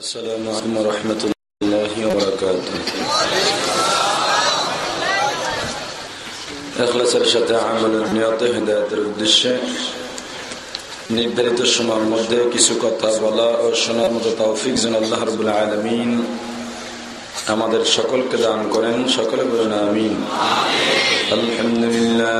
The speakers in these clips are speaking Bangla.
السلام عليكم ورحمة الله وبركاته এখলাসের সাথে আমলের নিয়ত হৃদায়তের উদ্দেশ্যে নির্ধারিত সময়ের মধ্যে কিছু কথা বলা ও শোনার মতো তৌফিক যেন আল্লাহ রবুল্লা আলমিন আমাদের সকলকে দান করেন সকলে বলেন আমিন আলহামদুলিল্লাহ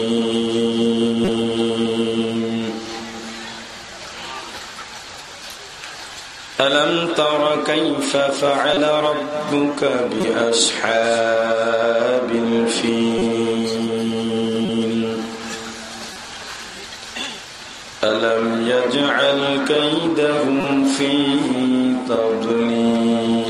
ألم تر كيف فعل ربك بأصحاب الفيل؟ ألم يجعل كيدهم في تضليل؟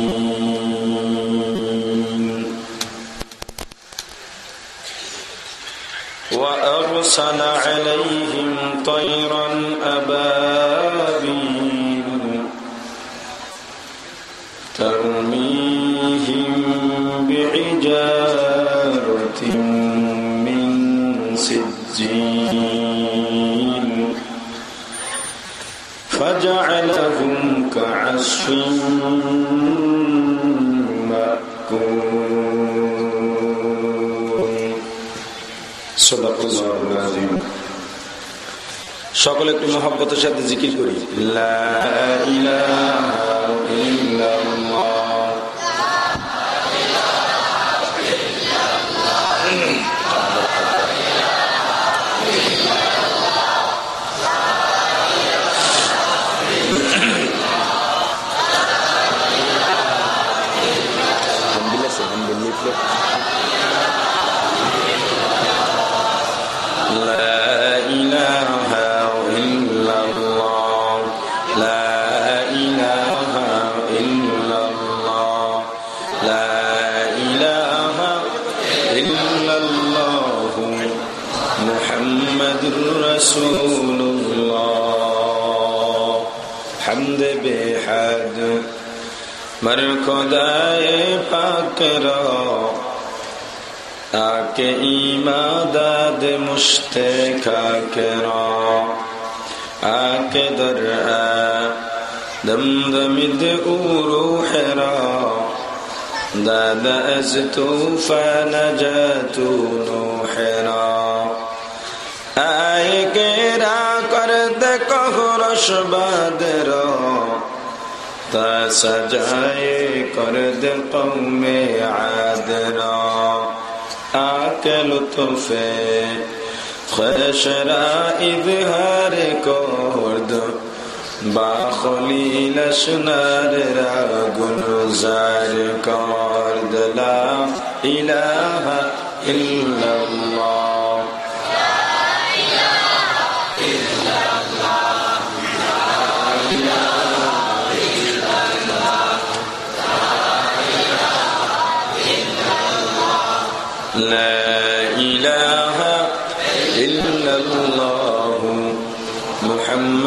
وأرسل عليهم طيرا أبابيل সকলে একটু মহাব্বতের সাথে জিকির করি। লা ইলাহা ইল্লাল্লাহ। خدائے پاک را تاکہ ایماداد مشتقا کرا آکے در دم دمد او روح را داد از توفان جاتو نوح را آئے کے را کرد کفرش باد را تا سجائے کرد قوم عادنا آکل تفے خشرا اظہار کرد با خلیل شنار را گلزار کار دلا الہ الا اللہ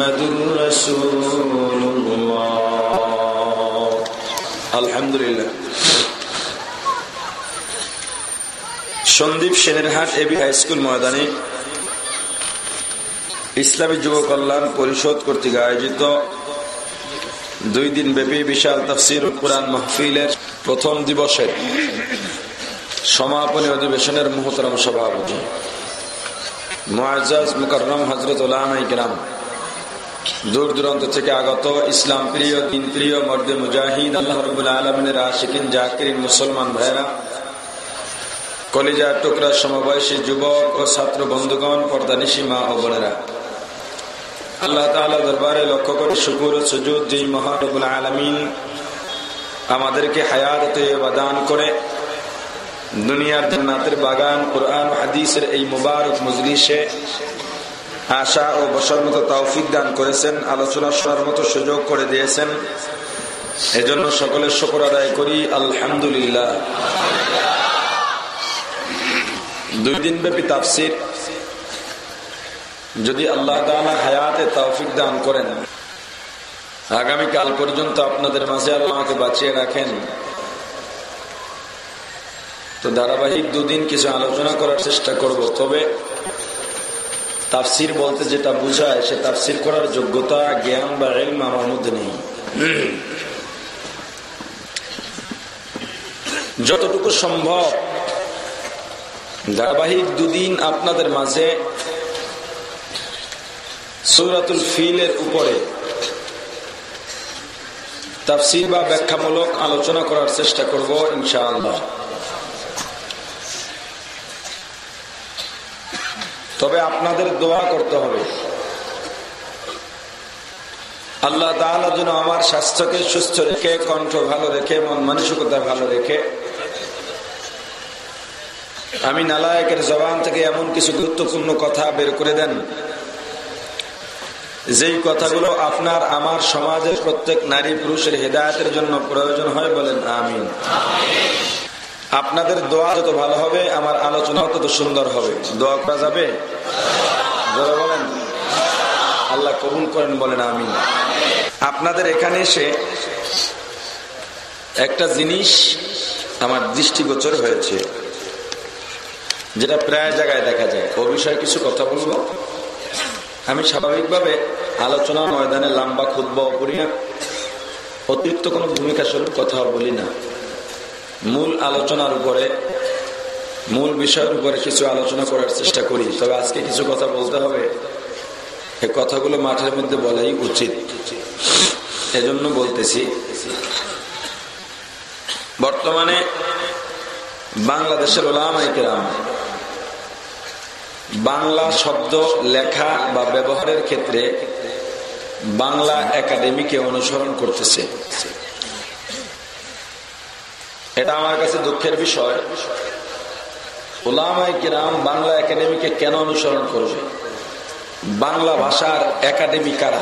محمد رسول الله الحمد لله সন্দীপ সেনের হাট এবি হাই স্কুল ময়দানে ইসলামী যুব কল্যাণ পরিষদ কর্তৃক আয়োজিত দুই দিন ব্যাপী বিশাল তফসির কোরআন মাহফিলের প্রথম দিবসের সমাপনী অধিবেশনের মোহতরম সভাপতি মুআজ্জাজ মুকাররম হজরত গ্রাম দূর দূরান্ত থেকে আগত ইসলাম প্রিয়, দিন প্রিয়, মর্দে মুজাহিদ, আল্লাহ রবুল আলমিনের আশিকিন জাকিরিন মুসলমান ভাইরা কলিজা টুকরা সমবয়সী যুবক ও ছাত্র বন্ধুগণ পর্দানিশী মা ও বোনেরা। আল্লাহ দরবারে লক্ষ্য করে শুকুর ও সুজুদ যেই আলমিন আমাদেরকে হায়াত দান করে, দুনিয়ার জান্নাতের বাগান, কোরআন হাদিসের এই মুবারক মজলিসে আশা ও বসার মতো তৌফিক দান করেছেন, আলোচনা শোনার মতো সুযোগ করে দিয়েছেন। এজন্য সকলের শকর আদায় করি, আলহামদুলিল্লাহ। দুই দিন ব্যাপী তাফসির। যদি আল্লাহ হায়াতে তৌফিক দান করেন, আগামীকাল পর্যন্ত আপনাদের মাঝে আল্লাহ আমাকে বাঁচিয়ে রাখেন। তো ধারাবাহিক দুদিন কিছু আলোচনা করার চেষ্টা করব, তবে তাফসির বলতে যেটা বুঝায়, সে তাফসির করার যোগ্যতা, জ্ঞান বা এলম আমার মধ্যে নেই। যতটুকু সম্ভব, ধারাবাহিক দুদিন আপনাদের মাঝে সৌরাতুল ফিলের উপরে তাফসির বা ব্যাখ্যামূলক আলোচনা করার চেষ্টা করব, ইনশাআল্লাহ। তবে আপনাদের দোয়া করতে হবে। আল্লাহ তাহলে যেন আমার স্বাস্থ্যকে সুস্থ রেখে, কণ্ঠ ভালো রেখে, মন মানসিকতা ভালো রেখে, আমি নালায়কের জবান থেকে এমন কিছু গুরুত্বপূর্ণ কথা বের করে দেন, যেই কথাগুলো আপনার আমার সমাজের প্রত্যেক নারী পুরুষের হেদায়তের জন্য প্রয়োজন হয় বলেন আমিন। আপনাদের দোয়া যত ভালো হবে, আমার আলোচনা তত সুন্দর হবে। দোয়া করা যাবে? বলেন। আল্লাহ কবুল করেন বলেন আমি আপনাদের এখানে এসে একটা জিনিস আমার দৃষ্টিগোচর হয়েছে, যেটা প্রায় জায়গায় দেখা যায়। ও বিষয়ে কিছু কথা বলব। আমি স্বাভাবিকভাবে আলোচনা ময়দানে লম্বা খুদ্া না। অতিরিক্ত কোনো ভূমিকা স্বরূপ কথা বলি না। মূল আলোচনার উপরে, মূল বিষয়ের উপরে কিছু আলোচনা করার চেষ্টা করি। তবে আজকে কিছু কথা বলতে হবে। এ কথাগুলো মাঠের মধ্যে বলাই উচিত। এজন্য বলতেছি, বর্তমানে বাংলাদেশের ওলামাই কেরাম বাংলা শব্দ, লেখা বা ব্যবহারের ক্ষেত্রে বাংলা একাডেমিকে অনুসরণ করতেছে। এটা আমার কাছে দুঃখের বিষয়। ওলামাই কিরাম বাংলা একাডেমিকে কেন অনুসরণ করবে? বাংলা ভাষার একাডেমি কারা?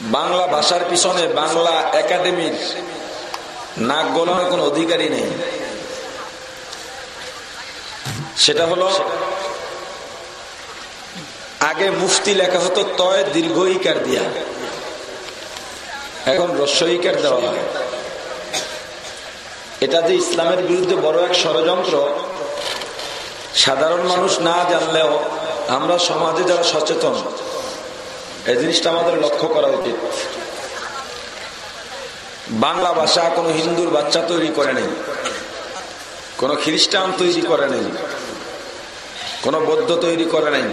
বাংলা ভাষার পিছনে বাংলা একাডেমির নাক গলানোর কোন অধিকারী নেই। সেটা হলো, আগে মুফতি লেখা হতো তয় দীর্ঘ ইকার দিয়া। এখন রস্যইকার দেওয়া হয়? এটা যে ইসলামের বিরুদ্ধে বড় এক ষড়যন্ত্র, সাধারণ মানুষ না জানলেও আমরা সমাজে যারা সচেতন, এই জিনিসটা আমাদের লক্ষ্য করা উচিত। বাংলা ভাষা কোনো হিন্দুর বাচ্চা তৈরি করে নেই, কোনো খ্রিস্টান তৈরি করে নেই, কোনো বৌদ্ধ তৈরি করে নেই।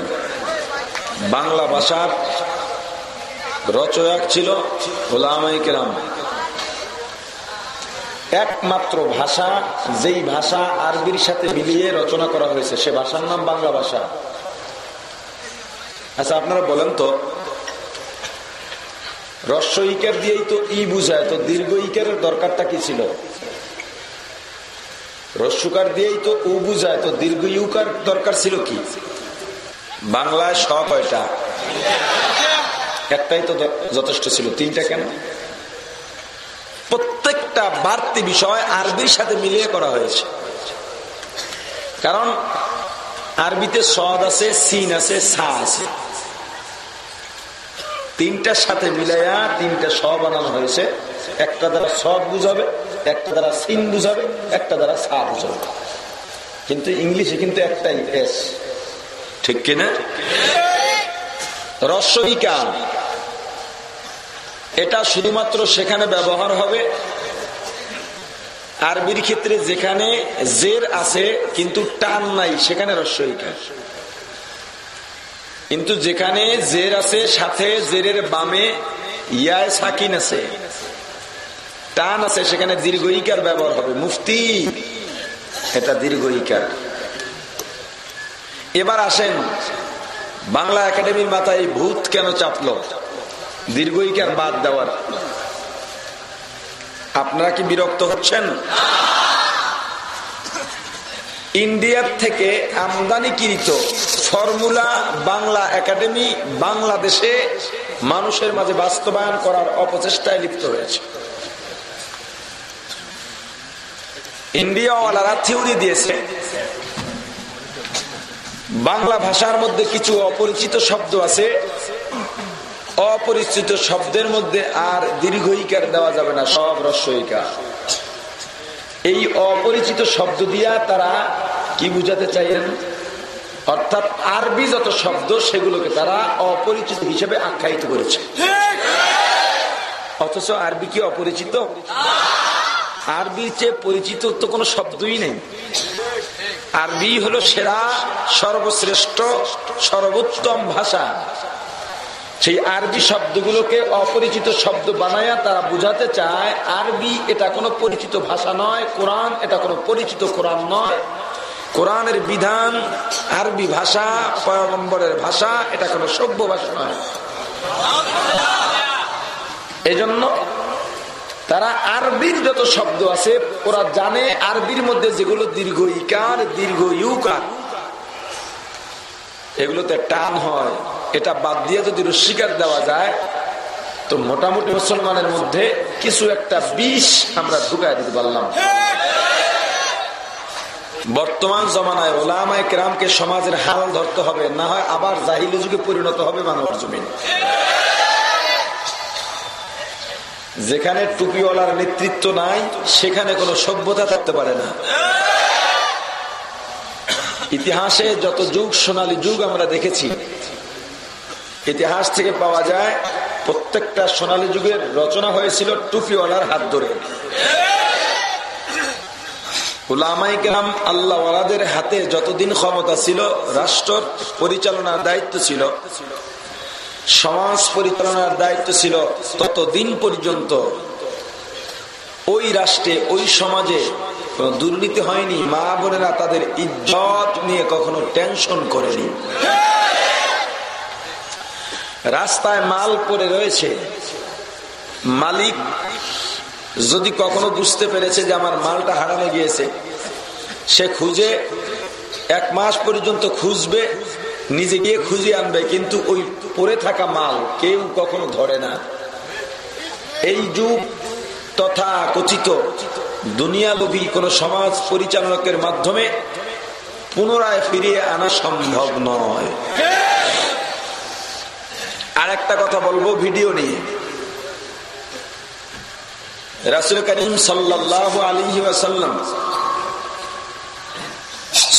বাংলা ভাষার রচয়ক ছিল ওলামাই কেরাম। একমাত্র ভাষা, যেই ভাষা আরবির সাথে মিলিয়ে রচনা করা হয়েছে, সে ভাষার নাম বাংলা ভাষা। আচ্ছা আপনারা বলেন তো, রস্য ইকার দিয়েই তো ই বুঝায়, তো দীর্ঘ ইকারের দরকারটা কি ছিল? রস্যকার দিয়েই তো উ বুঝায়, তো দীর্ঘ ইউকার দরকার ছিল কি? বাংলায় স কয়টা? একটাই তো যথেষ্ট ছিল। তিনটা কেন? প্রত্যেকটা বাড়তি বিষয় আরবির সাথে মিলিয়ে করা হয়েছে। কারণ আরবিতে সদ আছে, সিন আছে, সা আছে। তিনটার সাথে মিলাইয়া তিনটা স বানানো হয়েছে। একটা দ্বারা সদ বুঝাবে, একটা দ্বারা সিন বুঝাবে, একটা দ্বারা সা বুঝাবে। কিন্তু ইংলিশে কিন্তু একটাই এস। ঠিক কিনা? রস্যিকা এটা শুধুমাত্র সেখানে ব্যবহার হবে। আরবির ক্ষেত্রে যেখানে জের আছে, কিন্তু টান নাই, সেখানে রস্যইকা কিন্তু যেখানে জের আছে, সাথে জেরের বামে ইয়ায় সাকিন আছে, টান আছে, সেখানে দীর্ঘ ইকার ব্যবহার হবে। মুফতি, এটা দীর্ঘ ইকার এবার আসেন বাংলা একাডেমির মাথায় ভূত কেন চাপল? দীর্ঘ ইকার বাদ দেওয়ার? আপনারা কি বিরক্ত হচ্ছেন? ইন্ডিয়ার থেকে আমদানিকৃত ফর্মুলা বাংলা একাডেমি বাংলাদেশে মানুষের মাঝে বাস্তবায়ন করার অপচেষ্টায় লিপ্ত হয়েছে। ইন্ডিয়াওয়ালারা থিওরি দিয়েছে বাংলা ভাষার মধ্যে কিছু অপরিচিত শব্দ আছে। অপরিচিত শব্দের মধ্যে আর দীর্ঘইকার দেওয়া যাবে না, সব রস্যইকার এই অপরিচিত শব্দ দিয়া তারা কি বুঝাতে চাইলেন? অর্থাৎ আরবি যত শব্দ, সেগুলোকে তারা অপরিচিত হিসেবে আখ্যায়িত করেছে। অথচ আরবি কি অপরিচিত? আরবির চেয়ে পরিচিত তো কোনো শব্দই নেই। আরবি হলো সেরা, সর্বশ্রেষ্ঠ, সর্বোত্তম ভাষা। সেই আরবি শব্দগুলোকে অপরিচিত শব্দ বানায়া তারা বুঝাতে চায়, আরবি এটা কোনো পরিচিত ভাষা নয়, কোরআন এটা কোনো পরিচিত কোরআন নয়। কোরআনের বিধান আরবি ভাষা, পয়গম্বরের ভাষা, এটা কোনো সভ্য ভাষা নয়। এজন্য তারা আরবির যত শব্দ আছে, ওরা জানে আরবির মধ্যে যেগুলো দীর্ঘ ইকার, দীর্ঘ ইউকার। এগুলোতে টান হয়। এটা বাদ দিয়ে যদি রস্বীকার দেওয়া যায়, তো মোটামুটি মুসলমানের মধ্যে কিছু একটা বিষ আমরা ঢুকাই দিতে পারলাম। বর্তমান জমানায় ওলামায় কেরামকে সমাজের হাল ধরতে হবে, না হয় আবার জাহিলি যুগে পরিণত হবে বাংলার জমিন যেখানে টুপিওয়ালার নেতৃত্ব নাই, সেখানে কোনো সভ্যতা থাকতে পারে না। ইতিহাসে যত যুগ, সোনালী যুগ আমরা দেখেছি, ইতিহাস থেকে পাওয়া যায়, প্রত্যেকটা সোনালী যুগের রচনা হয়েছিল টুপিওয়ালার হাত ধরে। কেরাম আল্লাহওয়ালাদের হাতে যতদিন ক্ষমতা ছিল রাষ্ট্র পরিচালনার দায়িত্ব ছিল। সমাজ পরিচালনার দায়িত্ব ছিল ততদিন পর্যন্ত। ওই রাষ্ট্রে, ওই সমাজে দুর্নীতি হয়নি, মা বোনেরা তাদের ইজ্জত নিয়ে কখনো টেনশন করেনি। রাস্তায় মাল পড়ে রয়েছে। মালিক যদি কখনো বুঝতে পেরেছে যে আমার মালটা হারানো গিয়েছে, সে খুঁজে, এক মাস পর্যন্ত খুঁজবে নিজে গিয়ে খুঁজে আনবে, কিন্তু ওই পরে থাকা মাল কেউ কখনো ধরে না। এই যুগ তথা কথিত, দুনিয়ালোভী কোন সমাজ পরিচালকের মাধ্যমে পুনরায় ফিরিয়ে আনা সম্ভব নয়। আর একটা কথা বলব ভিডিও নিয়ে। রাসুল করিম সাল্লাহ আলী ওয়াসাল্লাম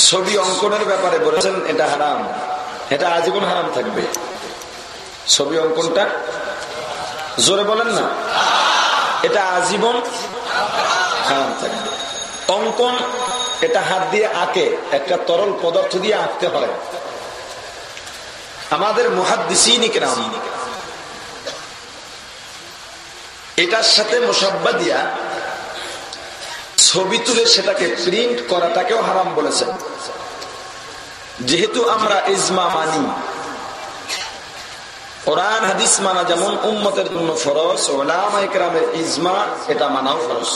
ছবি অঙ্কনের ব্যাপারে বলেছেন, এটা হারাম। এটা আজীবন হারাম থাকবে। ছবি অঙ্কনটা জোরে বলেন না। এটা আজীবন হারাম থাকবে। অঙ্কন এটা হাত দিয়ে আঁকে, একটা তরল পদার্থ দিয়ে আঁকতে হয়। আমাদের এটার সাথে মোসাব্বা দিয়া ছবি তুলে সেটাকে প্রিন্ট করাটাকেও হারাম বলেছেন। যেহেতু আমরা ইজমা মানি, কোরআন, হাদিস মানা যেমন উম্মতের জন্য ফরজ ওলামের ইজমা এটা মানাও ফরজ।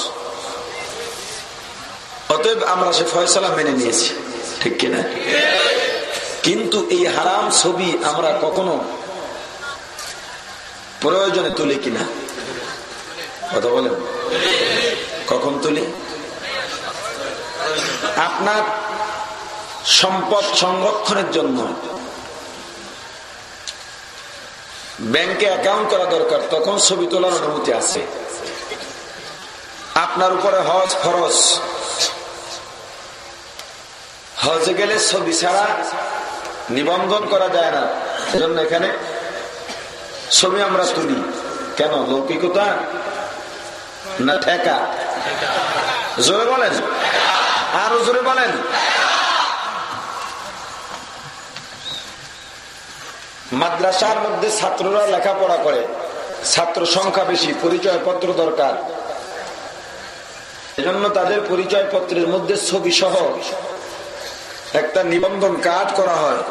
অতএব আমরা সে ফয়সলা মেনে নিয়েছি, ঠিক কিনা কিন্তু এই হারাম ছবি আমরা কখনো প্রয়োজনে তুলি কিনা কথা বলেন। কখন তুলি? আপনার সম্পদ সংরক্ষণের জন্য। ব্যাংকে অ্যাকাউন্ট করা দরকার, তখন ছবি তোলার অনুমতি আছে। আপনার উপরে হজ খরচ হজে গেলে ছবি ছাড়া নিবন্ধন করা যায় না। এজন্য এখানে ছবি আমরা তুলি। কেন? লৌকিকতা না ঠেকা? জোরে বলেন। আরও জোরে বলেন। মাদ্রাসার মধ্যে ছাত্ররা লেখাপড়া করে। ছাত্র সংখ্যা বেশি পরিচয় পত্র দরকার। এজন্য তাদের পরিচয় পত্রের মধ্যে ছবি সহ একটা নিবন্ধন কার্ড করা হয়।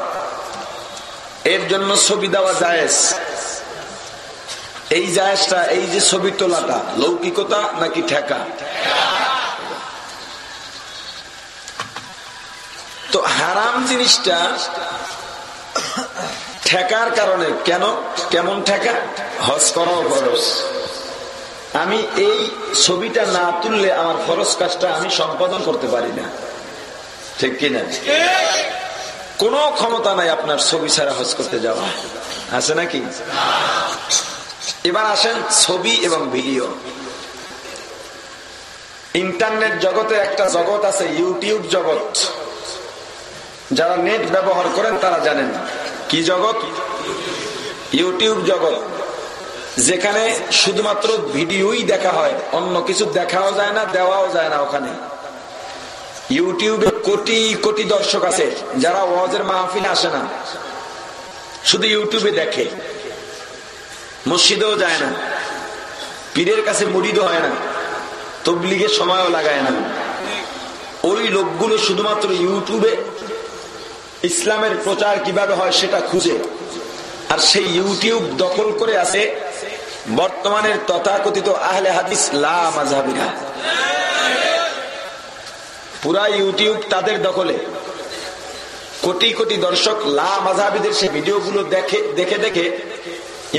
এর জন্য ছবি দেওয়া জায়েজ। এই জায়েজটা, এই যে ছবি তোলাটা, লৌকিকতা নাকি ঠেকা? তো হারাম জিনিসটা ঠেকার কারণে কেন? কেমন ঠেকা? হজ করাও খরচ আমি এই ছবিটা না তুললে আমার ফরজ কাজটা আমি সম্পাদন করতে পারি না। ঠিক কিনা কোনো ক্ষমতা নাই আপনার ছবি ছাড়া হজ করতে যাওয়া আছে নাকি? এবার আসেন ছবি এবং ভিডিও। ইন্টারনেট জগতে একটা জগৎ আছে, ইউটিউব জগৎ। যারা নেট ব্যবহার করেন তারা জানেন। কি জগৎ? ইউটিউব জগৎ। যেখানে শুধুমাত্র ভিডিওই দেখা হয়, অন্য কিছু দেখাও যায় না, দেওয়াও যায় না ওখানে। ইউটিউবে কোটি কোটি দর্শক আছে, যারা ওয়াজের মাহফিলে আসে না। শুধু ইউটিউবে দেখে। মসজিদেও যায় না। পীরের কাছে মুড়িদও হয় না। তবলিগের সময়ও লাগায় না। ওই লোকগুলো শুধুমাত্র ইউটিউবে ইসলামের প্রচার কীভাবে হয় সেটা খুঁজে। আর সেই ইউটিউব দখল করে আছে বর্তমানের তথাকথিত আহলে হাদিস লামাজাবিরা পুরা ইউটিউব তাদের দখলে। কোটি কোটি দর্শক লা মাঝাবিদের সেই ভিডিওগুলো দেখে দেখে দেখে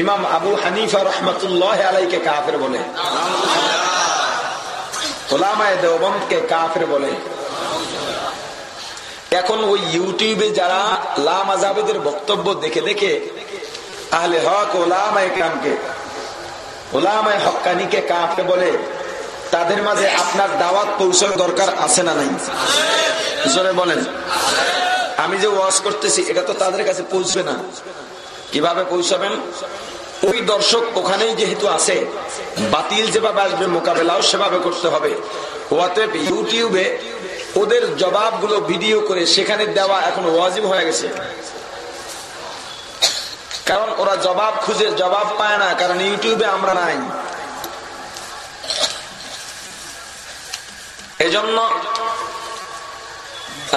ইমাম আবু হানিফা রহমতুল্লাহ আলাইকে কাফের বলে। ওলামায় দেওবন্দকে কাফের বলে। এখন ওই ইউটিউবে যারা লা মাঝাবিদের বক্তব্য দেখে দেখে, আহলে হক ওলামায় কামকে ওলামায় হকানিকে কাফে বলে, তাদের মাঝে আপনার দাওয়াত পৌঁছানো দরকার আছে না নাই? জোরে বলেন। আমি যে ওয়াজ করতেছি, এটা তো তাদের কাছে পৌঁছবে না। কীভাবে পৌঁছাবেন? ওই দর্শক ওখানেই যেহেতু আছে, বাতিল যেভাবে আসবে মোকাবেলাও সেভাবে করতে হবে। অতএব ইউটিউবে ওদের জবাবগুলো ভিডিও করে সেখানে দেওয়া এখন ওয়াজিব হয়ে গেছে। কারণ ওরা জবাব খুঁজে জবাব পায় না, কারণ ইউটিউবে আমরা নাই। এজন্য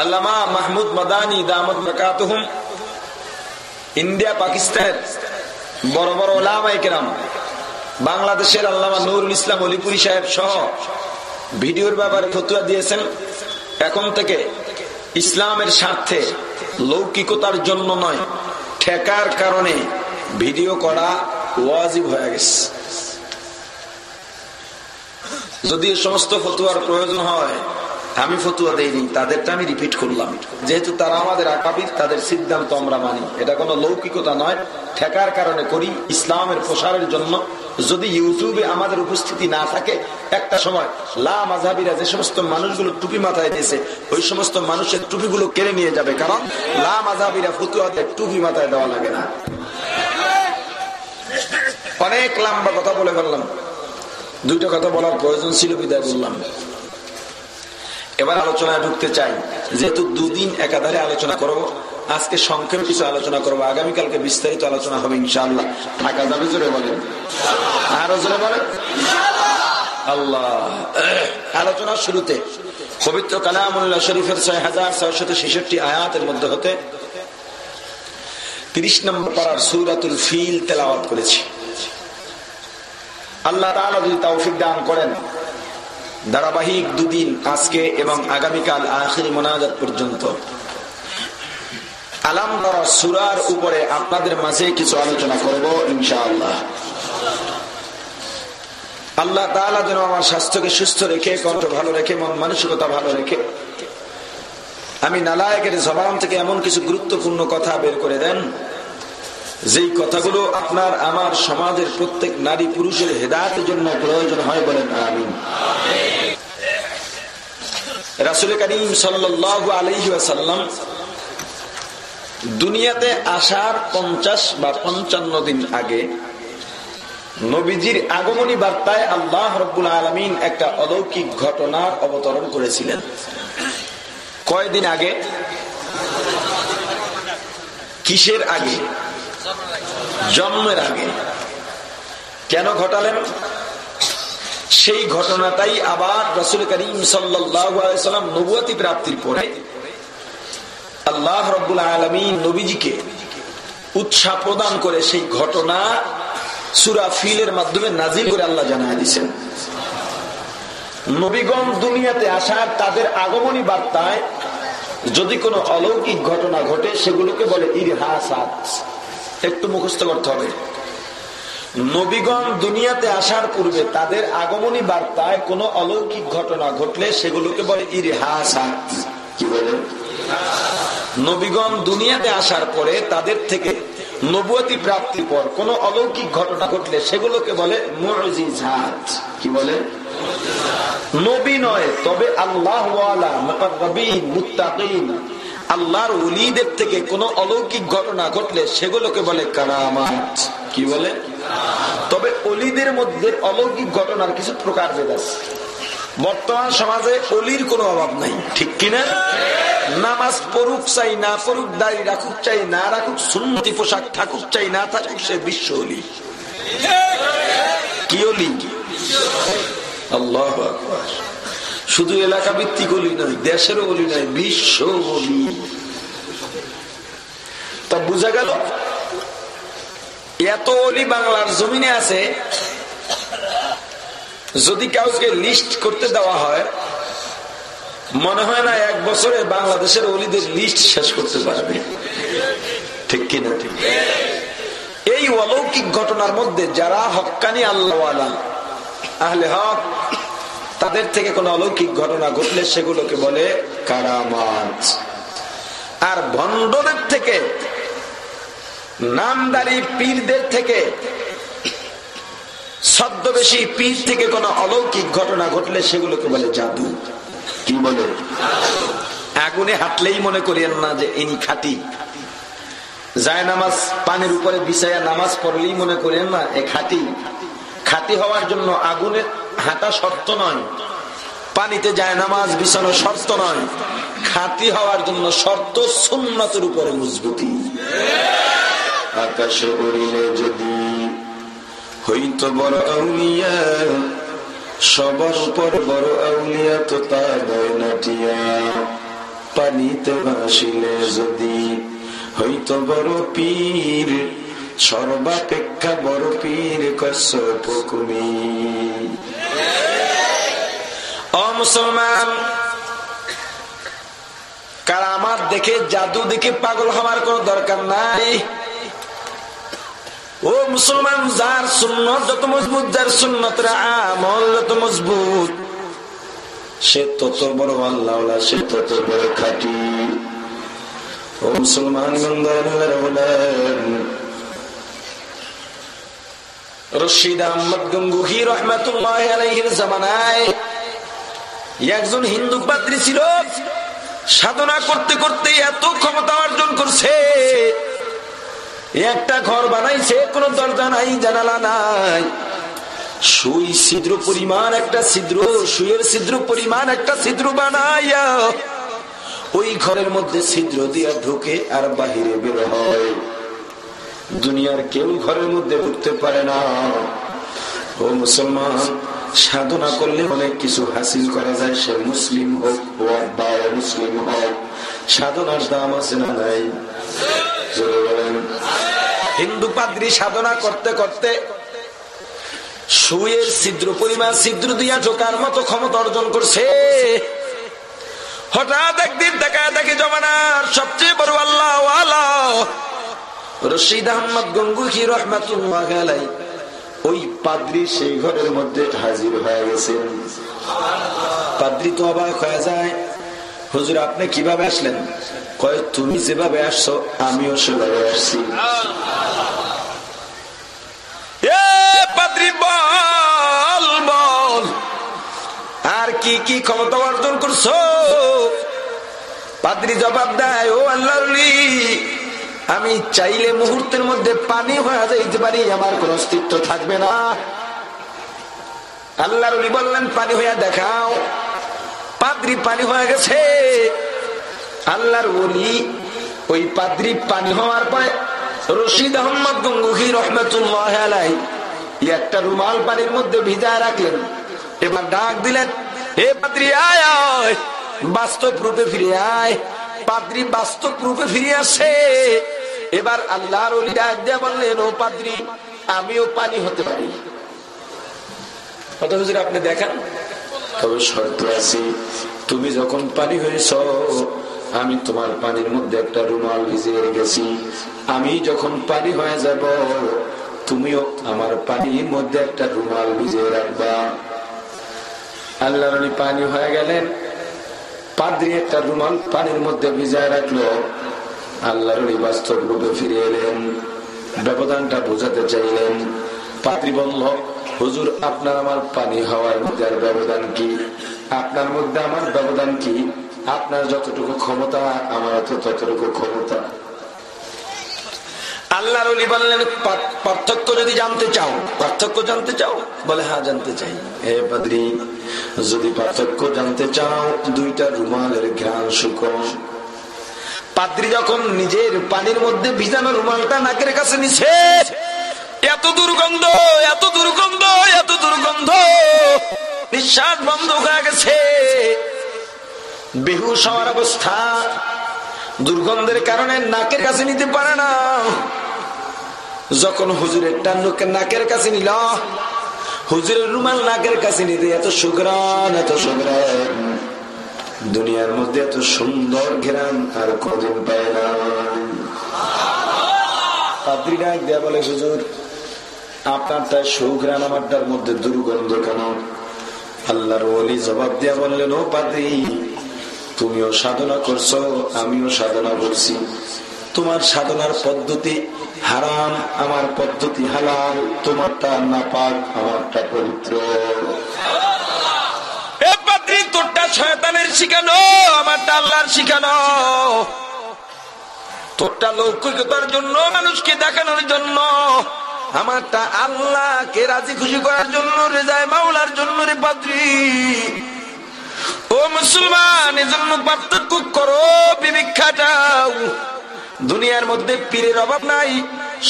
আল্লামা মাহমুদ মাদানি দামদ মাকাতুহুম, ইন্ডিয়া, পাকিস্তানের বড় বড় ওলামাই কেরাম, বাংলাদেশের আল্লামা নুরুল ইসলাম অলিপুরি সাহেব সহ ভিডিওর ব্যাপারে ফতুয়া দিয়েছেন। এখন থেকে ইসলামের স্বার্থে লৌকিকতার জন্য নয়, ঠেকার কারণে ভিডিও করা ওয়াজিব হয়ে গেছে। যদি সমস্ত ফতুয়ার প্রয়োজন হয় আমি ফতুয়া দেইনি, তাদেরটা আমি রিপিট করলাম। যেহেতু তারা আমাদের আকাবির, তাদের সিদ্ধান্ত আমরা মানি। এটা কোনো লৌকিকতা নয়, ঠেকার কারণে করি। ইসলামের প্রসারের জন্য যদি ইউটিউবে আমাদের উপস্থিতি না থাকে, একটা সময় লা মাঝাবিরা যে সমস্ত মানুষগুলো টুপি মাথায় দিয়েছে, ওই সমস্ত মানুষের টুপিগুলো কেড়ে নিয়ে যাবে। কারণ লা মাঝাবিরা ফতুয়াতে টুপি মাথায় দেওয়া লাগে না। অনেক লম্বা কথা বলে ফেললাম। দুইটা কথা বলার প্রয়োজন ছিল বিদায় বললাম। এবার আলোচনায় ঢুকতে চাই। যেহেতু দুদিন একাধারে আলোচনা করব, আজকে সংক্ষেপে কিছু আলোচনা করব। আগামীকালকে বিস্তারিত আলোচনা হবে ইনশাআল্লাহ। ঢাকা যাবে জোরে বলেন। আরও জোরে বলেন। আল্লাহ। আলোচনার শুরুতে, পবিত্র কালামুল্লাহ শরীফের ছয় হাজার ছয়শত ছেষট্টি আয়াতের মধ্যে হতে তিরিশ নম্বর পাড়ার সুরাতুল ফিল তেলাওয়াত করেছি। আল্লাহ তাআলা যদি দান করেন ধারাবাহিক দুদিন আজকে এবং আগামীকাল আখির মোনাজাত পর্যন্ত। আলাম সুরার উপরে আপনাদের মাঝে কিছু আলোচনা করব, ইনশাআল্লাহ। আল্লাহ তাআলা যেন আমার স্বাস্থ্যকে সুস্থ রেখে কণ্ঠ ভালো রেখে, মন মানসিকতা ভালো রেখে, আমি নালায়কের জবান থেকে এমন কিছু গুরুত্বপূর্ণ কথা বের করে দেন যেই কথাগুলো আপনার, আমার সমাজের প্রত্যেক নারী পুরুষের হেদায়তের জন্য প্রয়োজন হয় বলেন, আমিন। রাসুল করিম সাল্লাহ আলহিসাল্লাম দুনিয়াতে আসার পঞ্চাশ বা পঞ্চান্ন দিন আগে নবীজির আগমনী বার্তায় আল্লাহ রব্বুল আলমিন একটা অলৌকিক ঘটনার অবতরণ করেছিলেন। কয়দিন আগে? কিসের আগে? জন্মের আগে। কেন ঘটালেন? সেই ঘটনাটাই আবার রসুল করিম সাল্লাম নবুয়াতি প্রাপ্তির পরে আল্লাহ রব্বুল আলমী নবীজিকে উৎসাহ প্রদান করে সেই ঘটনা সুরা ফিলের মাধ্যমে নাজিল করে আল্লাহ জানায় দিচ্ছেন নবীগণ দুনিয়াতে আসার তাদের আগমনী বার্তায় যদি কোনো অলৌকিক ঘটনা ঘটে, সেগুলোকে বলে ইরহাসাত। একটু মুখস্থ করতে হবে। নবীগণ দুনিয়াতে আসার পূর্বে তাদের আগমনী বার্তায় কোনো অলৌকিক ঘটনা ঘটলে সেগুলোকে বলে ইরহাসাত। কি বলে নবীগণ দুনিয়াতে আসার পরে তাদের থেকে নবুয়তি প্রাপ্তির পর কোন অলৌকিক ঘটনা ঘটলে সেগুলোকে বলে কি বলে? নবী নয়, তবে আল্লাহ আল্লাহর উলিদের থেকে কোন অলৌকিক ঘটনা ঘটলে সেগুলোকে বলে কারামাত। কি বলে? তবে অলিদের মধ্যে অলৌকিক ঘটনার কিছু প্রকার ভেদ আছে। বর্তমান সমাজে অলির কোনো অভাব নাই, ঠিক কিনা? নামাজ পড়ুক চাই, না পড়ুক দাড়ি রাখুক চাই, না রাখুক সুন্নতি পোশাক থাকুক চাই, না থাকুক সে বিশ্ব অলি কি অলি আল্লাহ শুধু এলাকা ভিত্তিক অলি নয় দেশেরও অলি নয়, বিশ্ব অলি। তা বোঝা গেল? এত অলি বাংলার জমিনে আছে, যদি কাউকে লিস্ট করতে দেওয়া হয়, মনে হয় না এক বছরে বাংলাদেশের অলিদের লিস্ট শেষ করতে পারবে। ঠিক কিনা? ঠিক এই অলৌকিক ঘটনার মধ্যে যারা হকানি আল্লাহ আহলে হক তাদের থেকে কোন অলৌকিক ঘটনা ঘটলে সেগুলোকে বলে কারামাত। আর ভণ্ডদের থেকে নামদারি পীরদের থেকে ছদ্মবেশী পীর থেকে কোন অলৌকিক ঘটনা ঘটলে সেগুলোকে বলে জাদু। কি বলে? আগুনে হাঁটলেই মনে করিয়েন না যে ইনি খাটি। যায় নামাজ পানির উপরে বিছাইয়া নামাজ পড়লেই মনে করেন না এ খাটি। খাটি হওয়ার জন্য আগুনে হাঁটা শর্ত নয়। পানিতে যায় নামাজ বিছানো শর্ত নয়। খাতি হওয়ার জন্য শর্ত সুন্নতের উপরে মজবুতি। আকাশ উড়িলে যদি হইতো বড় আউলিয়া, সবার উপর বড় আউলিয়া তো তা নাটিয়া পানিতে ভাসিলে যদি হইতো বড় পীর সর্বাপেক্ষা বড় পীর কশ্যপ কুমি অ মুসলমান কারামাত দেখে জাদু দেখে পাগল হওয়ার কোন দরকার নাই। ও মুসলমান, যার সুন্নত যত মজবুত, যার সুন্নতের আমল যত মজবুত, সে তত বড় আল্লাহ সে তত বড় খাটি। ও মুসলমান আহমদ জামানায় একজন হিন্দু পাত্রী ছিল, সাধনা করতে করতে এত ক্ষমতা অর্জন করছে। একটা ঘর বানাইছে, কোন দরজা নাই, জানালা নাই। ছিদ্র পরিমাণ একটা ছিদ্র, সুইয়ের ছিদ্র পরিমাণ একটা ছিদ্র বানাইয়া ওই ঘরের মধ্যে ছিদ্র দিয়া ঢুকে আর বাহিরে বের হয়। দুনিয়ার কেউ ঘরের মধ্যে ঢুকতে পারে না। ও মুসলমান, সাধনা করলে অনেক কিছু হাসিল করা যায়, সে মুসলিম হোক বা মুসলিম হোক। সাধনার দাম আছে না নাই? হিন্দু পাদ্রি সাধনা করতে করতে সুয়ের ছিদ্র পরিমাণ ছিদ্র দিয়া ঢোকার মতো ক্ষমতা অর্জন করছে। হঠাৎ একদিন দেখা দেখি জমানার সবচেয়ে বড় আল্লাহ রশিদ আহমদ গঙ্গুহি রহমাতুল্লাহ ওই পাদ্রি সেই ঘরের মধ্যে হাজির হয়ে গেছেন। পাদ্রি তো অবাক হয়ে যায়, হুজুর, আপনি কীভাবে আসলেন? কয়, তুমি যেভাবে আসছো, আমিও সেভাবে আসছি। আর কি কি ক্ষমতা অর্জন করছ? পাদ্রি জবাব দেয়, ও আল্লাহ আমি চাইলে মুহূর্তের মধ্যে পানি হয়ে যাইতে পারি, আমার কোন অস্তিত্ব থাকবে না। আল্লাহ বললেন, পানি হইয়া দেখাও। পাদ্রি পানি হয়ে গেছে। আল্লাহর বলি ওই পাদ্রি পানি হওয়ার পরে রশিদ আহমদ গঙ্গুহি রহমতুল্লাহ একটা রুমাল পানির মধ্যে ভিজায় রাখলেন। এবার ডাক দিলেন হে পাদ্রি আয়। বাস্তব রূপে ফিরে আয়। পাদ্রি বাস্তব রূপে ফিরে আসে। এবার আল্লাহর বললেন, ও পাদ্রি, আমিও পানি হতে পারি। আপনি দেখান। তবে শর্ত আছে, তুমি যখন পানি হয়েছ, আমি তোমার পানির মধ্যে একটা রুমাল ভিজিয়ে রেখেছি। আমি যখন পানি হয়ে যাব, তুমিও আমার পানির মধ্যে একটা রুমাল ভিজিয়ে রাখবা। আল্লাহ পানি হয়ে গেলেন। পাদ্রি একটা রুমাল পানির মধ্যে ভিজায় রাখল। আল্লাহ বাস্তব রূপে ফিরে এলেন, ব্যবধানটা বোঝাতে চাইলেন। পাদ্রি বলল, হুজুর, আপনার আমার পানি হওয়ার মধ্যে আর ব্যবধান কি? আপনার মধ্যে আমার ব্যবধান কি? আপনার যতটুকু ক্ষমতা, আমার ততটুকু ক্ষমতা। আল্লাহর অলি বললেন পার্থক্য যদি জানতে চাও, পার্থক্য জানতে চাও? বলে হ্যাঁ জানতে চাই। হে পাদ্রি যদি পার্থক্য জানতে চাও, দুইটা রুমালের ঘ্রাণ শুকো। পাদ্রি যখন নিজের পানির মধ্যে ভিজানো রুমালটা নাকের কাছে নিছে, এত দুর্গন্ধ এত দুর্গন্ধ এত দুর্গন্ধ, নিঃশ্বাস বন্ধ হয়ে গেছে। বেহুশ হওয়ার অবস্থা দুর্গন্ধের কারণে নাকের কাছে নিতে পারে না। যখন হুজুরের টান্নুকে নাকের কাছে নিল, হুজুরের রুমাল নাকের কাছে নিতে এত সুগ্রান এত সুগ্রান দুনিয়ার মধ্যে এত সুন্দর ঘেরান আর কদিন পায় না। পাদ্রি ডাক দেয়া বলে, হুজুর মধ্যে দুর্গন্ধ কেন? আল্লাহর জবাব দিয়া বললেন, ও পাদ্রি তুমিও সাধনা করছ, আমিও সাধনা করছি। তোমার সাধনার পদ্ধতি হারাম, আমার পদ্ধতি হালাল, তোমারটা নাপাক, আমারটা পবিত্র। তোরটা শিখানো, আমারটা আল্লাহর শিখানো। তোরটা জন্য, মানুষকে দেখানোর জন্য, আমারটা রাজি খুশি করার জন্য, রেজায় মাওলার জন্য রে পাত্রী। ও মুসলমান, এজন্য পার্থক্য করো বিবিক্ষাটাও দুনিয়ার মধ্যে পীরের অভাব নাই,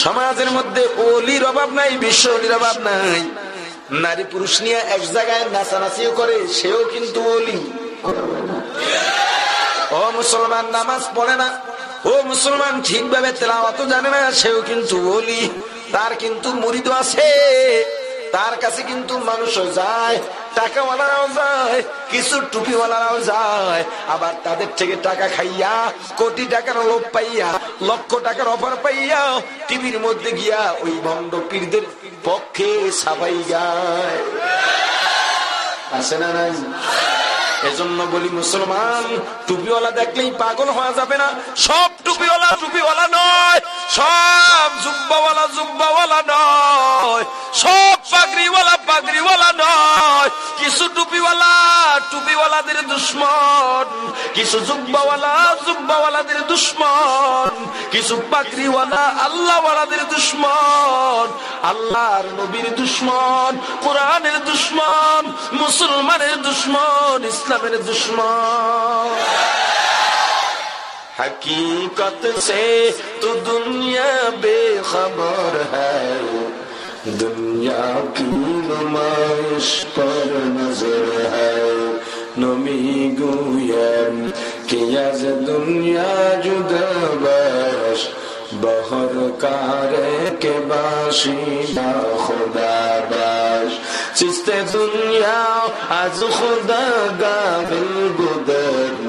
সমাজের মধ্যে অলির অভাব নাই, বিশ্ব অলির অভাব নাই। নারী পুরুষ নিয়ে এক জায়গায় নাচানাচিও করে, সেও কিন্তু অলি ও মুসলমান, নামাজ পড়ে না। ও মুসলমান, ঠিকভাবে তেলাওয়াত জানে না, সেও কিন্তু অলি তার কিন্তু মুরিদ আছে। তার কাছে কিন্তু মানুষ যায়, টাকাওয়ালারাও যায়, কিছু টুপিওয়ালারাও যায়। আবার তাদের থেকে টাকা খাইয়া, কোটি টাকার লোভ পাইয়া, লক্ষ টাকার অফার পাইয়া, টিভির মধ্যে গিয়া ওই ভণ্ড পীরদের পক্ষে সাবাই গায় আছে না নাই? এজন্য বলি মুসলমান, টুপিওয়ালা দেখলেই পাগল হওয়া যাবে না। সব টুপিওয়ালা টুপিওয়ালা নয়, সব জুব্বাওয়ালা জুব্বাওয়ালা নয়, সব পাগড়িওয়ালা পাগড়িওয়ালা নয় কিছু টুপিওয়ালা টুপিওয়ালাদের দুশ্মন কিছু জুব্বাওয়ালা জুব্বাওয়ালাদের দুশ্মন কিছু পাগড়িওয়ালা আল্লাহওয়ালাদের দুশ্মন আল্লাহর নবীর দুশ্মন কোরআনের দুশ্মন মুসলমানের দুশ্মন ইসলামের দুশ্মন हकीकत से तो दुनिया बेखबर है दुनिया याकी नुमाइश पर नजर है नमी गुयम किया से दुनिया जुदा बश बहर कारे के बाशी ना खुदा बाश चिस्ते दुनिया आज खुदा गाबिल गुदर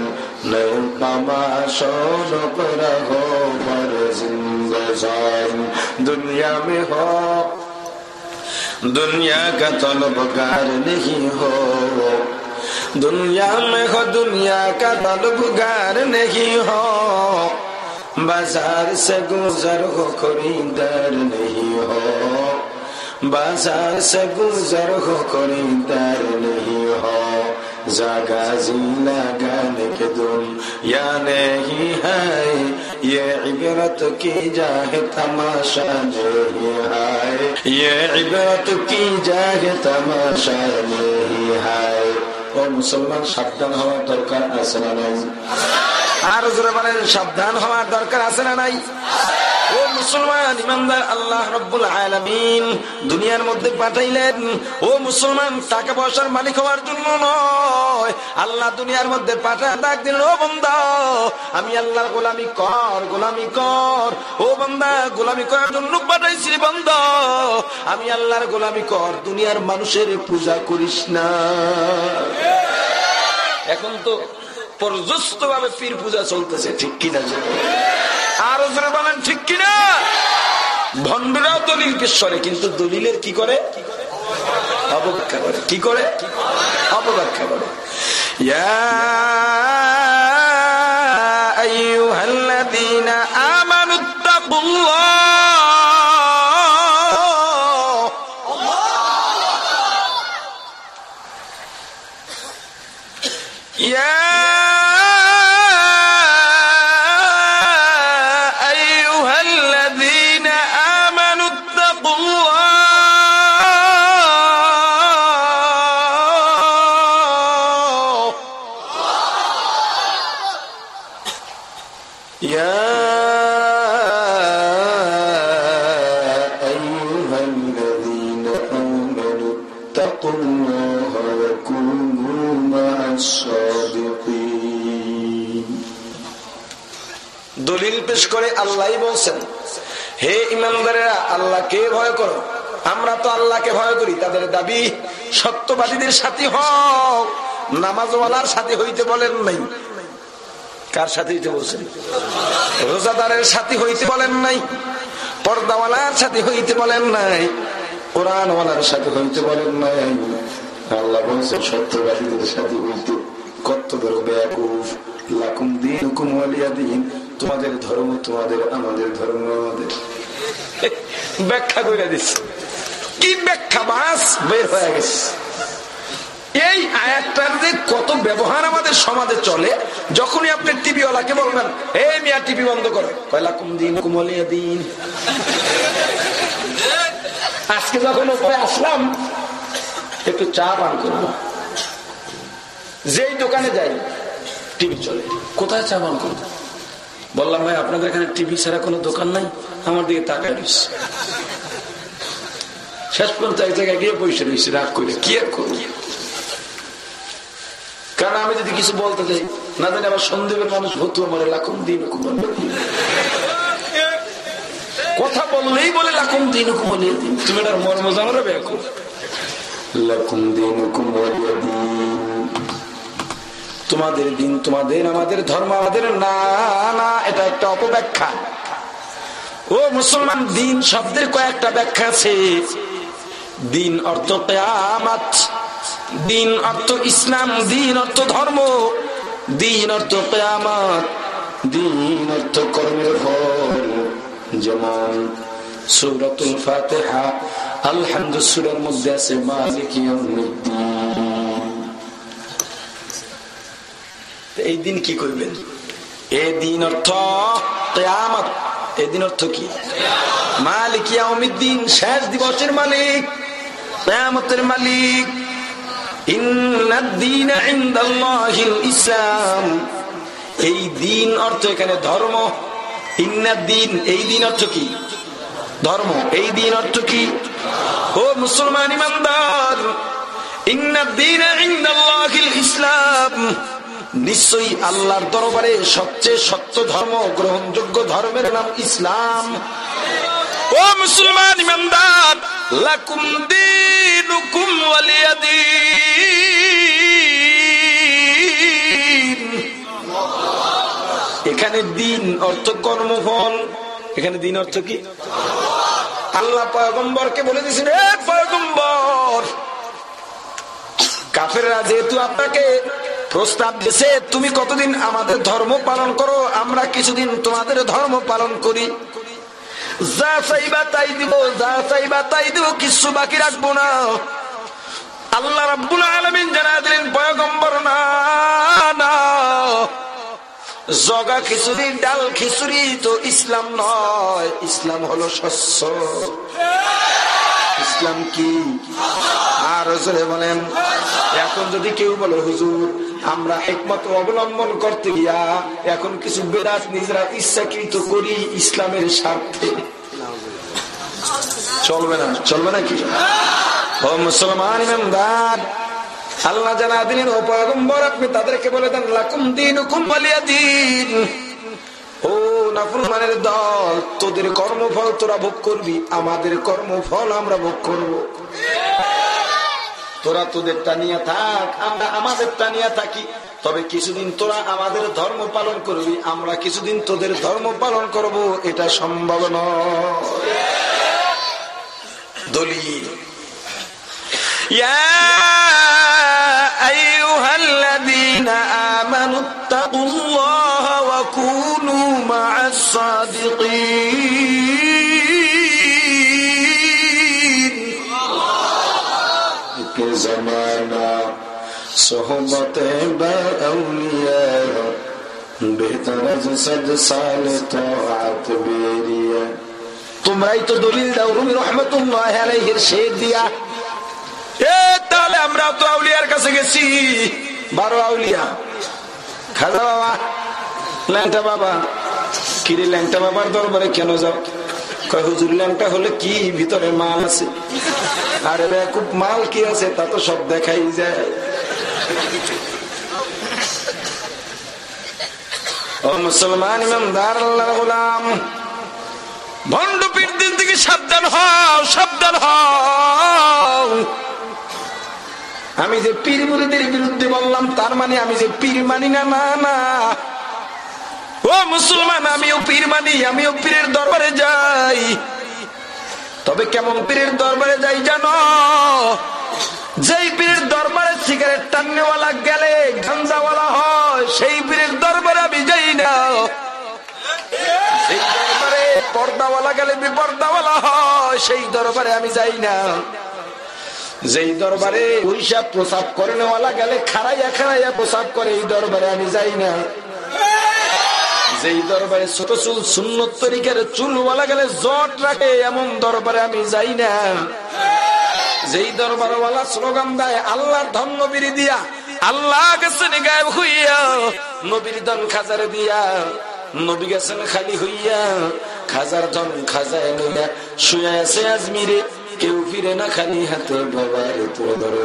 नो तमाशोन पर हो मर जिंदगान दुनिया में हो दुनिया का तलबगार नहीं हो दुनिया में हो दुनिया का तलबगार नहीं हो बाजार से गुजर हो खरीदार नहीं हो बाजार से गुजर हो खरीदार नहीं हो जागा जी लगाने के दुम या नहीं है ये इबरत की जाए तमाशा नहीं है ये इबरत की जाए तमाशा नहीं है ও মুসলমান সাবধান হওয়ার দরকার আছে না নাই? আর জোরে বলেন, সাবধান হওয়ার দরকার আছে না নাই? ও মুসলমান আল্লাহ দুনিয়ার মধ্যে পাঠাইলেন। ও মুসলমান মালিক হওয়ার জন্য নয়। আল্লাহ দুনিয়ার মধ্যে দিন ও আমি আল্লাহর গোলামি কর গোলামি কর। ও বন্দা জন্য পাঠাইছি বন্ধ আমি আল্লাহর গোলামি কর, দুনিয়ার মানুষের পূজা করিস না। এখন তো পর্যস্ত ভাবে পীর পূজা চলতেছে, ঠিক কিনা আরও জোরে বলেন, ঠিক কিনা? ভণ্ডরাও দলিল পেশ কিন্তু দলিলের কি করে? অপব্যাখ্যা করে। কি করে? অপব্যাখ্যা করে। দলিল আল্লাহকে ভয় করো? আমরা তো আল্লাহকে ভয় করি, তাদের দাবি সত্যবাদীদের সাথী হও নামাজওয়ালার সাথে হইতে বলেন নাই। কার সাথে হইতে বলছেন? রোজাদারের সাথে হইতে বলেন নাই, পর্দাওয়ালার সাথে হইতে বলেন নাই, কোরআনওয়ালার সাথে হইতে বলেন নাই। আল্লাহ বলছেন, সত্যবাদীদের সাথে হইতে কত বড় ব্যাকুফ। লাকুম দিন। হুকুম তোমাদের ধর্ম তোমাদের, আমাদের ধর্ম আমাদের। ব্যাখ্যা করে দিচ্ছে কি ব্যাখ্যা, বাস? বের হয়ে গেছে এই আয়াতটার যে কত ব্যবহার আমাদের সমাজে চলে, যখনই আপনি টিভি ওয়ালাকে বলবেন এই মিয়া, টিভি বন্ধ করো। কয়লা কুম দিন কুমলিয়া দিন। আজকে যখন ওপরে আসলাম, একটু চা পান করব। যেই দোকানে যাই, টিভি চলে। কোথায় চা পান করব? বললাম, ভাই, আপনাদের এখানে টিভি ছাড়া কোনো দোকান নাই? আমার দিকে তাকায় রয়েছে শেষ পর্যন্ত এক জায়গায় গিয়ে বসে রয়েছে রাগ করে। কি আর করব? কারণ আমি যদি কিছু বলতে চাই না জানি আমার সন্দেহের মানুষ ভূত মরে লাখুন দিন কথা বললেই বলে লাখুন দিন। তুমি এটার মর্ম জানো রে কুমলিয়ে দিন। তোমাদের দিন, তোমাদের, আমাদের ধর্ম, আমাদের না না এটা একটা অপব্যাখ্যা। ও মুসলমান, দিন শব্দের কয়েকটা ব্যাখ্যা আছে। দিন অর্থ কেয়ামাত, দিন অর্থ ইসলাম, দিন অর্থ ধর্ম, দিন অর্থ কেয়ামাত, দিন অর্থ কর্মের ফল যেমন সুরতুল ফাতেহা আলহামদু সুরের মধ্যে আছে মালিক এই দিন কি করবেন? এ দিন অর্থ কেয়ামত। এই দিন অর্থ কি? মালিক ইয়াউমিদ্দিন, শেষ দিবসের মালিক, কেয়ামতের মালিক। ইসলাম। এই দিন অর্থ এখানে ধর্ম। ইন্নাদ্দিন এই দিন অর্থ কি? ধর্ম। এই দিন অর্থ কি? ও মুসলমান ইমানদার ইন্নাদ্দিন ইসলাম। নিশ্চয়ই আল্লাহর দরবারে সবচেয়ে সত্য ধর্ম, গ্রহণযোগ্য ধর্মের নাম ইসলাম। ও মুসলমান ইমানদার, লাকুম দিনুকুম এখানে দিন অর্থ কর্মফল। এখানে দিন অর্থ কি? আল্লাহ পয়গম্বরকে বলে দিয়েছেন পয়গম্বর, কাফেররা যেহেতু আপনাকে প্রস্তাব দিয়েছে, তুমি কতদিন আমাদের ধর্ম পালন করো? আমরা কিছুদিন তোমাদের ধর্ম পালন করি। যা চাইবা তাই দিব, যা চাইবা তাই দিব কিছু বাকি রাখব না। আল্লাহ রাব্বুল আলামিন জানা দিলেন, পয়গম্বর, না না। জগা খিচুড়ি, ডাল খিচুড়ি তো ইসলাম নয়। ইসলাম হলো শস্য। ইসলাম কি? আর বলেন। এখন যদি কেউ বলে, হুজুর আমরা একমত অবলম্বন করতে গিয়া এখন কিছু বেদাত নিজেরা ইচ্ছাকৃত করি ইসলামের স্বার্থে। চলবে না। চলবে না কি? ও মুসলমান ইমানদার আল্লাহ জানা দিলেন ও পয়গম্বর আপনি তাদেরকে বলে দেন লাকুম দিন হুকুম বলিয়া দিন। ও নাফরমানের দল তোদের কর্মফল তোরা ভোগ করবি আমাদের কর্মফল আমরা ভোগ করব। তোরা তোদের টানিয়া থাক, আমরা আমাদের টানিয়া থাকি। তবে কিছুদিন তোরা আমাদের ধর্ম পালন করবি, আমরা কিছুদিন তোদের ধর্ম পালন করব, এটা সম্ভব নয়। দলি জমানা, সোহবতে বউলিয়া তোমরাই তো দলিল দাও, রুমি রহমতুল্লাহ আলাইহির শেখ দিয়া। এ, তাহলে আমরা তো আউলিয়ার কাছে গেছি। বারো আউলিয়া। খাজা বাবা, ল্যাংটা বাবা। কিরে ল্যাংটা বাবার দরবারে কেন যাও? কয় হলে কি ভিতরে মাল আছে? আরে খুব মাল কি আছে, তা তো সব দেখাই যায়। ও মুসলমান ইমানদার, আল্লাহর গোলাম। সাবধান হও সাবধান হও। আমি যে পীর মুরিদের বিরুদ্ধে বললাম, তার মানে আমি যে পীর মানি না না না। ও মুসলমান, আমিও পীর মানি, আমিও পীরের দরবারে যাই। তবে কেমন পীরের দরবারে যাই জানো? যেই পীরের দরবারে সিগারেট টাননেওয়ালা গেলে গাঞ্জাওয়ালা হয়, সেই পীরের দরবারে আমি যাই না। দরবারে পর্দাওয়ালা গেলে বিপর্দাওয়ালা হয়, সেই দরবারে আমি যাই না। যেই দরবারে পরিসাব প্রসাব করে নেওয়ালা গেলে খারাইয়া খারাইয়া প্রসাব করে, এই দরবারে আমি যাই না। যেই দরবারে ছোট চুল সুন্নত তরিকার চুলওয়ালা গেলে জট রাখে, এমন দরবারে আমি যাই না। যেই দরবারওয়ালা স্লোগান দেয়, আল্লাহর ধন নবীর দিয়া, আল্লাহ গেছেন গায়েব হইয়া, নবীর ধন খাজারে দিয়া, নবী গেছেন খালি হইয়া, খাজার ধন খাজায় নইয়া শুয়ে আছে আজমিরে, কেউ ফিরে না খালি হাতে বাবার তোর ধরে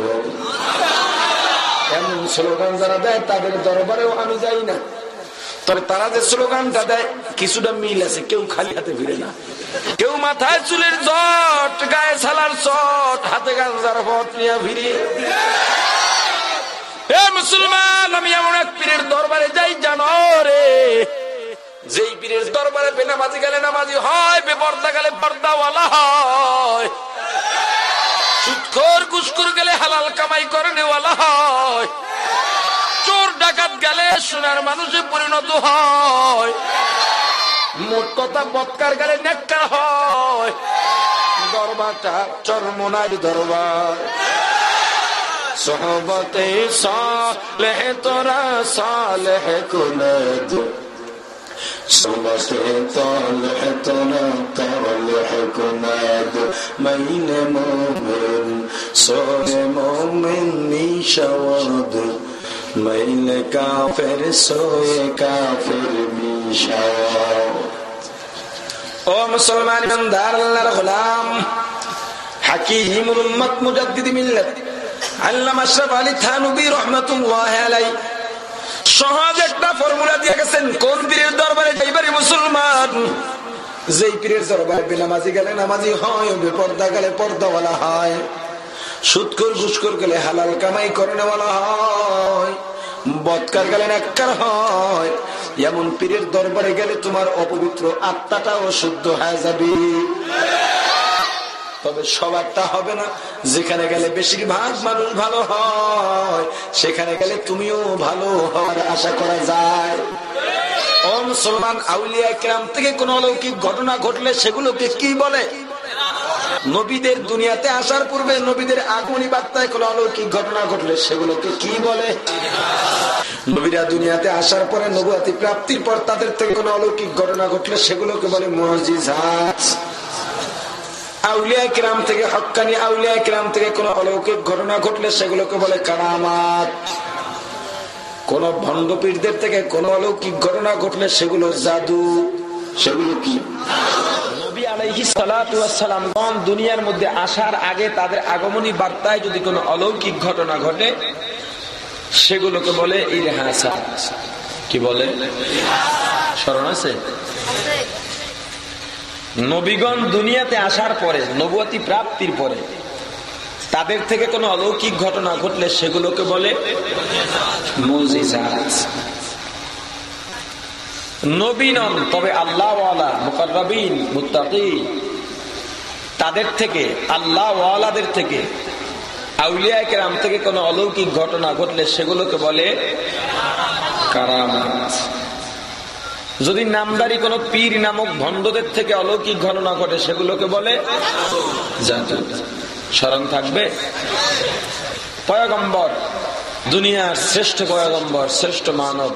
এমন স্লোগান যারা দেয়, তাদের দরবারেও আমি যাই না। তবে তারা যে স্লোগানটা দেয়, কিছুটা মিল আছে, কেউ খালি হাতে ফিরে না। কেউ মাথায় চুলের জট, গায়ে ছালার চট, হাতে গাঞ্জার ভট নিয়ে ফিরে এ মুসলমান, আমি এমন এক পীরের দরবারে যাই, জানো রে। যেই পীরের দরবারে বেনামাজি গেলে নামাজি হয়, বেপর্দা গেলে পর্দাওয়ালা হয়। সুৎখর কুস্কুর গেলে হালাল কামাই করে নেওয়ালা হয়। ডাকাত গেলে সোনার মানুষে পরিণত হয়। মোট কথা বৎকার গেলে নেককার হয়। দরবারটা চরমনার দরবার। সহবতে সালেহ, তোরা সালেহ তালেহ কুলদ মাইন মোমিন সোরে মোমিন নিশাওয়াদ মাইল কাফের সোয়ে কাফের মিশাওয়াদ ও মুসলমান ইমানদার আল্লাহর গোলাম হাকিমুল উম্মত মুজাদ্দিদ মিল্লাত আল্লামা আশরাফ আলী থানবী রহমাতুল্লাহ আলাইহি সহজ একটা ফর্মুলা দিয়ে গেছেন, কোন পীরের দরবারে যাইবারে মুসলমান? যেই পীরের দরবারে বেনামাজি গেলে নামাজি হয় বেপর্দা গেলে পর্দাওয়ালা হয়। সুৎকর ঘুষকর গেলে হালাল কামাই করে নেওয়ালা হয় বৎকার গেলে নাক্কার হয়। এমন পীরের দরবারে গেলে তোমার অপবিত্র আত্মাটাও শুদ্ধ হয়ে যাবে। তবে সবারটা হবে না, যেখানে গেলে বেশিরভাগ মানুষ ভালো হয়, সেখানে গেলে তুমিও ভালো হওয়ার আশা করা যায়। ও মুসলমান আউলিয়া কেরাম থেকে কোন অলৌকিক ঘটনা ঘটলে সেগুলোকে কি বলে? নবীদের দুনিয়াতে আসার পূর্বে নবীদের আগমনী বার্তায় কোন অলৌকিক ঘটনা ঘটলে সেগুলোকে কি বলে? নবীরা দুনিয়াতে আসার পরে নবুয়াতি প্রাপ্তির পর তাদের থেকে কোন অলৌকিক ঘটনা ঘটলে সেগুলোকে বলে মসজিদ আউলিয়া কিরাম থেকে হকানি আউলিয়া কিরাম থেকে কোন অলৌকিক ঘটনা ঘটলে সেগুলোকে বলে কারামাত। কোন ভণ্ডপীরদের থেকে কোন অলৌকিক ঘটনা ঘটলে সেগুলো জাদু। সেগুলো কি? দুনিয়ার মধ্যে আসার আগে তাদের আগমনী বার্তায় যদি কোনো অলৌকিক ঘটনা ঘটে, সেগুলোকে বলে ইরেহাসা। কি বলে? স্মরণ আছে? নবীগণ দুনিয়াতে আসার পরে নবতী প্রাপ্তির পরে, তাদের থেকে কোনো অলৌকিক ঘটনা ঘটলে সেগুলোকে বলে নবীনন তবে আল্লাহ তাদের থেকে, আল্লাহওয়ালাদের থেকে, আউলিয়া কেরাম থেকে কোনো অলৌকিক ঘটনা ঘটলে সেগুলোকে বলে যদি নামদারি কোন পীর নামক ভণ্ডদের থেকে অলৌকিক ঘটনা ঘটে, সেগুলোকে বলে স্মরণ থাকবে? পয়গম্বর, দুনিয়ার শ্রেষ্ঠ পয়গম্বর, শ্রেষ্ঠ মানব।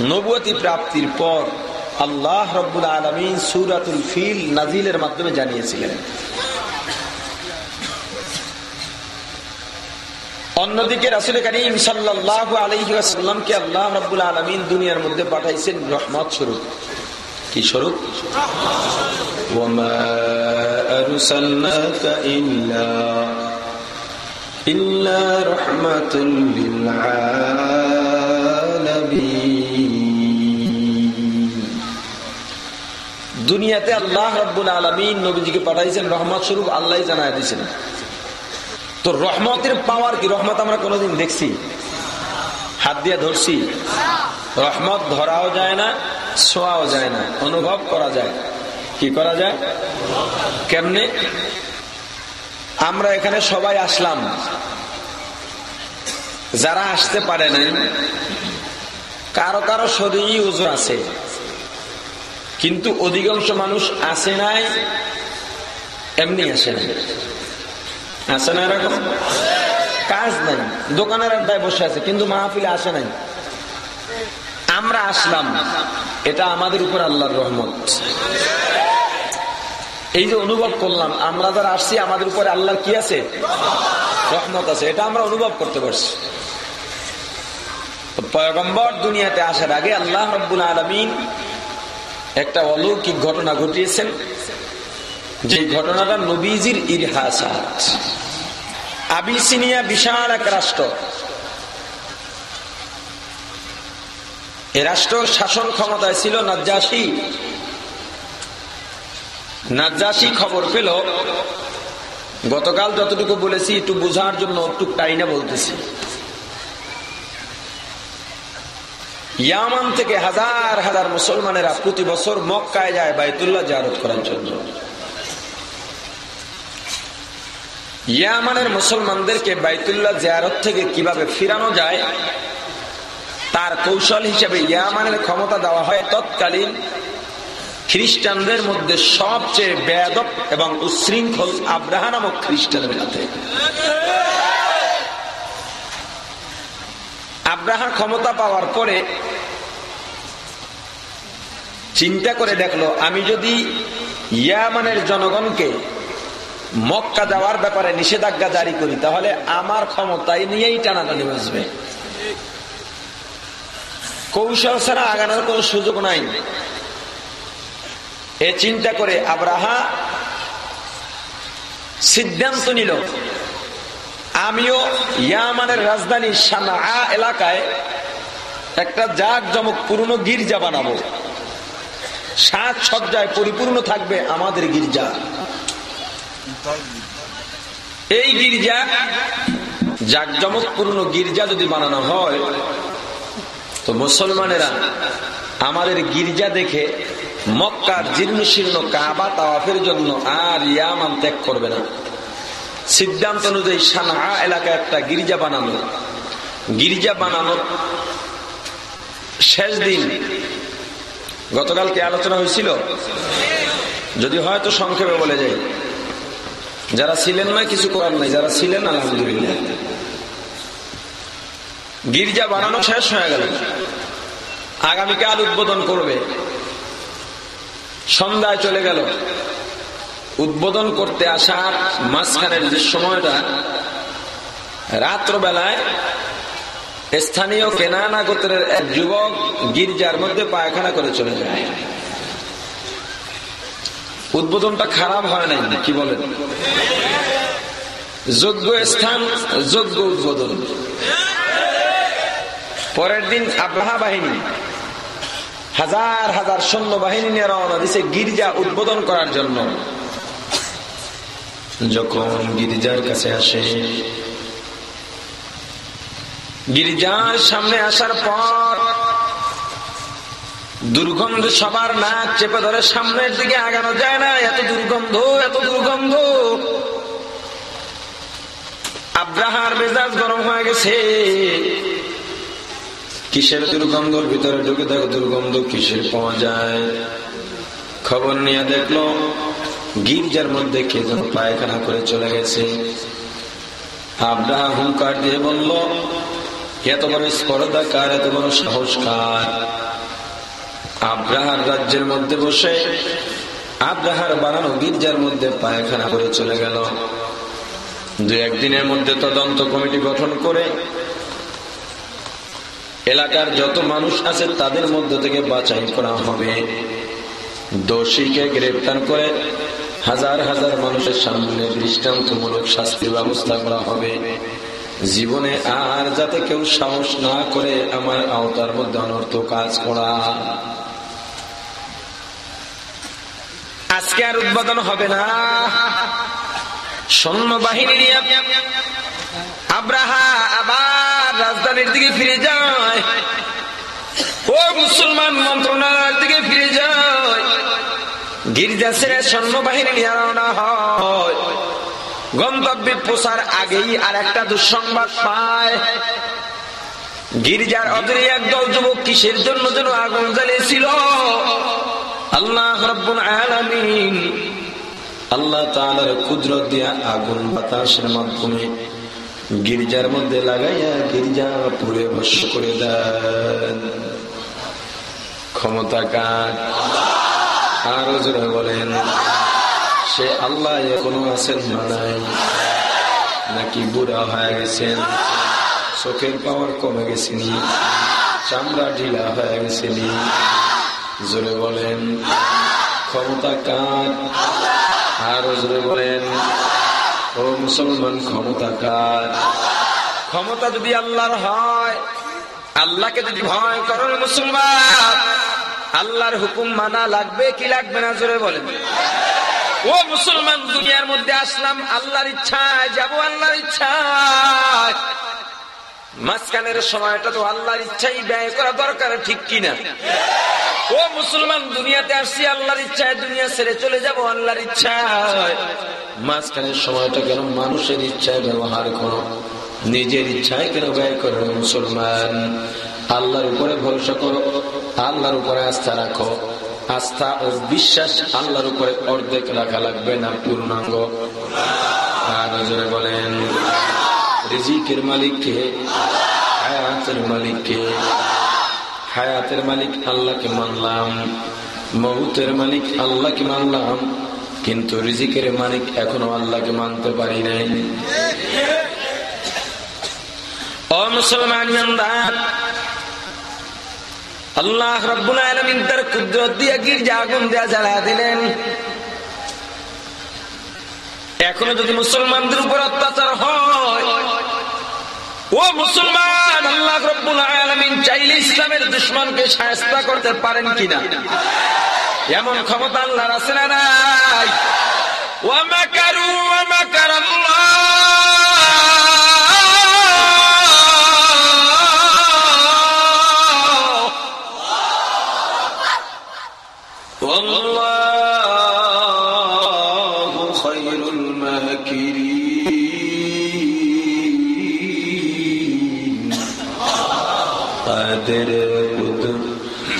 নবতী প্রাপ্তির পর আল্লাহ রব্বুল আলমিন সুরাতুল ফিল নাজিলের মাধ্যমে জানিয়েছিলেন। অন্যদিকে রাসুল করিম সাল্লাহ আল্লাহ রব্বুল আলমিন দুনিয়ার মধ্যে পাঠাইছেন রহমত স্বরূপ। কি স্বরূপ? ইল্লা রহমাতুল দুনিয়াতে আল্লাহ রব্বুল আলমিন নবীজিকে পাঠাইছেন, রহমত স্বরূপ আল্লাহ জানায় দিয়েছেন। তো রহমতের পাওয়ার কি? রহমত আমরা কোনোদিন দেখছি? হাত দিয়ে ধরছি? রহমত ধরাও যায় না শোয়াও যায় না, অনুভব করা যায়। কি করা যায়? কেমনে? আমরা এখানে সবাই আসলাম। যারা আসতে পারে নাই, কারও কারও শরীরই ওজন আছে। কিন্তু অধিকাংশ মানুষ আসে নাই, এমনি আসে নাই। আসে না এরকম? কাজ নাই। দোকানের আড্ডায় বসে আছে, কিন্তু মাহফিলে আসে নাই। আমরা আসলাম। এটা আমাদের উপর আল্লাহর রহমত। এই যে অনুভব করলাম, আমরা যারা আসছি, আমাদের উপরে আল্লাহর কি আছে? রহমত আছে। এটা আমরা অনুভব করতে পারছি। পয়গম্বর দুনিয়াতে আসার আগে আল্লাহ রব্বুল আলমিন একটা অলৌকিক ঘটনা ঘটিয়েছেন, যে ঘটনাটা নবীজির ইরহাসাত। আবিসিনিয়া বিশাল এক রাষ্ট্র। এ রাষ্ট্রের শাসন ক্ষমতায় ছিল, নাজ্জাসী। নাজ্জাসী খবর পেল, গতকাল যতটুকু বলেছি, একটু বোঝার জন্য একটু টাইনা বলতেছি। ইয়ামান থেকে হাজার হাজার মুসলমানেরা প্রতি বছর মক্কায় যায় বাইতুল্লাহ জারত করার জন্য। ইয়ামানের মুসলমানদেরকে বাইতুল্লাহ জিয়ারত থেকে কীভাবে ফিরানো যায়, তার কৌশল হিসেবে ইয়ামানের ক্ষমতা দেওয়া হয় তৎকালীন খ্রিস্টানদের মধ্যে সবচেয়ে বেদক এবং উশৃঙ্খল আব্রাহা নামক খ্রিস্টানের হাতে। আব্রাহার ক্ষমতা পাওয়ার পরে চিন্তা করে দেখল, আমি যদি ইয়ামানের জনগণকে মক্কা যাওয়ার ব্যাপারে নিষেধাজ্ঞা জারি করি, তাহলে আমার ক্ষমতায় নিয়েই টানাটানি বসবে কৌশল ছাড়া আগানোর কোন সুযোগ নাই। এ চিন্তা করে আব্রাহা সিদ্ধান্ত নিল আমিও ইয়ামানের রাজধানী সানা এলাকায় একটা জাক জমক পুরনো গির্জা বানাবো। সাত সজ্জায় পরিপূর্ণ থাকবে আমাদের গির্জা। এই গির্জা জাকজমকপূর্ণ গির্জা যদি বানানো হয়, তো মুসলমানেরা আমাদের গির্জা দেখে মক্কার জীর্ণ শীর্ণ কাবা তাওয়াফের জন্য আর ইয়ামান ত্যাগ করবে না। সিদ্ধান্ত অনুযায়ী সানা এলাকায় একটা গির্জা বানানো। গির্জা বানানোর শেষ দিন গতকালকে আলোচনা হয়েছিল। যদি হয়তো সংক্ষেপে বলে যাই। যারা ছিলেন না কিছু করার নাই। যারা ছিলেন, আলহামদুলিল্লাহ। গির্জা বানানো শেষ হয়ে গেল। আগামীকাল উদ্বোধন করবে। সন্ধ্যায় চলে গেল। উদ্বোধন করতে আসার মাঝখানের যে সময়টা, রাত্রবেলায় স্থানীয় কেনানা গোত্রের এক যুবক গির্জার মধ্যে পায়খানা করে চলে যায়। উদ্বোধনটা খারাপ হয় নাই, কি বলেন? যোগ্য স্থান, যোগ্য উদ্বোধন। পরের দিন আব্রাহা বাহিনী, হাজার হাজার সৈন্য বাহিনী নিয়ে রওনা দিছে গির্জা উদ্বোধন করার জন্য। যখন গির্জার কাছে আসে, গির্জার সামনে আসার পর দুর্গন্ধ সবার নাক চেপে ধরে সামনের দিকে আগানো যায় না, এত দুর্গন্ধ এত দুর্গন্ধ। আব্রাহার মেজাজ গরম হয়ে গেছে। কিসের দুর্গন্ধর ভিতরে ঢুকে দেখো, দুর্গন্ধ কিসের পাওয়া যায়? খবর নিয়ে দেখল গির্জার মধ্যে কে যেন পায়খানা করে চলে গেছে। আব্রাহা হুঙ্কার দিয়ে বলল, এত বড় স্পর্ধা কার এত বড় সাহস কার আব্রাহার রাজ্যের মধ্যে বসে, আব্রাহার বানানো গির্জার মধ্যে পায়খানা করে চলে গেল। দু একদিনের মধ্যে তদন্ত কমিটি গঠন করে, এলাকার যত মানুষ আছে তাদের মধ্য থেকে বাছাই করা হবে। দোষীকে গ্রেপ্তার করে হাজার হাজার মানুষের সামনে দৃষ্টান্তমূলক শাস্তির ব্যবস্থা করা হবে। জীবনে আর যাতে কেউ সাহস না করে আমার আওতার মধ্যে অনর্থ কাজ করা। আজকে আর উদ্বোধন হবে না। সৈন্য বাহিনী নিয়ে আব্রাহা আবার রাজধানীর দিকে ফিরে যায়। ও মুসলমান মন্ত্রণালয়ের দিকে ফিরে গির্জা সৈন্য বাহিনী নিয়ে রওনা হয়। গন্তব্যে পোষার আগেই আর একটা দুঃসংবাদ পায়। গির্জার অদরে একদল যুবক কিসের জন্য যেন আগুন জ্বালিয়েছিল? আল্লাহ রব্বুল আলামিন আল্লাহ তাআলার কুদরত দিয়া আগুন বাতাসের মাধ্যমে গির্জার মধ্যে লাগাইয়া গির্জা পুড়ে ভস্য করে দেন। ক্ষমতা কার? আরও জোরে বলেন। সে আল্লাহ এখনও আছেন মানাই নাকি বুড়া হয়ে গেছেন? চোখের পাওয়ার কমে গেছেনি, চামড়া ঢিলা হয়ে গেছেনি। জোরে বলেন, ক্ষমতা কার? আরও জোরে বলেন, ও মুসলমান ক্ষমতা কার? ক্ষমতা যদি আল্লাহর হয়, আল্লাহকে যদি ভয় করো মুসলমান আল্লাহর হুকুম মানা লাগবে, কি লাগবে না জোরে বলেন। ও মুসলমান দুনিয়ার মধ্যে আসলাম, আল্লাহর ইচ্ছায়, যাব আল্লাহর ইচ্ছায়। মাঝখানের সময়টা তো আল্লাহর ইচ্ছাই ব্যয় করা দরকার, ঠিক কিনা? ও মুসলমান দুনিয়াতে আসছি, আল্লাহর ইচ্ছায়, দুনিয়া ছেড়ে চলে যাব আল্লাহর ইচ্ছায়। মাঝখানের সময়টা কেন মানুষের ইচ্ছায় ব্যবহার করো, নিজের ইচ্ছায় কেন ব্যয় করো মুসলমান? আল্লাহর উপরে ভরসা করো, আল্লাহর উপরে আস্থা রাখো। আস্থা ও বিশ্বাস আল্লাহর উপরে অর্ধেক রাখা লাগবে না, পূর্ণাঙ্গ। আর নজরে বলেন, রিজিকের মালিককে হায়াতের মালিককে হায়াতের মালিক আল্লাহকে মানলাম মহুতের মালিক আল্লাহকে মানলাম, কিন্তু রিজিকের মালিক এখনও আল্লাহকে মানতে পারি নাই। ও মুসলমান আল্লাহ রব্বুল তার কুদরত দিয়ে গির্জা আগুন দেয়া জ্বালা দিলেন। এখনও যদি মুসলমানদের উপর অত্যাচার হয়, ও মুসলমান, আল্লাহ রব্বুল আলমিন চাইলে ইসলামের দুশ্মনকে সায়স্তা করতে পারেন কিনা? এমন ক্ষমতা আল্লাহর আছে না নাই? ওয়ামাকারু ওয়ামাকার والله خير الماكرين قادر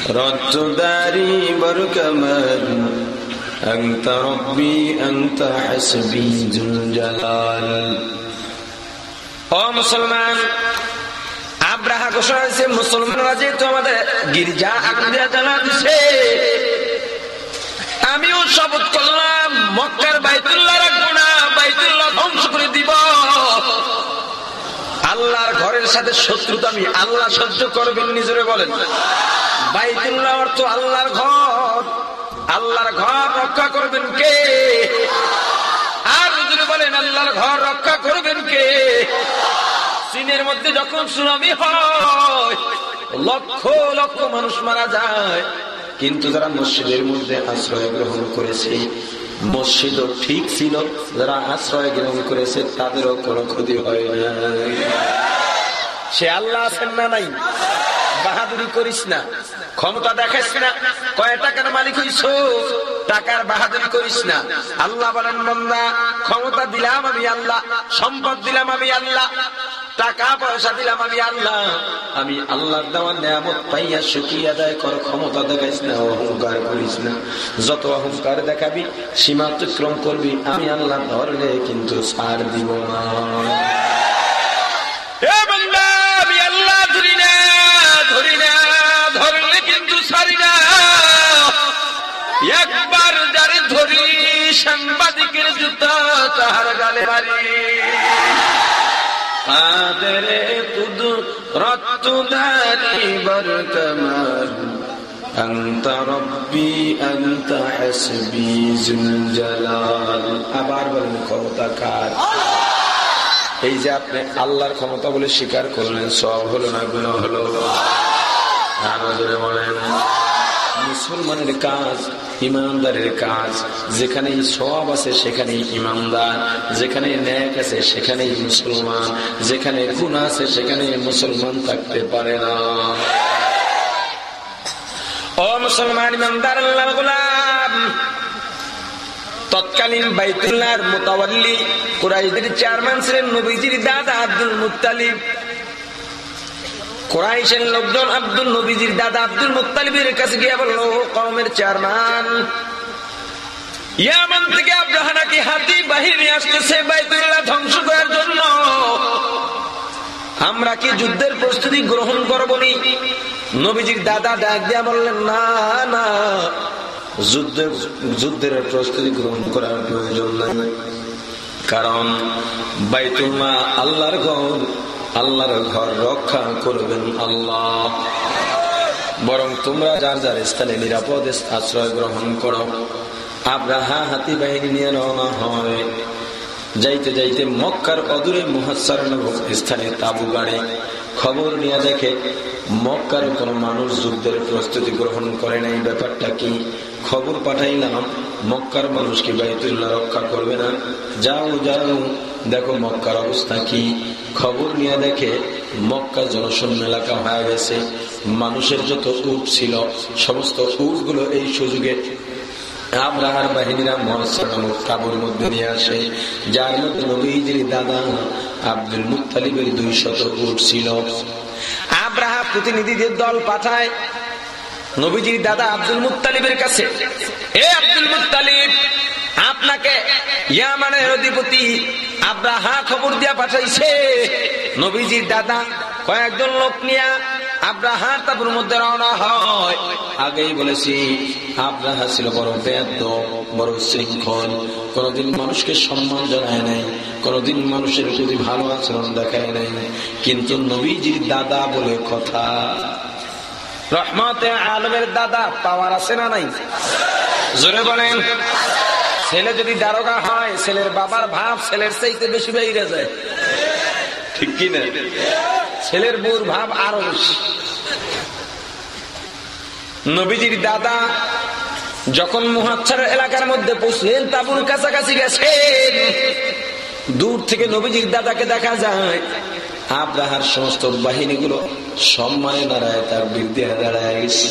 رد داري بركمال أنت ربي أنت حسبي ذو الجلال ও মুসলমান আব্রাহা ঘোষণা হয়েছে মুসলমানরা যেহেতু আমাদের গির্জা আগুন দেওয়া জানা দিছে আমিও শপথ করলাম, মক্কার বাইতুল্লাহ রাখব না, বাইতুল্লাহ ধ্বংস করে দিব। আল্লাহর ঘরের সাথে শত্রুতা আমি আল্লাহ সহ্য করবেন নিজরে বলেন। বাইতুল্লাহ অর্থ আল্লাহর ঘর। আল্লাহর ঘর রক্ষা করবেন কে? আর যদি বলেন, আল্লাহর ঘর রক্ষা করবেন কে? চীনের মধ্যে যখন সুনামি হয়, লক্ষ লক্ষ মানুষ মারা যায়। কিন্তু যারা মসজিদের মধ্যে আশ্রয় গ্রহণ করেছে মসজিদও ঠিক ছিল, যারা আশ্রয় গ্রহণ করেছে, তাদেরও কোনো ক্ষতি হয় না সে আল্লাহ আছেন না নাই? বাহাদুরি করিস না। ক্ষমতা দেখাস না। কয়, টাকার মালিক হইস টাকার বাহাদুরি করিস না। আল্লাহ বলেন, বন্দা, ক্ষমতা দিলাম আমি আল্লাহ, সম্পদ দিলাম আমি আল্লাহ, টাকা পয়সা দিলাম আমি আল্লাহ। আমি আল্লাহর দেওয়ার নিয়ামত পাইয়া সুখী আদায় কর, ক্ষমতা দেখাইস না, অহংকার করিস না। যত অহংকার দেখাবি, সীমা অতিক্রম করবি, আমি আল্লাহ ধরলে কিন্তু ছাড় দিব না আমি আল্লাহ ধরি না ধরি না ধরলে কিন্তু ছাড়ি না একবার যারে ধরি সাংবাদিকের জুতা তাহার গালে মারি قادر قدرت داري بركمان أنت ربي أنت حسبي ذو الجلال আবার বলেন ক্ষমতাকার এই যে আপনি আল্লাহর ক্ষমতা বলে স্বীকার করলেন সব হলো না গুণ হলো? আমাদের বলেন। মুসলমানের কাজ, ইমানদারের কাজ যেখানে সব আছে সেখানে ইমানদার যেখানে ন্যাক আছে সেখানেই মুসলমান, যেখানে গুণ আছে সেখানে মুসলমান থাকতে পারে না। ও মুসলমান ইমানদার গোলাম তৎকালীন বাইতুল্লাহর মোতাবাল্লি কুরাইশদের চেয়ারম্যান ছিলেন নবীজির দাদা আব্দুল মুতালিব কোরাইশের লোকজন আব্দুল নবীজির দাদা আব্দুল মুতালিবের কাছে গিয়ে বলল কমের চেয়ারম্যান, ইয়ামান থেকে আব্রাহা নাকি হাতি বাহিনী আসতেছে বাইতুল্লাহ ধ্বংস করার জন্য? আমরা কি যুদ্ধের প্রস্তুতি গ্রহণ করবনি নবীজির দাদা ডাক দিয়া বললেন, না না যুদ্ধের যুদ্ধের প্রস্তুতি গ্রহণ করার প্রয়োজন নাই। কারণ মা আল্লাহর ঘর আল্লাহর ঘর রক্ষা করবেন আল্লাহ। বরং তোমরা যার যার স্থানে নিরাপদ আশ্রয় গ্রহণ করো, আব্রাহা হাতি বাহিনী নিয়ে রওনা হয়। যাইতে যাইতে মক্কার অদূরে মহাসার স্থানে তাবু গাড়ে খবর নিয়ে দেখে, মক্কার কোন মানুষ যুদ্ধের প্রস্তুতি গ্রহণ করে নাই। ব্যাপারটা কি? খবর পাঠাইলাম, মক্কার মানুষ কি বাইতুল্লাহ রক্ষা করবে না? যাও যাও, দেখো মক্কার অবস্থা কি। খবর নিয়ে দেখে, মক্কা জনশূন্য এলাকা হয়ে গেছে। মানুষের যত উট ছিল, সমস্ত উটগুলো এই সুযোগে আব্রাহার বাহিনীরা মহাসানুর কাবুর মধ্যে নিয়ে আসে, যার মধ্যে নবীজির দাদা আব্দুল মুতালিবের দুই শত উট ছিল। আব্রাহা প্রতিনিধিদের দল পাঠায় নবীজির দাদা আব্দুল মুতালিবের কাছে। এ আব্দুল মুতালিব আপনাকে ইয়ামানের অধিপতি আব্রাহা খবর দিয়া পাঠাইছে। নবীজির দাদা কয়েকজন লোক নিয়া আব্রাহার তাপুর মধ্যে রওনা হয়। আগেই বলেছি, আব্রাহা ছিল বড় বেদ বড় শৃঙ্খল কোনদিন মানুষকে সম্মান জানায় নাই, কোনদিন মানুষের প্রতি ভালো আচরণ দেখায় নাই। কিন্তু নবীজির দাদা বলে কথা, রহমতে আলমের দাদা পাওয়ার আছে না নাই? জোরে বলেন, ছেলে যদি দারোগা হয়, ছেলের বাবার ভাব ছেলের চাইতে বেশি বেড়ে যায়। ঠিক কিনা? ছেলের বউর ভাব আরও বেশি। নবীজির দাদা যখন মুহাচ্ছার এলাকার মধ্যে পৌঁছলেন তাবুর কাছাকাছি গেছেন। দূর থেকে নবীজির দাদাকে দেখা যায়, আব্রাহার সমস্ত বাহিনীগুলো সম্মানে দাঁড়ায় তার বৃদ্ধি দাঁড়ায় গেছে।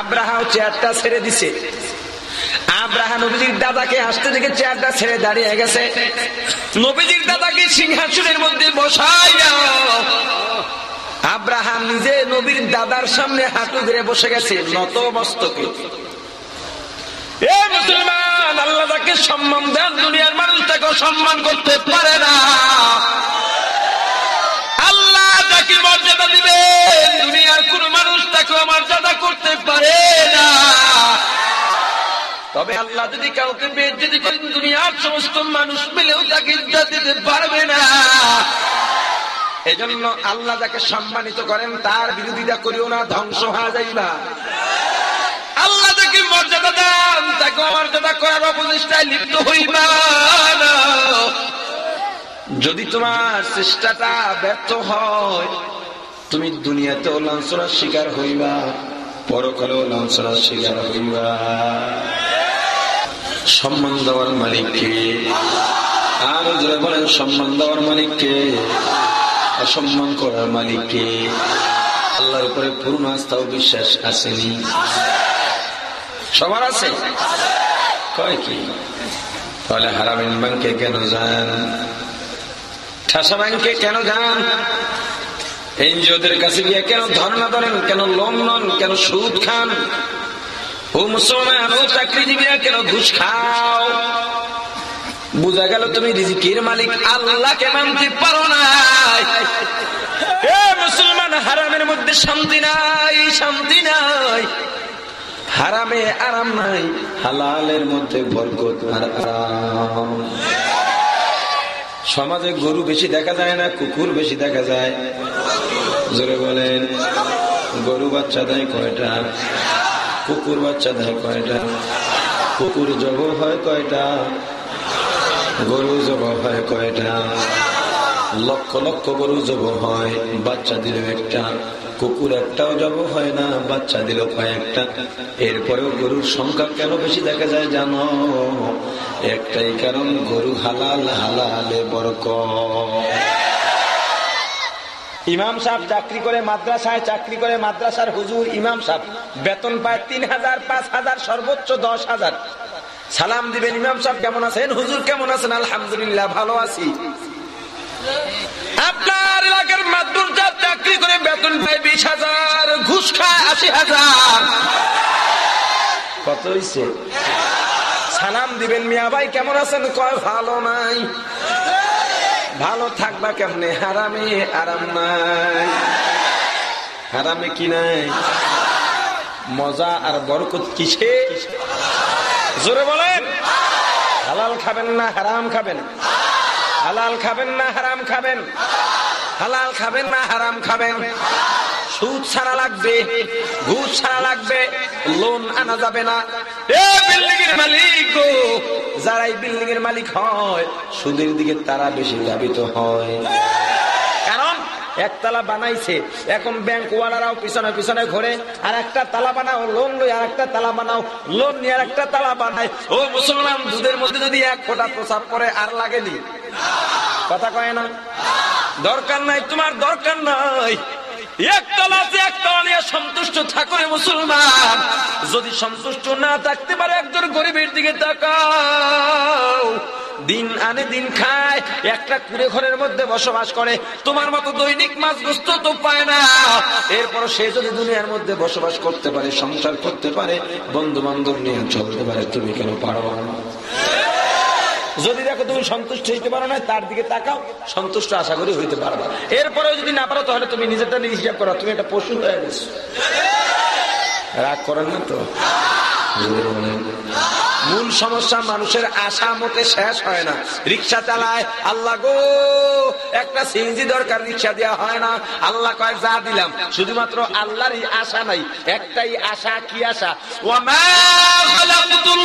আব্রাহাও চেয়ারটা ছেড়ে দিছে। আব্রাহা নবীজির দাদাকে আসতে দেখে চেয়ারটা ছেড়ে দাঁড়িয়ে গেছে। নবীজির দাদাকে সিংহাসনের মধ্যে বসাইয়া আব্রাহাম নিজে নবীর দাদার সামনে হাঁটু ধরে বসে গেছে নত মস্তকে এ মুসলমান, আল্লাহ তাকে সম্মান দেন, দুনিয়ার মানুষ তাকে সম্মান করতে পারে না। আল্লাহ তাকে মর্যাদা দিবে দুনিয়ার কোন মানুষ তাকে মর্যাদা করতে পারে না। তবে আল্লাহ যদি কাউকে যদি করেন, দুনিয়ার সমস্ত মানুষ মিলেও তাকে ইজ্জত দিতে পারবে না। এজন্য আল্লাহ যাকে সম্মানিত করেন, তার বিরোধিতা করিও না, ধ্বংস হয়ে যাইবা মর্যাদা দেন, তাকে অমর্যাদা করার অপচেষ্টায় লিপ্ত হইবা যদি তোমার চেষ্টাটা ব্যর্থ হয়, তুমি দুনিয়াতেও লাঞ্ছনার শিকার হইবা, পরকালেও লাঞ্ছনার শিকার হইবা। সম্মান দেওয়ার মালিককে। আর যারা বলেন সম্মান দেওয়ার মালিককে, অসম্মান করার মালিককে, আল্লাহর উপরে পূর্ণ আস্থা ও বিশ্বাস আসেনি। সবার আছে? কয় কি? তাহলে হারামিন ব্যাংকে কেন যান? ঠাসা ব্যাংকে কেন যান? এনজিওদের কাছে গিয়ে কেন ধর্ণা ধরেন? কেন লোন নন? কেন সুদ খান? ও মুসলমান, ও চাকরিজীবীরা, কেন ঘুষ খাও? বুঝা গেল তুমি রিজিকের মালিক, আল্লাহকে মানতে পারো না মুসলমান, হারামের মধ্যে শান্তি নাই শান্তি নাই। হারামে আরাম নাই, হালালের মধ্যে বরকত আর আরাম। সমাজে গরু বেশি দেখা যায় না, কুকুর বেশি দেখা যায়? জোরে বলেন, গরু বাচ্চা দেয় কয়টা? কুকুর বাচ্চা দেয় কয়টা? কুকুর জব হয় কয়টা? গরু জব হয় কয়টা? লক্ষ লক্ষ গরু জব হয়, বাচ্চা দিল একটা। কুকুর একটাও জব হয় না, বাচ্চা দিল কয়েকটা। এরপরেও গরুর সংখ্যা কেন বেশি দেখা যায় জানো? একটাই কারণ, গরু হালাল, হালালে বরক ইমাম সাহেব চাকরি করে মাদ্রাসায়, চাকরি করে মাদ্রাসার হুজুর ইমাম সাহেব। বেতন পায় তিন হাজার, পাঁচ হাজার, সর্বোচ্চ দশ হাজার। সালাম দিবেন ইমাম সাহেব, কেমন আছেন? হুজুর কেমন আছেন? আলহামদুলিল্লাহ, ভালো আছি। আপনার এলাকার মাদুর সাহেব চাকরি করে বেতন পায় বিশ হাজার, ঘুষ খায় আশি হাজার। কত সালাম দিবেন মিয়া ভাই, কেমন আছেন? কয়, ভালো নাই। ভালো থাকবা কেমনে? হারামে আরাম নাই। হারামে কি নাই? মজা আর বরকত কিসে? জোরে বলেন। হালাল খাবেন না হারাম খাবেন? হালাল খাবেন না হারাম খাবেন? হালাল খাবেন না হারাম খাবেন? সুদ ছাড়া লাগবে, ঘুষ ছাড়া লাগবে, লোন আনা যাবে না। মালিক যারা এই বিল্ডিং এর মালিক হয়, সুদের দিকে তারা বেশি ধাবিত হয়। কারণ একতলা বানাইছে, এখন ব্যাংক ওয়ালারাও পিছনে পিছনে ঘোরে, আর একটা তালা বানাও লোন লই, আর একটা তালা বানাও লোন নিয়ে আর একটা তালা বানায়। ও মুসলমান, দুধের মধ্যে যদি এক ফোটা প্রসাব করে, আর লাগেনি? কথা কয় না? দরকার নাই, তোমার দরকার নাই। একতলা আছে একতলা নিয়ে সন্তুষ্ট থাকো মুসলমান। যদি সন্তুষ্ট না থাকতে পারে, একজন গরিবের দিকে তাকাও। দিন আনে, দিন খায়, একটা কুড়ে ঘরের মধ্যে বসবাস করে। তোমার মতো দৈনিক মাছ গোস্ত তো পায় না। এরপর সে যদি দুনিয়ার মধ্যে বসবাস করতে পারে, সংসার করতে পারে বন্ধু বান্ধব নিয়ে চলতে পারে, তুমি কেন পারো না? যদি দেখো তুমি সন্তুষ্ট হইতে পারো না, তার দিকে তাকাও, সন্তুষ্ট আশা করি হইতে পারবা। এরপরেও যদি না পারো, তাহলে তুমি নিজেরটা নিয়ে হিসাব করো, তুমি একটা পশু হয়ে গেছো। রাগ করেন না তো? মূল সমস্যা মানুষের আশা মতে শেষ হয় না। রিক্সা চালায়, আল্লাহ গো, একটা সিএনজি দরকার, রিক্সা দেওয়া হয় না। আল্লাহ কয়, যা দিলাম। শুধুমাত্র আল্লাহরই আশা নাই, একটাই আশা, কি আশা? ওয়ামা খালাকতুল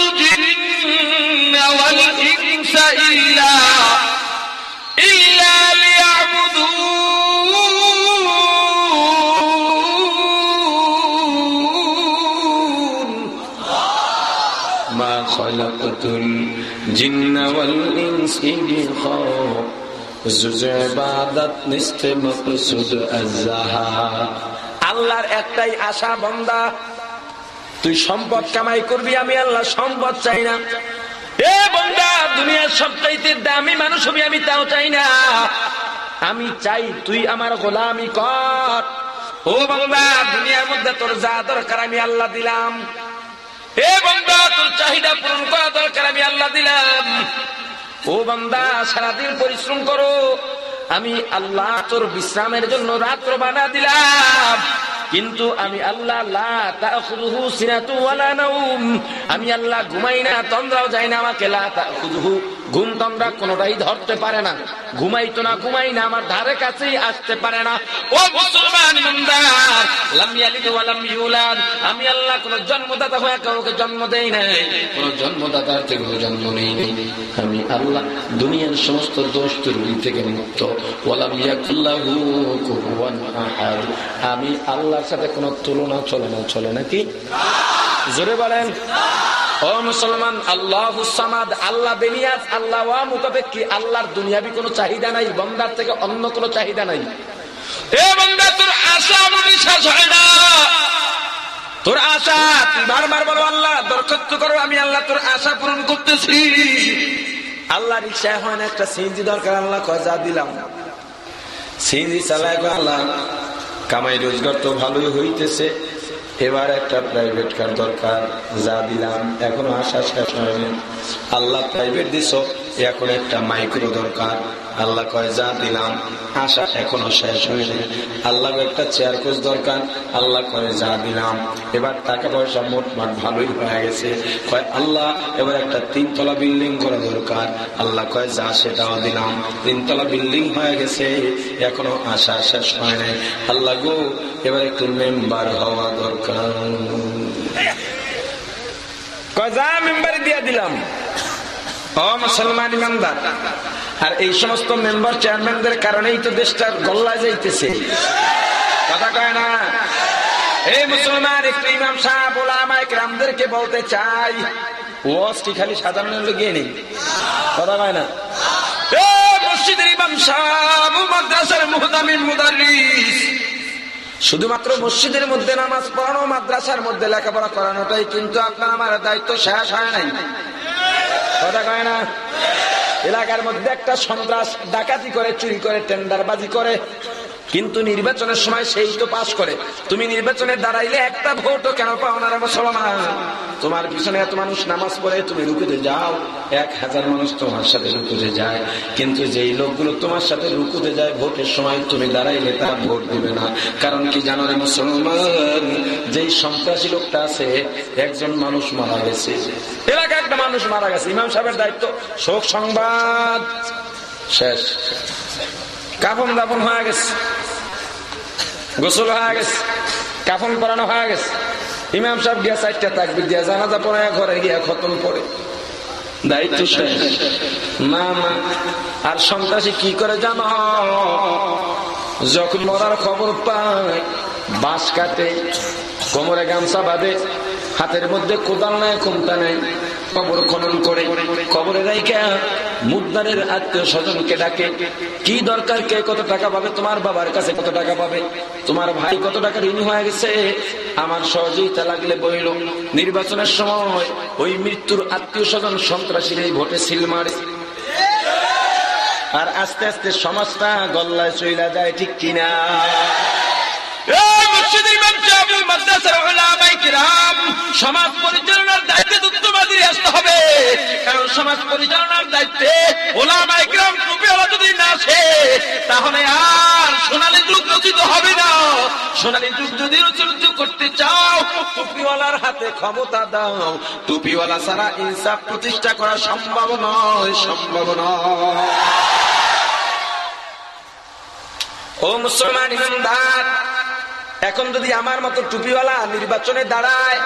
ইল্লা ইল্লা লিয়াবুদুন আজাহা আল্লাহর একটাই আশা বন্দা, তুই সম্পদ কামাই করবি, আমি আল্লাহ সম্পদ চাই না। এ বন্দা, দুনিয়ার সবচাইতে দামি মানুষ হবি, আমি তাও চাই না। আমি চাই তুই আমার গোলামি কর। ও বন্দা, দুনিয়ার মধ্যে তোর যা দরকার, আমি আল্লাহ দিলাম। এ বন্দা, তোর চাহিদা পূরণ করা দরকার, আমি আল্লাহ দিলাম। ও বন্দা, সারাদিন পরিশ্রম করো। আমি আল্লাহ তোর বিশ্রামের জন্য রাত্র বানা দিলাম। কিন্তু আমি আল্লাহ আমি আল্লাহ ঘুমাই না, তন্দ্রাও যাই না আমাকে ঘুম তন্দ্রা কোনোটাই ধরতে পারে না। ঘুমাইতো না, ঘুমাই না, আমার ধারে কাছেই আসতে পারে না। ও মুসলমান আমি আল্লাহ কোন জন্মদাতা হয়ে কাউকে জন্ম দেই নাই। কোন জন্মদাতার থেকে জন্ম নেই। আমি আল্লাহ দুনিয়ার সমস্ত দোষ থেকে মুক্ত। ওয়ালাম ইয়াকুল্লাহু কুফুয়ান আহাদ। আমি আল্লাহর সাথে কোনো তুলনা চলে না, চলে নাকি? জোরে বলেন। ও মুসলমান, আল্লাহ সামাদ, আল্লাহ বেনিয়াজ, আল্লাহ মুতাফেক্কি আল্লাহর দুনিয়াবি কোনো চাহিদা নাই, বন্দার থেকে অন্য কোনো চাহিদা নাই। তোর আশা তোর আশা বারবার বলো, আল্লাহ, দরখাস্ত করো, আমি আল্লাহ তোর আশা পূরণ করতেছি। আল্লাহ রিক্সায় হয় না, একটা সিএনজি দরকার, আল্লাহ কজা দিলাম। সিএনজি চালায় আল্লাহ কামাই রোজগার তো ভালোই হইতেছে। এবার একটা প্রাইভেট কার দরকার, যা দিলাম, এখনও আশা শেষ হয়নি। আল্লাহ প্রাইভেট দিস এখন একটা মাইক্রো দরকার। আল্লাহ কয়, যা দিলাম, আশা এখনও শেষ হয়নি। আল্লাহ একটা চেয়ার কোচ দরকার। আল্লাহ কয়, যা দিলাম। এবার টাকা পয়সা মোটমাট ভালোই হয়ে গেছে। কয়, আল্লাহ, এবার একটা তিনতলা বিল্ডিং করা দরকার। আল্লাহ কয়, যা, সেটাও দিলাম। তিনতলা বিল্ডিং হয়ে গেছে। এখনও আশা শেষ হয় নাই আল্লাহ গো, এবার একটু মেম্বার হওয়া দরকার। কজা মেম্বার দিয়ে দিলাম। ও মুসলমান ইমানদার, আর এই সমস্ত মেম্বার চেয়ারম্যানদের কারণেই তো দেশটা গল্লা যাইতেছে। কথা কয় না? এই মুসলমান, একটু ইমাম সাহেব ওলামায় রামদেরকে বলতে চাই। ওয়াজ কি খালি সাধারণ গিয়ে নেই? কথা কয় না? মসজিদের ইমাম সাহেব, মাদ্রাসার মুহতামিন মুদারিস। শুধুমাত্র মসজিদের মধ্যে নামাজ পড়ানো, মাদ্রাসার মধ্যে লেখাপড়া করানোটাই কিন্তু আপনার আমার দায়িত্ব শেষ হয় নাই। কথা কয় না? এলাকার মধ্যে একটা সন্ত্রাস ডাকাতি করে চুরি করে টেন্ডারবাজি করে। কিন্তু নির্বাচনের সময় সেই তো পাশ করে। তুমি নির্বাচনে দাঁড়াইলে একটা ভোটও কেন পাও না মুসলমান? তোমার পিছনে এত মানুষ নামাজ পড়ে, তুমি রুকুতে যাও। এক হাজার মানুষ তোমার সাথে রুকুতে যায়। কিন্তু যেই লোকগুলো তোমার সাথে রুকুতে যায়, ভোটের সময় তুমি দাঁড়াইলে তারা ভোট দিবে না। কারণ কি জানো রে মুসলমান? যেই সন্ত্রাসী লোকটা আছে, একজন মানুষ মারা গেছে। এলাকা একটা মানুষ মারা গেছে। ইমাম সাহেবের দায়িত্ব। শোক সংবাদ। শেষ। কাফন দাফন হয়ে গেছে। গোসল হয়ে গেছে। কাফন পরানো হয়ে গেছে। ইমাম সাহেব গিয়া চারটা তাকবির দিয়া জানাজা পড়ায় ঘরে গিয়া খতম করে। দায়িত্ব শেষ। না না আর সন্ত্রাসী কি করে জানো? যখন মরার খবর পায় বাঁশ কাটে কোমরে গামছা বাঁধে হাতের মধ্যে কোদাল নাই খুমটা নাই। কবর খনন করে, কবরে রাইকা মুদারের আত্মীয় স্বজনকে ডাকে, কি দরকার? কে কত টাকা পাবে? তোমার বাবার কাছে কত টাকা পাবে? তোমার ভাই কত টাকা ঋণ হয়ে গেছে? আমার সহযোগিতা লাগলে বইল। নির্বাচনের সময় ওই মৃত্যুর আত্মীয় স্বজন সন্ত্রাসীর এই ভোটে সিল মারে। আর আস্তে আস্তে সমাজটা গল্লায় চইলা যায়, ঠিক কিনা? সমাজ পরিচালনার দায়িত্বে দুঃখবাদী আসতে হবে। কারণ সমাজ পরিচালনার দায়িত্বে ওলামাই গ্রাম টুপিওয়ালা যদি না আসে, তাহলে আর সোনালী যুগ রচিত হবে না। সোনালী যুগ যদি রচিত করতে চাও, টুপিওয়ালার হাতে ক্ষমতা দাও। টুপিওয়ালা ছাড়া ইনসাফ প্রতিষ্ঠা করা সম্ভব নয় সম্ভব নয়। ও মুসলমান ইমানদার, এখন যদি আমার মতো টুপিওয়ালা নির্বাচনে দাঁড়ায়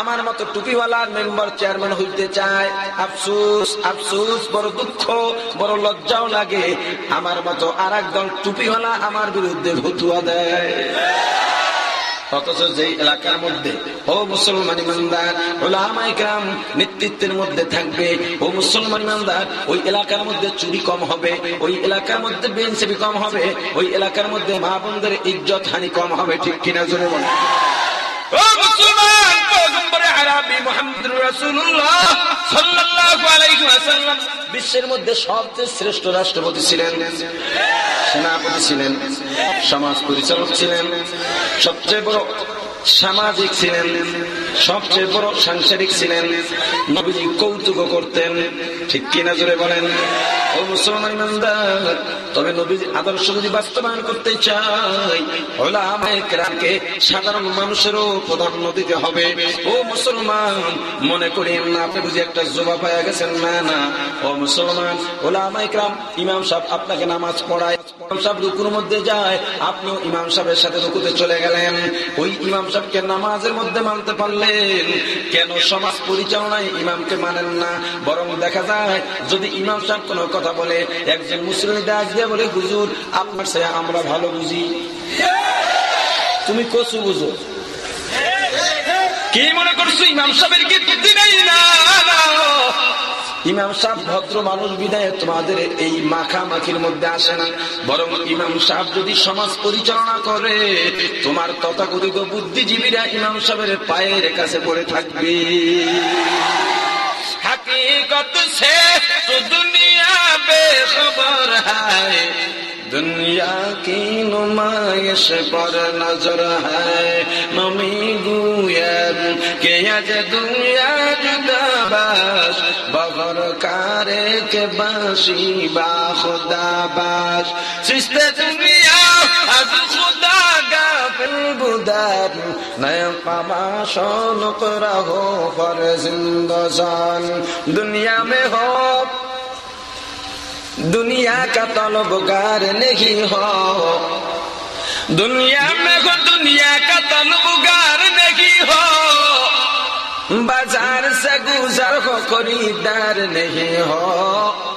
আমার মতো টুপিওয়ালা মেম্বার চেয়ারম্যান হইতে চায়। আফসুস আফসুস, বড় দুঃখ, বড় লজ্জাও লাগে। আমার মতো আর দল টুপিওয়ালা আমার বিরুদ্ধে ভুতুয়া দেয়। অথচ যে এলাকার মধ্যে, ও মুসলমান নেতৃত্বের মধ্যে থাকবে, ও মুসলমান ওই এলাকার মধ্যে চুরি কম হবে, ওই এলাকার মধ্যে কম হবে, ওই এলাকার মধ্যে বোনদের ইজ্জত হানি কম হবে, ঠিক কিনা জোরে বলে বিশ্বের মধ্যে সবচেয়ে শ্রেষ্ঠ রাষ্ট্রপতি ছিলেন সেনাপতি ছিলেন সমাজ পরিচালক ছিলেন সবচেয়ে বড় সামাজিক ছিলেন, সবচেয়ে বড় সাংসারিক ছিলেন, নবীজি কৌতুক করতেন। ঠিক কিনা জোরে বলেন? ও মুসলমান তবে আদর্শ যদি বাস্তবায়ন করতে সাধারণ মানুষেরও হবে। ও মুসলমান, মনে না, আপনি বুঝি একটা গেছেন? না না। ও মুসলমান ইমাম আপনাকে নামাজ পড়ায় রুকুর মধ্যে যায়, আপনিও ইমাম সাহেবের সাথে রুকুতে চলে গেলেন। ওই ইমাম সাহেবকে নামাজের মধ্যে মানতে পারলেন। কেন সমাজ পরিচালনায় ইমামকে মানেন না? বরং দেখা যায়, যদি ইমাম সাহেব কোনো কথা বলে, একজন মুসলিম ডাক দিয়ে বলে, হুজুর, আপনার সে আমরা ভালো বুঝি। তুমি কচু বুঝো। কি মনে করছ ইমাম সাহেবের কি না। ইমাম সাহ ভদ্র মানুষ বিদায় তোমাদের এই মাখামাখির মধ্যে আসে না। বরং ইমাম সাহ যদি সমাজ পরিচালনা করে তোমার তথাকথিত বুদ্ধিজীবীরা ইমাম সাহেবের পায়ের কাছে পড়ে থাকবে। হাকিকত সে তো দুনিয়া বেখবর হায়। দুনিয়া কি নুমাইশ পর নজর হায়। নমি গুয়ার কে আজ দুনিয়া জুদা बाश बगर कारे के बाशी बा खुदा बाश सिस्ते दुनिया आज खुदा गाफिल बुदार नया कमाशो नुकरा हो पर जिंदजान दुनिया में हो दुनिया का तलबगार नहीं हो दुनिया में हो दुनिया का तलबगार नहीं हो बाजार से गुजर हो खरीदार नहीं हो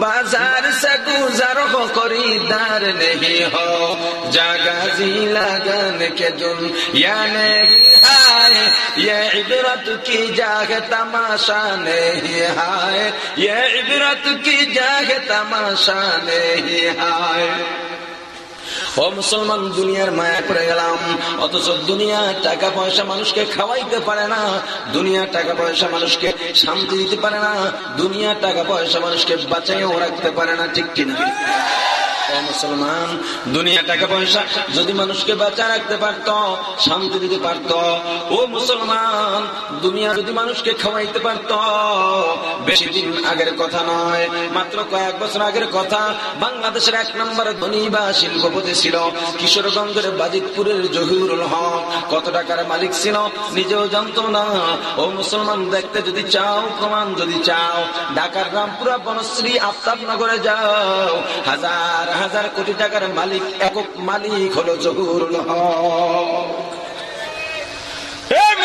बाजार से गुजर हो खरीदार नहीं हो जगह जी लगन के दुन या नहीं है ये इबरत की जाग तमाशा नहीं है ये इबरत की जाग तमाशा नहीं है ও মুসলমান, দুনিয়ার মায়া করে গেলাম। অথচ দুনিয়া টাকা পয়সা মানুষকে খাওয়াইতে পারে না। দুনিয়া টাকা পয়সা মানুষকে শান্তি দিতে পারে না। দুনিয়া টাকা পয়সা মানুষকে বাঁচাইও রাখতে পারে না, ঠিক কিনা? ও মুসলমান দুনিয়া টাকা পয়সা যদি মানুষকে বাঁচা রাখতে পারত, শান্তি দিতে পারত, ও মুসলমান, দুনিয়া যদি মানুষকে খাওয়াইতে পারত, বেশি দিন আগের কথা নয়, মাত্র কয়েক বছর আগের কথা, বাংলাদেশের এক নম্বর ধনী বা শিল্পপতি ছিল, কিশোরগঞ্জের বাজিতপুরের জহিরুল হক। কত টাকার মালিক ছিল, নিজেও জানতো না। ও মুসলমান, দেখতে যদি চাও, প্রমাণ যদি চাও, ঢাকার রামপুরা বনশ্রী আফতাবনগরে যাও, হাজার হাজার কোটি টাকার মালিক একক মালিক হলো জহুরুল হক।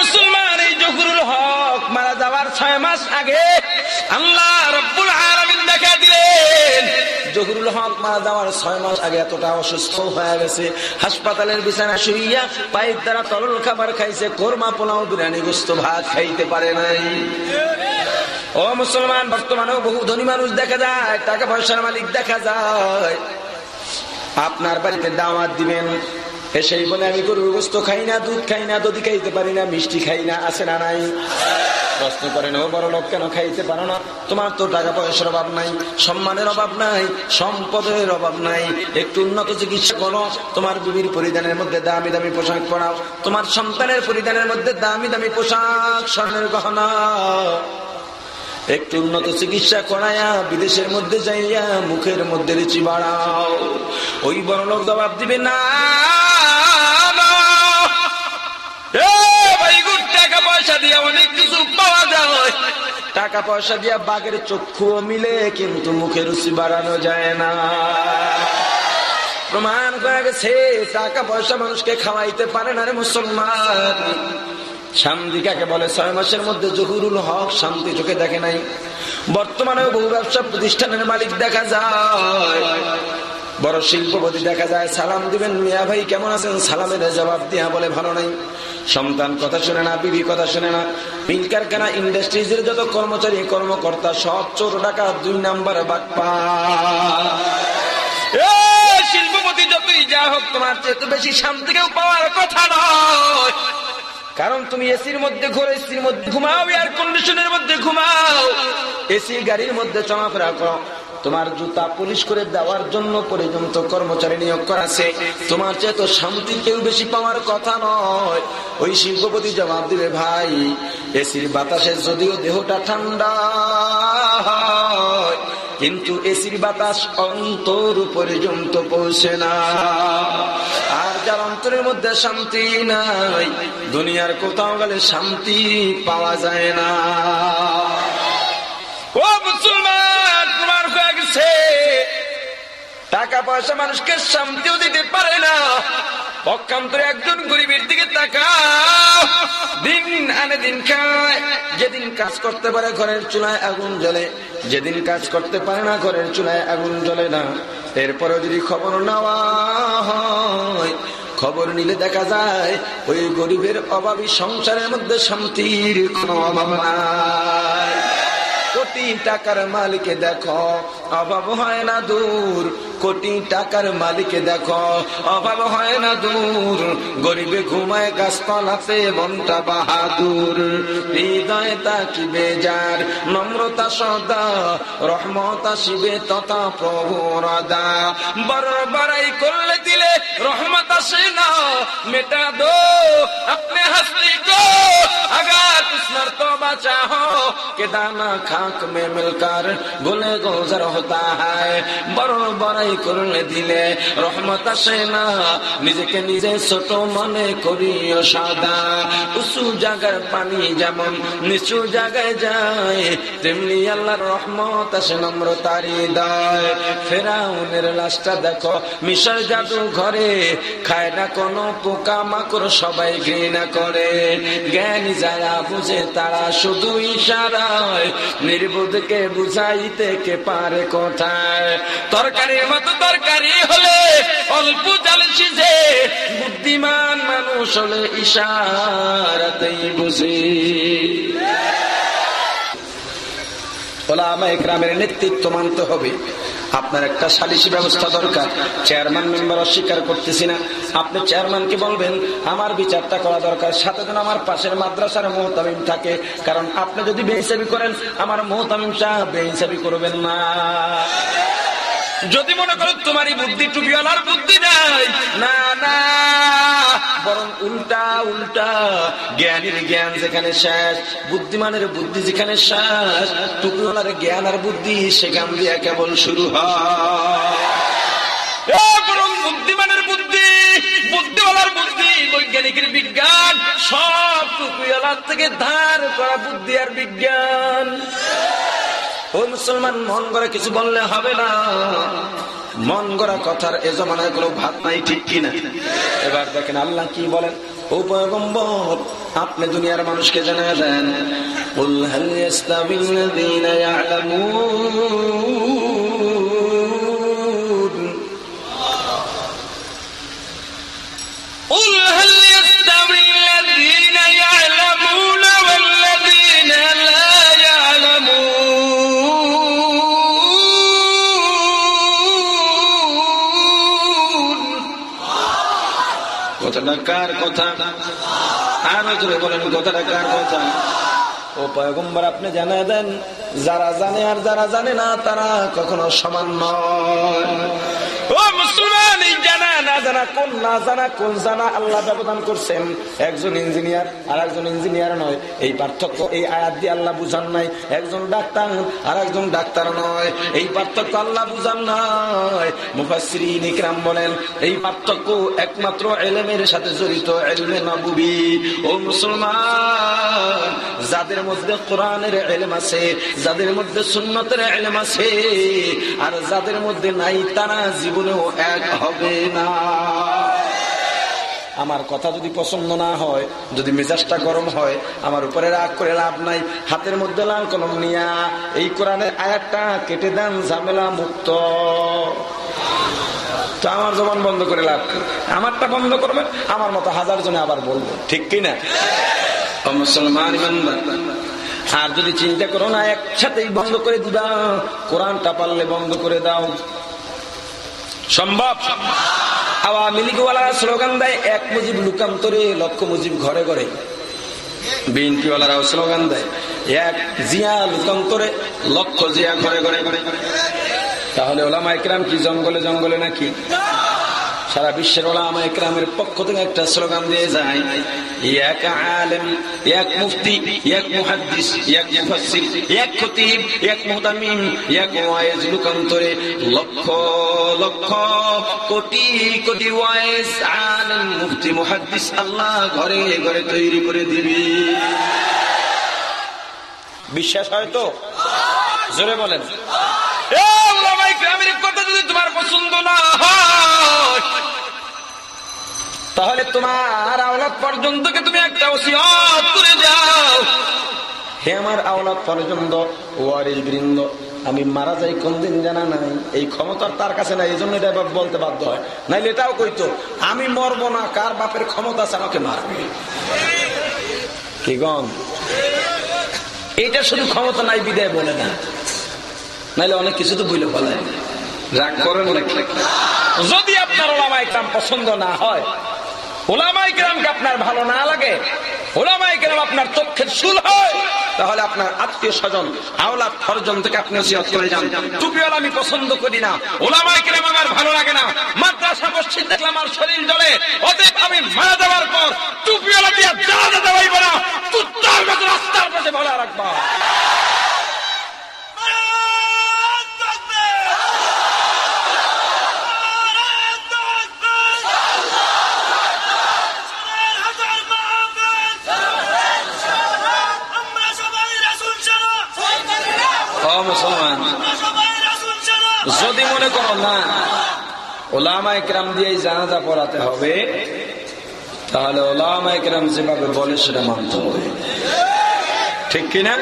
মুসলমান এই জহুরুল হক মারা যাওয়ার ছয় মাস আগে আল্লাহ রব্বুল আলামিন দেখা দিলেন, জহুরুল হক মারা যাওয়ার ছয় মাস আগে এতটা অসুস্থ হয়ে গেছে। হাসপাতালের বিছানা শুইয়া পাইপ দ্বারা তরল খাবার খাইছে, কোরমা পোলাও বিরিয়ানি গুস্ত ভাত খাইতে পারে নাই। ও মুসলমান, বর্তমানেও বহু ধনী মানুষ দেখা যায়, টাকা পয়সার মালিক দেখা যায়। আপনার বাড়িতে দাওয়াত দিবেন এসেই বলে আমি গরুর গোস্ত খাই না, দুধ খাই না, দধি খাইতে পারি না, মিষ্টি খাই না, আছে না নাই। প্রশ্ন করেন ও বড় লোক কেন খাইতে পারো না? তোমার তো টাকা পয়সার অভাব নাই, সম্মানের অভাব নাই, সম্পদের অভাব নাই। একটু উন্নত চিকিৎসা করো। তোমার বিবির পরিধানের মধ্যে দামি দামি পোশাক পরাও। তোমার সন্তানের পরিধানের মধ্যে দামি দামি পোশাক স্বর্ণের গহনা। একটু উন্নত চিকিৎসা করায়া বিদেশের মধ্যে যাইয়া মুখের মধ্যে রুচি বাড়াও। ওই বড় লোক জবাব দিবে, না টাকা পয়সা দিয়ে অনেক কিছু টাকা পয়সা দিয়া বাঘের চক্ষুও মিলে, কিন্তু মুখের রুচি বাড়ানো যায় না। প্রমাণ করা গেছে, টাকা পয়সা মানুষকে খাওয়াইতে পারে না রে মুসলমান। শান্তি কাকে বলে, ছয় মাসের মধ্যে জহুরুল হক শান্তি চোখে দেখে নাই। বর্তমানে বহু ব্যবসা প্রতিষ্ঠানের মালিক দেখা যায়। বড় শিল্পপতি দেখা যায়, সালাম দিবেন, মিয়া ভাই কেমন আছেন? সালামের জবাব দিয়া বলে, ভালো নাই। সন্তান কথা শুনে না, বিবি কথা শুনে না। মিল কারখানা ইন্ডাস্ট্রিজের যত কর্মচারী, কর্মকর্তা, সব চোর টাকা দুই নাম্বার বাটপা শিল্পপতি যতই যা হোক, তোমার চেয়ে বেশি শান্তি কেউ পাওয়ার কথা নয়। কারণ তুমি এসির মধ্যে ঘোরো, এসির মধ্যে ঘুমাও এয়ার কন্ডিশনের মধ্যে ঘুমাও। এসি গাড়ির মধ্যে চলাফেরা করো। তোমার জুতা পুলিশ করে দেওয়ার জন্য পর্যন্ত কর্মচারী নিয়োগ করা আছে। তোমার চেয়ে তো শান্তি কেউ বেশি পাওয়ার কথা নয়। ওই শিল্পপতি জবাব দিবে, ভাই, এসির বাতাসে যদিও দেহটা ঠান্ডা কিন্তু এসির বাতাস অন্তর পর্যন্ত পৌঁছে না। আর যার অন্তরের মধ্যে শান্তি নাই, দুনিয়ার কোথাও গেলে শান্তি পাওয়া যায় না। ও মুসলমান তোমার টাকা পয়সা মানুষকে শান্তিও দিতে পারে না। পক্ষান্তরে একজন গরিবের দিকে তাকাও। দিন আনে দিন খায়। যেদিন কাজ করতে পারে ঘরের চুলায় আগুন জ্বলে, যেদিন কাজ করতে পারে না ঘরের চুলায় আগুন জ্বলে না। এরপরে যদি খবর নেওয়া হয়, খবর নিলে দেখা যায়, ওই গরিবের অভাবী সংসারের মধ্যে শান্তির কোনো অভাব নাই। কোটি টাকার মালিক দেখো। অভাব হয় না দূর, কোটি টাকার মালিক দেখো। অভাব হয় না দূর, গরিবে ঘুমায় গাছপালাতে মনটা বাহাদুর। হৃদয় তাকিবে যার নম্রতা সদা, রহমতা শিবে তথা প্রভুরদা বড় বড়াই করলে দিলে রহমত আসে না, মেটা দো, আপনি হাসলি গো আগা কৃষ্ণর তো বাঁচা হো কেদানা খা खाक में मिलकर गुले गुजर होता है বড় বড়াই করলে দিলে রহমত আসে না নিজেকে নিজে ছোট মনে করিও সাদা উঁচু জায়গার পানি যেমন নিচু জায়গায় যায় তেমনি আল্লাহর রহমত আসে নম্রতার হৃদয় ফেরাউনের লাশটা দেখো মিশর জাদু ঘরে খায় না কোনো পোকা মাকড় সবাই ঘৃণা করে জ্ঞানী যারা বুঝে তারা শুধু ইশারায় নির্বোধকে বুঝাইতে কে পারে কোথায়? তরকারির মতো তরকারি হলে অল্প জাল সিজে, বুদ্ধিমান মানুষ হলে ইশারাতেই বুঝি। আমায় গ্রামের নেতৃত্ব মানতে হবে। আপনার একটা সালিশি ব্যবস্থা দরকার। চেয়ারম্যান মেম্বার অস্বীকার করতেছি না। আপনি চেয়ারম্যানকে বলবেন, আমার বিচারটা করা দরকার। সাথে যেন আমার পাশের মাদ্রাসার মোহতামিম থাকে। কারণ আপনি যদি বেহিসাবি করেন, আমার মোহতামিম সাহেব বেহিসাবি করবেন না। যদি মনে করো তোমারই বুদ্ধি টুপিওয়ালার বুদ্ধি নাই, না না, বরং উল্টা উল্টা, জ্ঞানীর জ্ঞান যেখানে শেষ, বুদ্ধিমানের বুদ্ধি যেখানে শেষ, টুপিওয়ালার জ্ঞান আর বুদ্ধি সেখান দিয়ে কেবল শুরু হয়। বরং বুদ্ধিমানের বুদ্ধি, বুদ্ধিওয়ালার বুদ্ধি, বৈজ্ঞানিকের বিজ্ঞান, সব টুপিওয়ালার থেকে ধার করা বুদ্ধি আর বিজ্ঞান। ও মুসলমান মন করে কিছু বললে হবে না মন গড়া কথার এ জমানায় কোনো ভাত নাই ঠিক কিনা এবার দেখেন আল্লাহ কি বলেন ও পয়গম্বর আপনি দুনিয়ার মানুষকে জানা দেন قل هل يستوي الذين يعلمون قل هل কার কথা? আর জোরে বলেন, কথাটা কার কথা? ও পয়গম্বর, আপনি জানা দেন, যারা জানে আর যারা জানে না, তারা কখনো সমান নয়। না জানা, কোন জানা আল্লাহ ব্যবধান করছেন। একজন ইঞ্জিনিয়ার আর একজন ইঞ্জিনিয়ার নয়। এই পার্থক্য, এই আয়াত দিয়ে আল্লাহ বুঝান নাই। একজন ডাক্তার আর একজন ডাক্তার নয়। এই পার্থক্য আল্লাহ বুঝান নাই। ইকরাম বলেন, এই পার্থক্য একমাত্র এলেমের সাথে জড়িত, এলমে নবুবি। ও মুসলমান, যাদের মধ্যে কোরআনের এলেম আছে, যাদের মধ্যে সুন্নতের এলেম আছে, আর যাদের মধ্যে নাই, তারা জীবনেও এক হবে না। আমার কথা যদি পছন্দ না হয়, যদি মেজাজটা গরম হয়, আমার উপরে রাগ করে লাভ নাই, হাতের মধ্যে লাল কলম নিয়া এই কোরআনের আয়াতটা কেটে দেন, ঝামেলা মুক্ত। তো আমার জবান বন্ধ করে লাভ আমারটা বন্ধ করবেন, আমার মতো হাজার জনে আবার বলব। ঠিক কিনা? মুসলমান আর যদি চিন্তা করো না, একসাথেই বন্ধ করে দিবা। কোরআনটা পারলে বন্ধ করে দাও। সম্ভব? আওয়ামী লীগওয়ালারা স্লোগান দেয়, এক মুজিব লুকান্তরে, লক্ষ মুজিব ঘরে ঘরে। বিএনপিওয়ালারাও স্লোগান দেয়, এক জিয়া লুকান্তরে, লক্ষ জিয়া ঘরে ঘরে। ঘরে তাহলে ওলামা একরাম কি জঙ্গলে জঙ্গলে নাকি? সারা বিশ্বের ওলামা একরামের পক্ষ থেকে একটা স্লোগান দিয়ে যায় এক আলেম এক মুফতি এক মুহাদ্দিস এক মুফাসসির এক খতিব এক মুহতামিম এক ওয়াইজ লোকান্তরে লক্ষ লক্ষ কোটি কোটি ওয়াইজ আলেম, মুফতি, মুহাদ্দিস আল্লাহ ঘরে ঘরে তৈরি করে দিবি। বিশ্বাস হয় তো? জোরে বলেন। কথা যদি তোমার পছন্দ না হয় তাহলে তোমার আওলাদ পর্যন্ত তুমি একটা ওসিয়ত করে যাও হে আমার আওলাদ পর্যন্ত ওয়ারিস বৃন্দ আমি মারা যাই কোনদিন জানা নাই এই ক্ষমতা তার কাছে নাই এই জন্য এটা বলতে বাধ্য হয়। নাইলে এটাও কইতো আমি মরবো না কার বাপের ক্ষমতা আছে আমাকে মারবে? কি গন এটা শুধু ক্ষমতা নাই বিদায় বলে না। নাইলে অনেক কিছু তো বইলে বলে। রাগ করেন যদি আপনার ওলামা একরাম পছন্দ না হয় আপনার ভালো না লাগে? ওলামা একরাম আপনার চোখের শুল হয়। তাহলে আপনার আত্মীয় স্বজন, আওলাদ ফরজন থেকে আপনি ওসিয়ত করে যান। টুপিওয়ালা আমি পছন্দ করি না। ওলামা একরাম আমার ভালো লাগে না। মাদ্রাসা মসজিদ দেখলে আমার শরীর জ্বলে। অতএব আমি মারা যাওয়ার পর টুপিওয়ালা দিয়ে জানাজা দেওয়াইব না মতো রাস্তার পাশে ভালো রাখবা। মুসলমান। যদি মনে করো না ওলামা একরাম দিয়ে জানাজা পড়াতে হবে, তাহলে ওলামা একরাম যেভাবে বলে সেটা মানতে হবে। ঠিক কিনা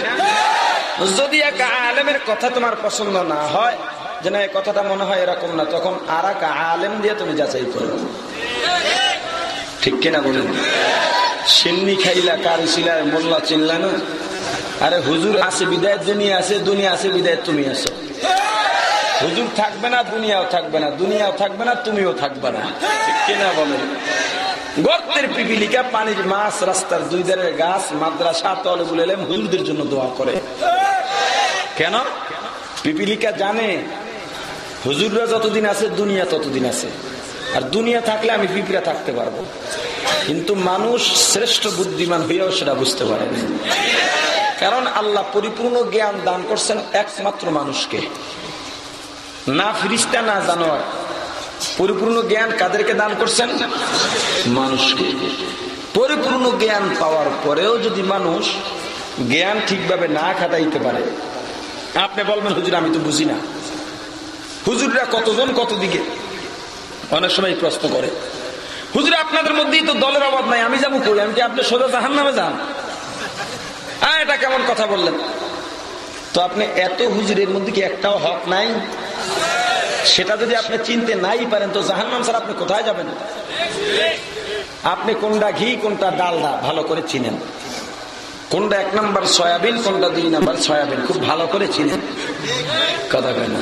যদি এক আলেমের কথা তোমার পছন্দ না হয় যে না এই কথাটা মনে হয় এরকম না, তখন আর এক আলেম দিয়ে তুমি যাচাই করো। ঠিক কিনা বলুন? সিন্নি খাইলা, কারি ছিলার মোল্লা চিনলা না? আরে হুজুর আছে বিদায় দুনিয়া আছে দুনিয়া আছে বিদায় তুমি আছো হুজুর থাকবে না, দুনিয়াও থাকবে না, দুনিয়াও থাকবে না, তুমিও থাকবে না। কিনা বলেন? গর্তের পিপিলিকা, পানির মাছ, রাস্তার দুই ধারের গাছ, মাদ্রাসা, তলে বুলেলে হুজুরদের জন্য দোয়া করে। কেন? পিপিলিকা জানে, হুজুররা যতদিন আছে, দুনিয়া ততদিন আছে। আর দুনিয়া থাকলে আমি পিপিরা থাকতে পারব। কিন্তু মানুষ শ্রেষ্ঠ বুদ্ধিমান হইয়াও সেটা বুঝতে পারে কারণ আল্লাহ পরিপূর্ণ জ্ঞান দান করছেন একমাত্র মানুষকে। না ফিরিস্তা, না জানোয়ার। পরিপূর্ণ জ্ঞান কাদেরকে দান করছেন? মানুষকে। পরিপূর্ণ জ্ঞান পাওয়ার পরেও যদি মানুষ জ্ঞান ঠিকভাবে না খাটাইতে পারে, আপনি বলবেন, হুজুর, আমি তো বুঝি না। হুজুররা কতজন কত দিকে অনেক সময় প্রশ্ন করে। হুজুর, আপনাদের মধ্যেই তো দলের অভাব নাই, আমি যাব করি আমি কি আপনি সোজা জাহান নামে যান? হ্যাঁ এটা কেমন কথা বললেন? তো আপনি এত হুজুরের মধ্যে কি একটাও হক নাই? সেটা যদি আপনি চিনতে নাই পারেন, তো জাহান্নাম স্যার, আপনি কোথায় যাবেন? আপনি কোনটা ঘি, কোনটা ডালদা ভালো করে চিনেন। কোনটা এক নাম্বার সয়াবিন, কোনটা দুই নাম্বার সয়াবিন, খুব ভালো করে চিনেন। কথা কয় না।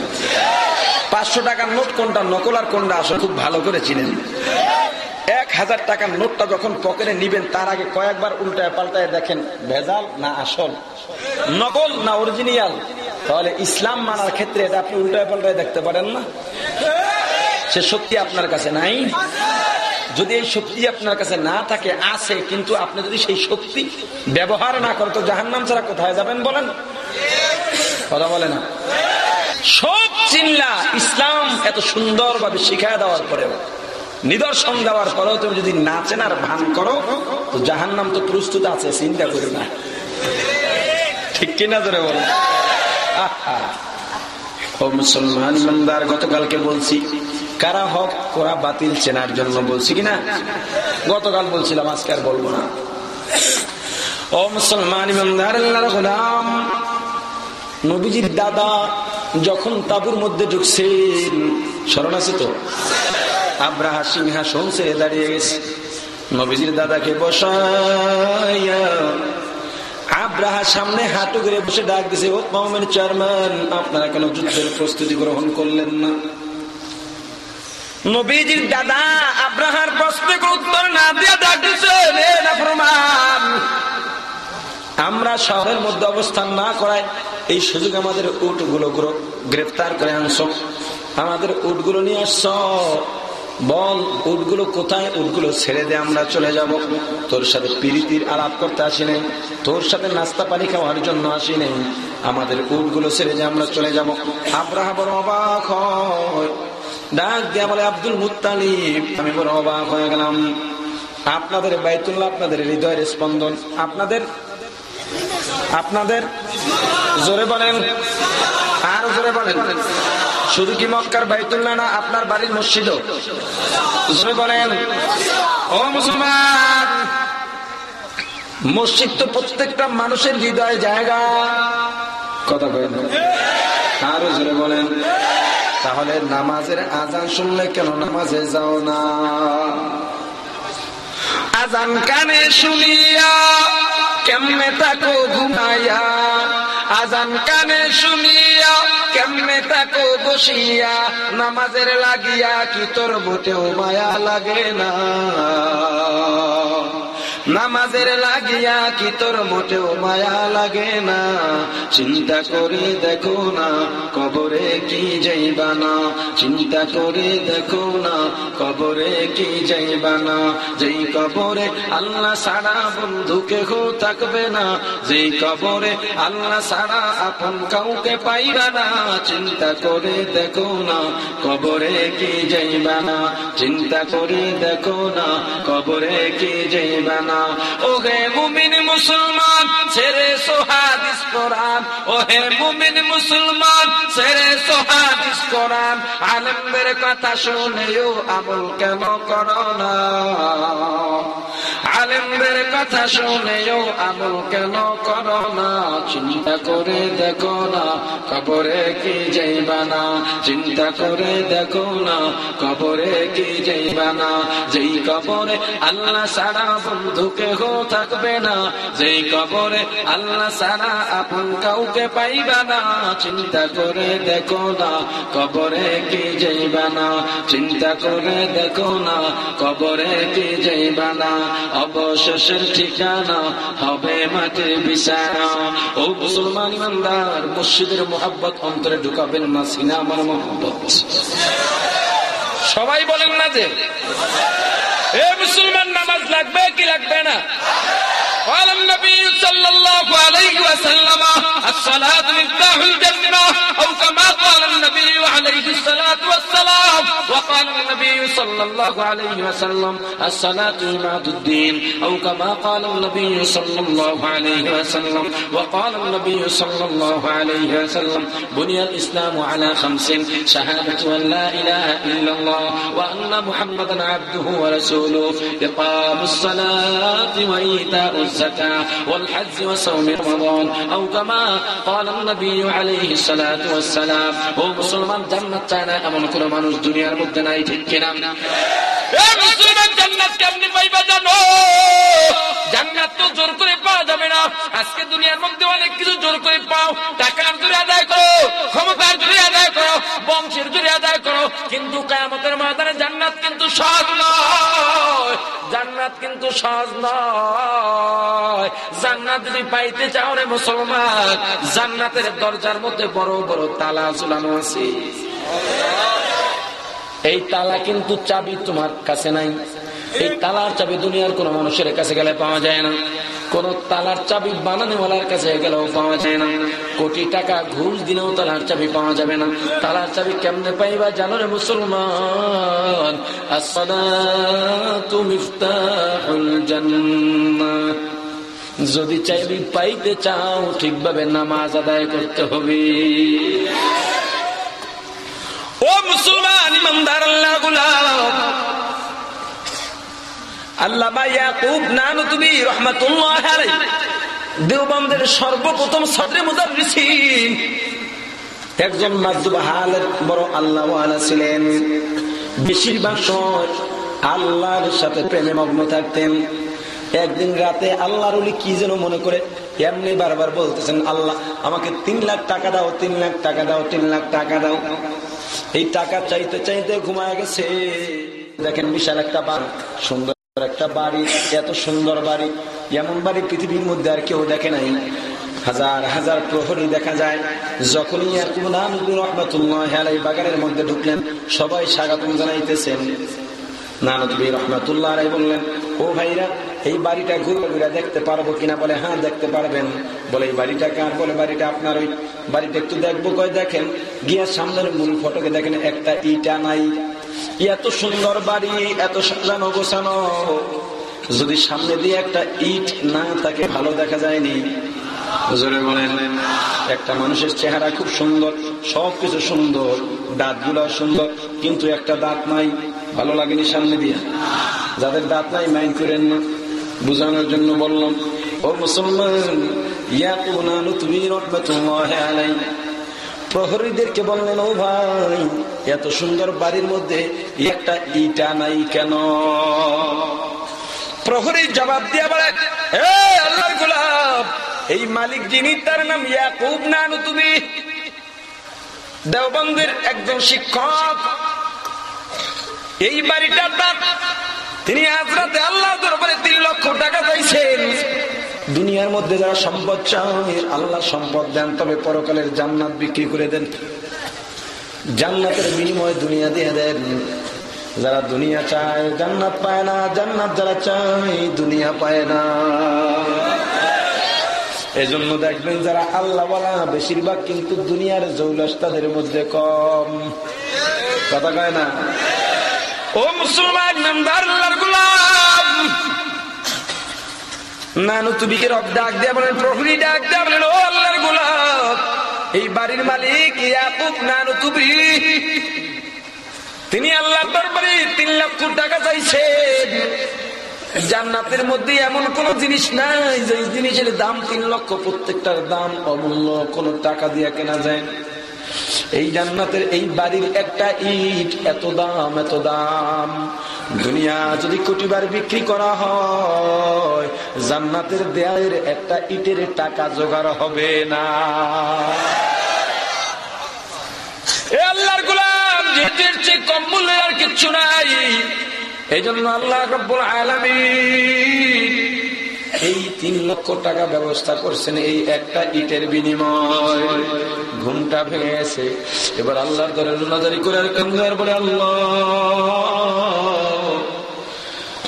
পাঁচশো টাকার নোট কোনটা নকল আর কোনটা আসল, খুব ভালো করে চিনেন। এক হাজার টাকার নোটটা যখন পকেটে নিবেন, তার আগে কয়েকবার উল্টায় পাল্টায় দেখেন, ভেজাল না আসল, নকল না অরিজিনিয়াল তাহলে ইসলাম মানার ক্ষেত্রে এটা আপনি উল্টায় পাল্টায় দেখতে পারেন না। সে সত্যি আপনার কাছে নাই। যদি এই শক্তি আপনার কাছে না থাকে, আছে, কিন্তু আপনি যদি সেই শক্তি ব্যবহার না করেন, তো জাহান্নাম ছাড়া কোথায় যাবেন বলেন? কথা বলে না। সব চিল্লা, ইসলাম এত সুন্দর ভাবে শিখায় দেওয়ার পরেও। নিদর্শন দেওয়ার পরেও তুমি যদি নাচেন আর ভান করো, তো জাহান নাম তো প্রস্তুত আছে, চিন্তা করি না। ঠিক কিনা ধরে বলো? ও গতকালকে বলছি, কারা বাতিল চেনার জন্য বলছি গতকাল বলছিলাম, আজকে আর বলব না। ও দাদা যখন তাবুর মধ্যে ঢুকছেন স্মরণ আছে তো? আব্রাহা সিংহাসন ছেড়ে দাঁড়িয়ে গেছে। নবীজির দাদাকে বসাইয়া আব্রাহা সামনে হাঁটু করে বসে ডাক দিছে, ও কমের চেয়ারম্যান, আপনারা কেন যুদ্ধের প্রস্তুতি গ্রহণ করলেন না? নবীজির দাদা আব্রাহার প্রশ্নের উত্তর না দিয়ে ডাক দিছে আমরা শহরের মধ্যে অবস্থান না করায় এই সুযোগ আমাদের উটগুলো গ্রেফতার করে আনছো। আমাদের উটগুলো নিয়ে আসছ। বল, উটগুলো কোথায়? উটগুলো ছেড়ে দে, আমরা চলে যাব। তোর সাথে পিরিতির আলাপ করতে আসি নাই। তোর সাথে নাস্তা পানি খাওয়ার জন্য আসি নাই। আমাদের উটগুলো ছেড়ে দে, আমরা চলে যাব। আব্রাহা বড় অবাক হয়। ডাক দিয়া বলে, আব্দুল মুতালিব আমি বড় অবাক হয়ে গেলাম। আপনাদের বাইতুল্লাহ, আপনাদের হৃদয়ের স্পন্দন। আপনাদের আপনাদের, জোরে বলেন। আর জোরে বলেন। শুধু কি মক্কার বাইতুল্লাহ না, আপনার বাড়ির মসজিদও? জোরে বলেন। ও মুসলমান, মসজিদ তো প্রত্যেকটা মানুষের হৃদয় জায়গা। কথা বলেন আরও জোরে বলেন। তাহলে নামাজের আজান শুনলে কেন নামাজে যাও না? আজান কানে শুনিয়া কেমনে তাকো ঘুমাইয়া? আজান কানে শুনিয়া কেমনে তাকো বসিয়া নামাজের লাগিয়া কি তোর মোটেও মায়া লাগে না? নামাজের লাগিয়া কি তোর মোটেও মায়া লাগে না? চিন্তা করে দেখো না, কবরে কি যাইবা না? চিন্তা করে দেখো না, কবরে কি যাইবা না? যেই কবরে আল্লাহ সারা বন্ধু কেহ থাকবে না, যেই কবরে আল্লাহ সারা আপন কাউকে পাইবা না। চিন্তা করে দেখো না, কবরে কি যাইবা না? চিন্তা করে দেখো না, কবরে কি যাইবা না? ও মুমিন মুসলমান, ছেড়ে সোহাদিস কোরআন। মুমিন মুসলমান, ছেড়ে সোহাদিস কোরআন। কথা শুনেও আমল কেন করো না? আলেমদের কথা শুনেও আমল কেন করো না? চিন্তা করে দেখো না, কবরে কি যাইবা না? চিন্তা করে দেখো না, কবরে কি যাইবা না? যেই কবরে আল্লাহ সারা বন্ধু কেহ থাকবে না। যেই কবরে আল্লাহ সারা আপন কাউকে পাইবা না। চিন্তা করে দেখো না, কবরে কি যাইবা না। চিন্তা করে দেখো না, কবরে কি যাইবা না। অবশেষের ঠিকানা হবে মাটির বিছানা। ও মুসলমান ইমানদার, মসজিদের মোহাব্বত অন্তরে ঢুকাবেন না সিনা আমার মোহাব্বত। সবাই বলেন না যে। এ মুসলমান নামাজ লাগবে কি লাগবে না? قال النبي صلى الله عليه وسلم الصلاة مفتاح الجنة أو كما قال النبي عليه الصلاة والسلام وقال النبي صلى الله عليه وسلم الصلاة عماد الدين أو كما قال النبي صلى الله عليه وسلم وقال النبي صلى الله عليه وسلم بني الإسلام على خمس شهادة أن لا إله إلا الله وأن محمدا عبده ورسوله إقام الصلاة وإيتاء الزكاة. والحج وصوم رمضان أو كما قال النبي عليه الصلاة والسلام ও মুসলমান জান্নাত চায় না এমন কোন মানুষ দুনিয়ার মধ্যে নাই ঠিক কিনা মুসলমান জান্নাত কেমনি পাইবা জানো জান্নাত তো জোর করে পাওয়া যাবে না আজকে দুনিয়ার মধ্যে অনেক কিছু জোর করে পাও টাকার জোরে আদায় করো ক্ষমতার জোরে আদায় করো বংশের জোরে আদায় করো কিন্তু কায়ামতের ময়দানে জান্নাত কিন্তু সহজ নয় জান্নাত কিন্তু সহজ নয় জান্নাত পাইতে চাও রে মুসলমান, জান্নাতের দরজার মধ্যে বড় বড় তালা ঝুলানো আছে। এই তালা কিন্তু চাবি তোমার কাছে নাই। এই তালার চাবি দুনিয়ার কোন মানুষের কাছে গেলে পাওয়া যায় না। কোন তালার চাবি বানানোওয়ালার কাছে গেলেও পাওয়া যায় না। কোটি টাকা ঘুষ দিলেও তালার চাবি পাওয়া যাবে না। তালার চাবি কেমনে পাইবা জানো রে মুসলমান? তুমি যদি চাইবি পাইতে চাও, ঠিকভাবে নামাজ আদায় করতে হবে। ও মুসলমান, ইমানদার, আল্লাহ গুলাম। আল্লাহ ইয়াকুব নানুতুবি রহমাতুল্লাহ আলাইহি। দেওবন্দের সর্বপ্রথম ছাত্রে মুদাররিসিন। একজন মাদ্দুব হালের বড় আল্লাহ ছিলেন। বেশিরভাগ সময় আল্লাহর সাথে প্রেমে মগ্ন থাকতেন। একদিন রাতে আল্লাহর কি যেন মনে করে, এমনি বারবার বলতেছেন, আল্লাহ, আমাকে তিন লাখ টাকা দাও, তিন লাখ টাকা দাও, তিন লাখ টাকা দাও। এই টাকা চাইতে চাইতে ঘুমায় গেছে। দেখেন বিশাল একটা বাড়ি, সুন্দর একটা বাড়ি, এত সুন্দর বাড়ি। এমন বাড়ি পৃথিবীর মধ্যে আর কেউ দেখে নাই। হাজার হাজার প্রহরী দেখা যায়। যখনই বাগানের মধ্যে ঢুকলেন, সবাই স্বাগতম জানাইতেছেন। নানতবী রহমতুল্লাহ বললেন, ও ভাইরা এই বাড়িটা ঘুরে ঘুরে দেখতে পারব কিনা বলে হ্যাঁ দেখতে পারবেন। বলে, এই বাড়িটা কার? বলে, বাড়িটা আপনার ওই বাড়িটা একটু দেখব। কয়, দেখেন, গিয়া সামনের মূল ফটোকে দেখেন, একটা ইটা নাই। এত সুন্দর বাড়ি, এত সাজানো গোছানো। যদি সামনে দিয়ে একটা ইট না তাকে ভালো দেখা যায়নি। একটা মানুষের চেহারা খুব সুন্দর, সবকিছু সুন্দর দাঁতগুলা সুন্দর, কিন্তু একটা দাঁত নাই, ভালো লাগেনি সামনে দিয়ে। যাদের দাঁত নাই মাইন্ড করেন না। বুঝানোর জন্য বললাম, ও মুসলমান প্রহরীদেরকে বললেন, ও ভাই, এত সুন্দর বাড়ির মধ্যে একটা ইটা নাই কেন? প্রহরী জবাব দিয়া বলে আল্লাহর গোলাপ, এই মালিক যিনি তার নাম ইয়াকুব না তুমি। দেওবন্দের একজন শিক্ষক, এই বাড়িটা তিনি আজরাতে আল্লাহ দরবারে তিন লক্ষ টাকা চাইছেন। দুনিয়ার মধ্যে যারা সম্পদ চায়, আল্লাহ সম্পদ দেন, তবে পরকালের জান্নাত বিক্রি করে দেন। জান্নাতের বিনিময়ে দুনিয়া দিয়ে দেন। যারা দুনিয়া চায়, জান্নাত পায় না, জান্নাত যারা চায়, দুনিয়া পায় না। এজন্য দেখবেন যারা আল্লাহ বলা বেশিরভাগ কিন্তু দুনিয়ার জৌলস তাদের মধ্যে কম। কথা কয় না? ও মুসলমান নামদার আল্লাহর রব ডাক দেয়া বলেন ডাক দেয়া বলেন, ও আল্লাহর এই বাড়ির মালিক তিনি আল্লাহ দরবারে তিন লক্ষ টাকা চাইছেন। জান্নাতের মধ্যে এমন কোন জিনিস নাই যে জিনিসের দাম তিন লক্ষ, প্রত্যেকটার দাম অমূল্য, কোন টাকা দিয়ে কেনা যায় এই জান্নাতের এই বাড়ির একটা ইট, এত দাম এত দাম। দুনিয়া যদি কোটিবার বিক্রি করা হয়, জান্নাতের দেয়ের একটা ইটের টাকা জোগাড় হবে না। আল্লাহর গোলাম আর কিচ্ছু নাই। এই জন্য আল্লাহ রব্বুল আলমী এই তিন লক্ষ টাকা ব্যবস্থা করছেন এই একটা ইটের বিনিময়। ঘুমটা ভেঙে গেছে এবার আল্লাহর দরে রুনাদারি করে কান্দার বলে, আল্লাহ,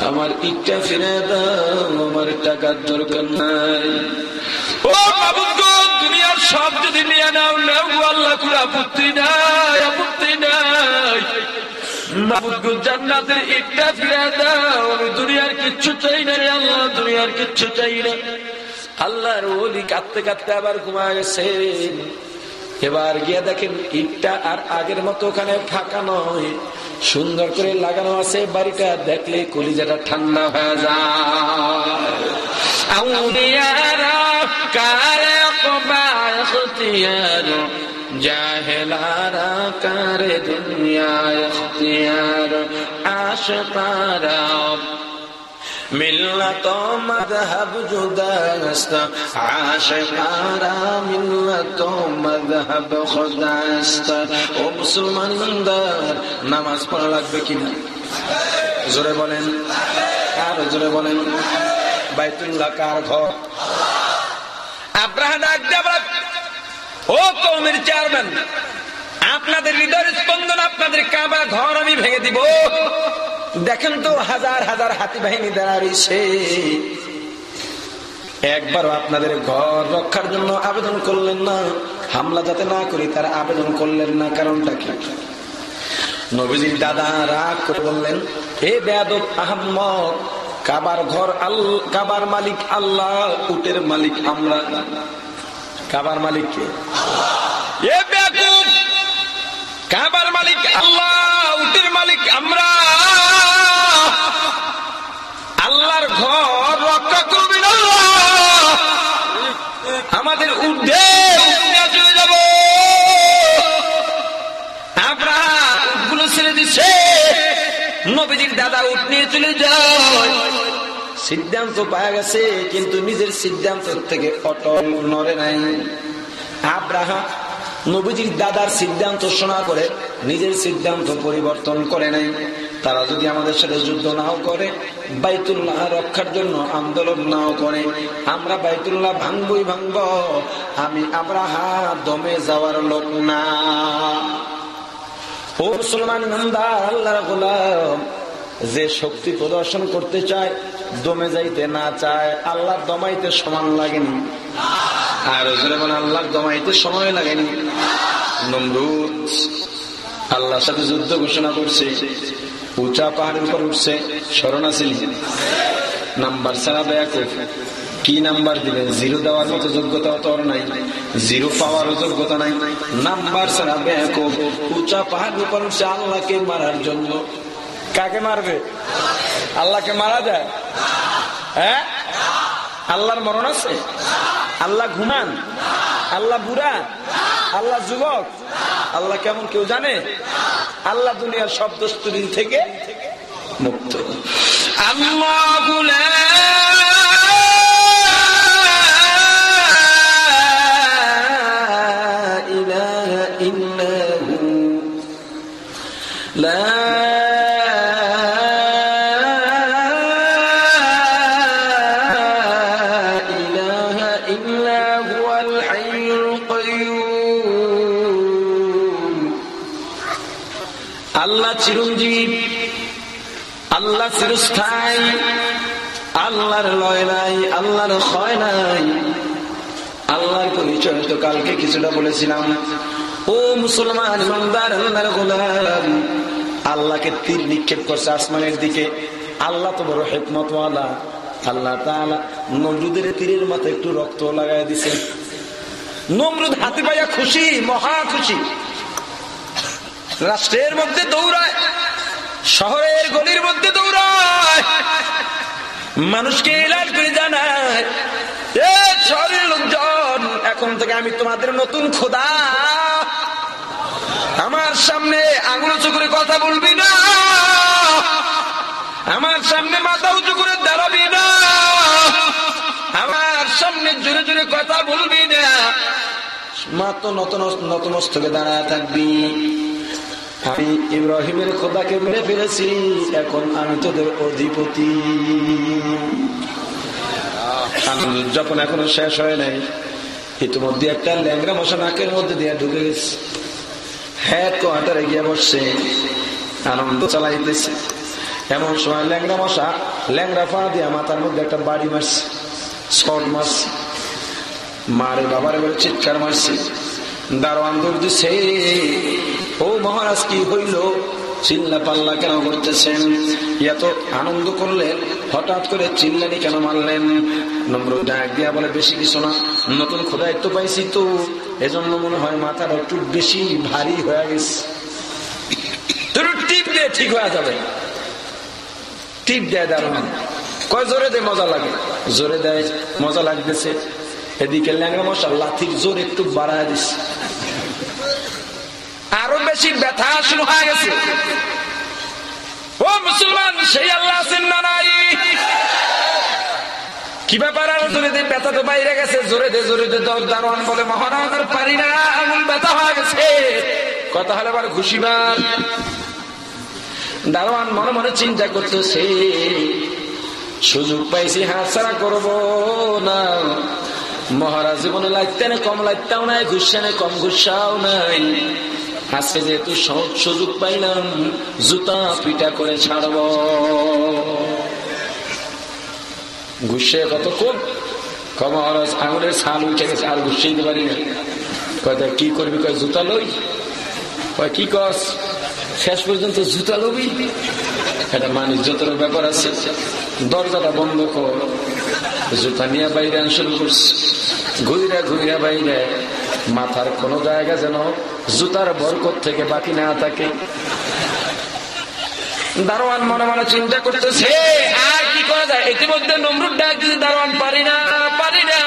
আমার ইটটা ফিরে দাও, আমার টাকার দরকার নাই। ও দুনিয়ার সব যদি নিয়ে নাও নাও আল্লাহ করে আপত্তি নাই আপত্তি নাই। আমি দুনিয়ার কিচ্ছু চাই না রে আল্লাহ, দুনিয়ার কিচ্ছু চাই না। আল্লাহর ওলি কাঁদতে কাঁদতে আবার ঘুমা গেছে। এবার গিয়ে দেখেন ইটটা আর আগের মতো ওখানে ফাঁকা নয়। সুন্দর করে লাগানো আছে বাড়িটা, দেখলে কলিজাটা ঠান্ডা হয়ে যায়। জাহেলারা কারে দুনিয়া আশ আশকারা ملت و مذهب جداست ও মুসলমানদার নামাজ পড়া লাগবে কিনা? জোরে বলেন। আর জোরে বলেন। বাইতুল্লাহ কার ঘর? আব্রাহ ডাক ও কৌমের চেয়ারম্যান, আপনাদের হৃদয়ের স্পন্দন আপনাদের কাবা ঘর আমি ভেঙে দিব। দেখেন তো হাজার হাজার হাতি বাহিনী দ্বারা রয়েছে একবারও আপনাদের ঘর রক্ষার জন্য আবেদন করলেন না, হামলা যাতে না করি তার আবেদন করলেন না, কারণটা কি? নবীজির দাদা রাগ করে বললেন হে বেয়াদব আহম্মদ কাবার ঘর আল, কাবার মালিক আল্লাহ, উটের মালিক আমরা। কাবার মালিক কে কাবার মালিক আল্লাহ, উটের মালিক আমরা। আল্লাহর ঘর রক্ষা করবেন আমাদের উঠে চলে যাব। আমরা উঠগুলো ছেড়ে দিচ্ছে নবীজির দাদা উঠ নিয়ে চলে যায়। সিদ্ধান্ত পাওয়া গেছে, কিন্তু নিজের সিদ্ধান্ত থেকে অটল নড়ে নাই। আব্রাহা নবীজির দাদার সিদ্ধান্ত শোনা করে নিজের সিদ্ধান্ত পরিবর্তন করে নাই তারা যদি আমাদের সাথে যুদ্ধ নাও করে, বাইতুল্লাহ রক্ষার জন্য আন্দোলন নাও করে, আমরা বাইতুল্লাহ ভাঙবই ভাঙব, আমি আমরা হা দমে যাওয়ার লোক না। ও মুসলমান যে শক্তি প্রদর্শন করতে চায়, দমে যাইতে না চায় আল্লাহ দমাইতে সমান লাগেনি। আর আল্লাহ দমাইতে সময় লাগেনি। নমরুদ আল্লাহর সাথে যুদ্ধ ঘোষণা করছে, উঁচা পাহাড়ের উপর উঠছে শরণাশীল নাম্বার ছাড়া ব্যাক কি নাম্বার দিবেন জিরো দেওয়ার মতো যোগ্যতা তোর নাই, জিরো পাওয়ার যোগ্যতা নাই। নাম্বার ছাড়া ব্যাক উঁচা পাহাড়ের উপর উঠছে আল্লাহকে মারার জন্য। কাকে মারবে? আল্লাহকে মারা যায়? হ্যাঁ? আল্লাহর মরণ আছে? আল্লাহ ঘুমান? আল্লাহ বুড়া? আল্লাহ যুবক? আল্লাহ কেমন কেউ জানে? আল্লাহ দুনিয়ার শব্দ থেকে মুক্ত। আল্লাহ কিছুটা বলেছিলাম, ও মুসলমান আল্লাহকে তীর নিক্ষেপ করছে আসমানের দিকে। আল্লাহ তো বড় হেকমতওয়ালা। আল্লাহ নমরুদের তীরের মাথায় একটু রক্ত লাগাই দিছে। নমরুদ হাতে পাইয়া খুশি, মহা খুশি। রাষ্ট্রের মধ্যে দৌড়ায়, শহরের গলির মধ্যে দৌড়ায়। মানুষকে এলাজ করে জানায় শহরের লোকজন এখন থেকে আমি তোমাদের নতুন খোদা। আমার সামনে আঙুল উঁচু করে কথা বলবি না। আমার সামনে মাথা উঁচু করে দাঁড়াবি না। আমার সামনে জোরে জোরে কথা বলবি না। মাত্র নতুন নতমস্তকে দাঁড়ায় থাকবি। আমি ইব্রাহিমের খোদাকে মেরে ফেলেছি। এখন আমি তোদের অধিপতি। যখন এখনও শেষ হয় নাই। ইতিমধ্যে একটা ল্যাংরা মশা নাকের মধ্যে দিয়ে ঢুকে গেছে। হ্যাঁ কোয়াটারে গিয়ে বসছে। আনন্দ চালাইতেছে। এমন সময় ল্যাংরা মশা ল্যাংরা ফা দিয়ে মাথার মধ্যে একটা বাড়ি মারছে শট মারছে। মারে বাবার এবার চিৎকার মারছে। দারোয়ান দৌড় দিছে ও মহারাজ, কি হইল? চিল্লা পাল্লা কেন করতেছেন? এত আনন্দ করলেন, হঠাৎ করে চিল্লানি কেন মারলেন? নম্র ডাক দিয়া বলে, বেশি কিছু না, নতুন খোদায়িত্ব পাইছি তো। এজন্য মনে হয় মাথাটা একটু বেশি ভারী হয়ে গেছে। ঠিক হয়ে যাবে। টিপ দেয় দারুণ। কয় জোরে মজা লাগে। জোরে দেয়, মজা লাগতেছে। এদিকে লাথির জোর একটু বাড়ায় দিচ্ছে আরও বেশি ব্যথা শুরু হয়ে গেছে। ও মুসলমান, সেই আল্লাহ আছেন না নাই? কি ব্যাপার আরও জোরে দে, ব্যথা তো বাইরে গেছে। জোরে দে জোরে দে দারোয়ান বলে মহারাজ পারি না, এমন ব্যথা হয়ে গেছে। কথা হলে আবার খুশিবার দারোয়ান মনে মনে চিন্তা করতেছে, সুযোগ পাইছি, হাত ছাড়া করব না। মহারাজ জীবনে লাগতে কম লাগতেও নাই, ঘুষানে কম, ঘুষাও নাই। আজকে যেহেতু সহজ সুযোগ পাইলাম, জুতা পিটা করে ছাড়ব। ঘুষে কত কম কমহারাজ আঙুলের ছাল উঠে গেছে, আর ঘুষে দিতে পারি না। কি করবি? কয়, জুতা লই। কয়, কি কস শেষ পর্যন্ত জুতা লবি? এটা মানিজ্যতের ব্যাপার আছে। দরজাটা বন্ধ কর। জুতা নিয়ে বাইরে শুরু করছে। ঘুইরা ঘুইরা বাইরে, মাথার কোনো জায়গা যেন জুতার বরকত থেকে বাকি না থাকে। দারোয়ান মনে মনে চিন্তা করতেছে আর কি করা যায়? ইতিমধ্যে নমরুদ ডাক দিতে দারোয়ান, পারি না পারি না।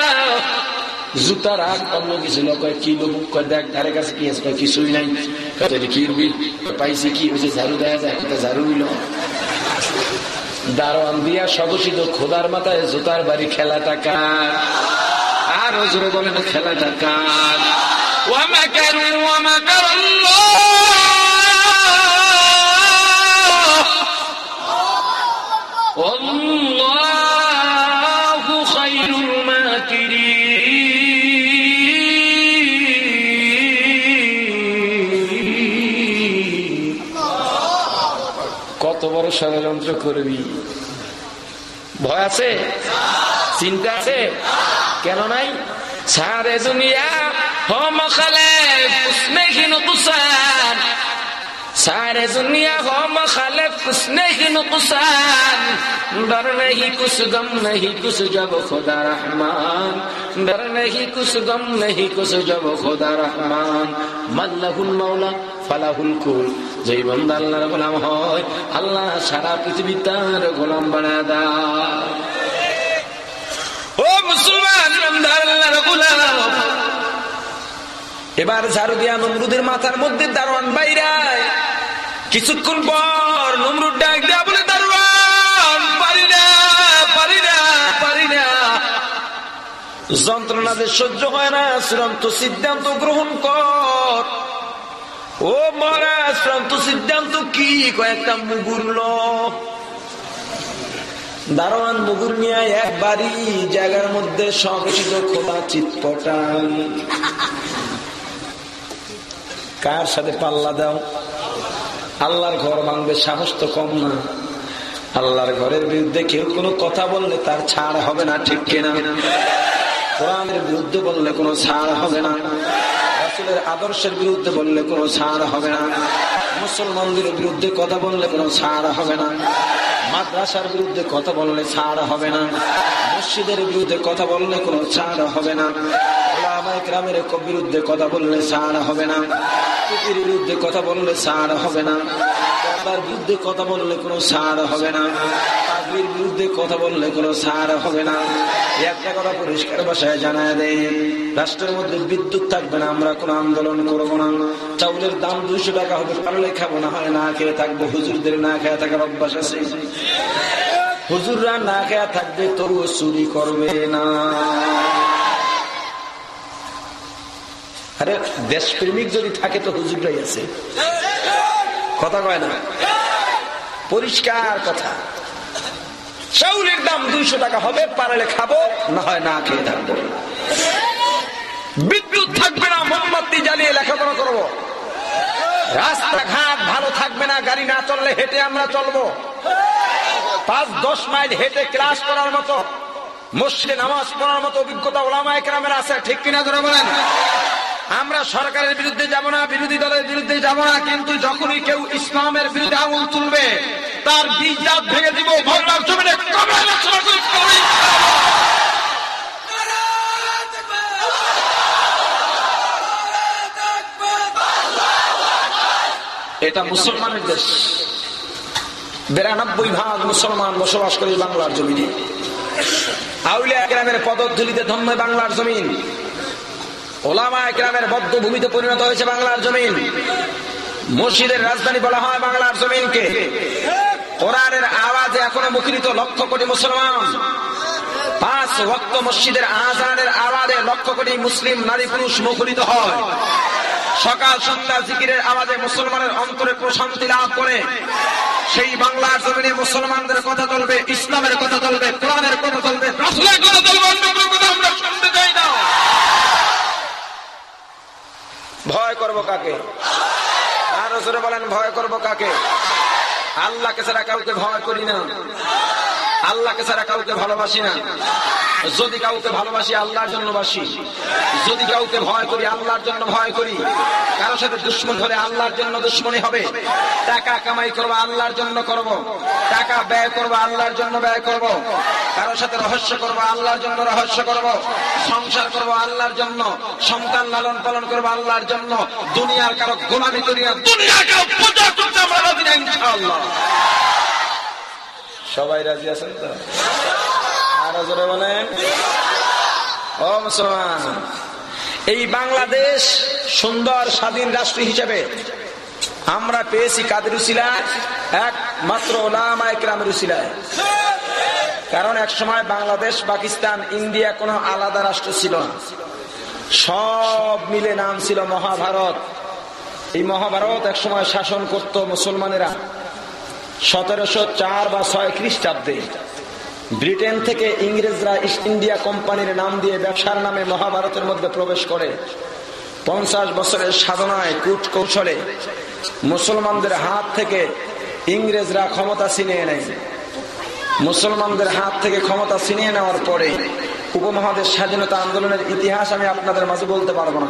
জুতার আর অন্য কিছু কি লোক দেখ, ধারে কাছে কি আছে? কিছুই নাই। কি পাইছি কি? হয়েছে ঝাড়ু দেওয়া যায়। ঝাড়ু হইল দারোয়ান দিয়া সদস্য খোদার মাথায় জুতার বাড়ি খেলাটা কার? আর জোরে বলেন খেলাটা কার? ومكروا ومكر الله والله خير الماكرين কত বড় ষড়যন্ত্র করবি ভয় আছে চিন্তা আছে কেন নাই সারে দুনিয়া সারে দুনিয়া হো মালে কুসনেহীন কুসান ডর নেই কুশ গম নেই কুশ যাব খোদা রহমান। ডর নেই কুশ গম নেই কুশ খোদা রহমান। মাল্লাহুল মাওলা, ফালাহুল কুল। যেই বন্দা আল্লাহর গোলাম হয়, আল্লাহ সারা পৃথিবী তার গোলাম বানা দা ও মুসলমান বন্দা এবার ঝাড়ু নমরুদের মাথার মধ্যে দারোয়ান বাইরায়। কিছুক্ষণ পর নমরুদ ডাক দেয়া বলে, দারোয়ান, পারি না পারি না পারি না। সহ্য হয় না চূড়ান্ত সিদ্ধান্ত গ্রহণ কর। ও মহারাজ চূড়ান্ত সিদ্ধান্ত কি? কয়েকটা মুগুর ল। দারোয়ান মুগুর নিয়ে এক বাড়ি, জায়গার মধ্যে সংরক্ষিত খোলা চিৎপটান কার সাথে পাল্লা দাও? আল্লাহর ঘর ভাঙবে সাহস তো কম না। আল্লাহর ঘরের বিরুদ্ধে কেউ কোনো কথা বললে তার ছাড় হবে না, ঠিক কিনা? কোরআনের বিরুদ্ধে বললে কোনো ছাড় হবে না। আদর্শের বিরুদ্ধে বললে কোনো ছাড় হবে না। মুসলমানদের বিরুদ্ধে কথা বললে কোনো ছাড় হবে না। মাদ্রাসার বিরুদ্ধে কথা বললে ছাড় হবে না। মসজিদের বিরুদ্ধে কথা বললে কোনো ছাড় হবে না। গ্রামের বিরুদ্ধে কথা বললে ছাড় হবে না। বিরুদ্ধে কথা বললে ছাড় হবে না। বিরুদ্ধে কথা বললে কোনো ছাড় হবে না। পাগড়ির বিরুদ্ধে কথা বললে কোনো ছাড় হবে না। একটা কথা পরিষ্কার ভাষায় জানায় দেয়, রাষ্ট্রের মধ্যে বিদ্যুৎ থাকবে না, আমরা কোনো আন্দোলন না। চাউলের দাম দুইশো টাকা হবে, পারলে খাব, না হয় না খেয়ে থাকব, হুজুরদের না খেয়ে থাকার অভ্যাস আছে। হুজুররা না খেয়ে থাকবে, তবুও চুরি করবে না। আরে, দেশপ্রেমিক যদি থাকে তো হুজুররাই আছে। কথা কয় না। পরিষ্কার কথা। চাউলের দাম দুইশো টাকা হবে, পারলে খাব না হয় না খেয়ে থাকব। বিদ্যুৎ থাকবে না, মোমবাতি জ্বালিয়ে লেখাপড়া করব। রাস্তাঘাট ভালো থাকবে না, গাড়ি না চললে হেঁটে আমরা চলবো। পাঁচ, দশ মাইল হেঁটে ক্লাস করার মতো, মসজিদে নামাজ পড়ার মতো অভিজ্ঞতা ওলামা একরামের আছে, ঠিক কিনা ধরে বলেন? আমরা সরকারের বিরুদ্ধে যাব না, বিরোধী দলের বিরুদ্ধে যাব না, কিন্তু যখনই কেউ ইসলামের বিরুদ্ধে আঙুল তুলবে, তার বীজ ভেঙে দিব এটা মুসলমানের দেশ। বিরানব্বই ভাগ মুসলমান বসবাস করে বাংলার জমিনে। আউলিয়া গ্রামের পদধূলিতে ধন্য বাংলার জমিন। ওলামা বদ্ধ ভূমিতে পরিণত হয়েছে বাংলার জমিন। মসজিদের রাজধানী বলা হয় বাংলার জমিনকে। কোরআনের আওয়াজে এখনও মুখরিত লক্ষ কোটি মুসলমান। পাঁচ রক্ত মসজিদের আজানের আওয়াজে লক্ষ কোটি মুসলিম নারী পুরুষ মুখরিত হয়। সকাল সন্ধ্যা জিকিরের আওয়াজে মুসলমানের অন্তরে প্রশান্তি লাভ করে। সেই বাংলার জমিনে মুসলমানদের কথা চলবে, ইসলামের কথা চলবে, কোরআনের কথা চলবে কথা চলবে আমরা শুনতে চাই না। ভয় করব কাকে? আর বলেন ভয় করব কাকে? আল্লাহকে ছাড়া কাউকে ভয় করি না। আল্লাহকে ছাড়া কাউকে ভালোবাসি না। যদি কাউকে ভালোবাসি, আল্লাহর জন্য বাসি। যদি কাউকে ভয় করি, আল্লাহর জন্য ভয় করি। কারোর সাথে দুশ্মন হলে আল্লাহর জন্য দুশ্মনী হবে। টাকা কামাই করব, আল্লাহর জন্য করব। টাকা ব্যয় করব, আল্লাহর জন্য ব্যয় করব। কারোর সাথে রহস্য করব, আল্লাহর জন্য রহস্য করব। সংসার করব, আল্লাহর জন্য। সন্তান লালন পালন করব, আল্লাহর জন্য। দুনিয়ার কারও গোলামি করি না। দুনিয়ার কারও পূজা করতে আমরা ইনশাআল্লাহ। সবাই রাজি আছেন তো? আরও জোরে বলেন। ও মুসলমান, এই বাংলাদেশ সুন্দর স্বাধীন রাষ্ট্র হিসেবে আমরা পেয়েছি কাদের একমাত্র ওলামায়ামের উসিলায় কারণ এক সময় বাংলাদেশ, পাকিস্তান, ইন্ডিয়া কোনো আলাদা রাষ্ট্র ছিল না। সব মিলে নাম ছিল মহাভারত। এই মহাভারত এক সময় শাসন করত মুসলমানেরা। সতেরোশো চার বা ছয় খ্রিস্টাব্দে ব্রিটেন থেকে ইংরেজরা ইস্ট ইন্ডিয়া কোম্পানির নাম দিয়ে ব্যবসার নামে মহাভারতের মধ্যে প্রবেশ করে। পঞ্চাশ বছরের সাধনায় কূট কৌশলে মুসলমানদের হাত থেকে ইংরেজরা ক্ষমতা ছিনিয়ে নেয়। মুসলমানদের হাত থেকে ক্ষমতা ছিনিয়ে নেওয়ার পরে উপমহাদেশ স্বাধীনতা আন্দোলনের ইতিহাস আমি আপনাদের মাঝে বলতে পারব না।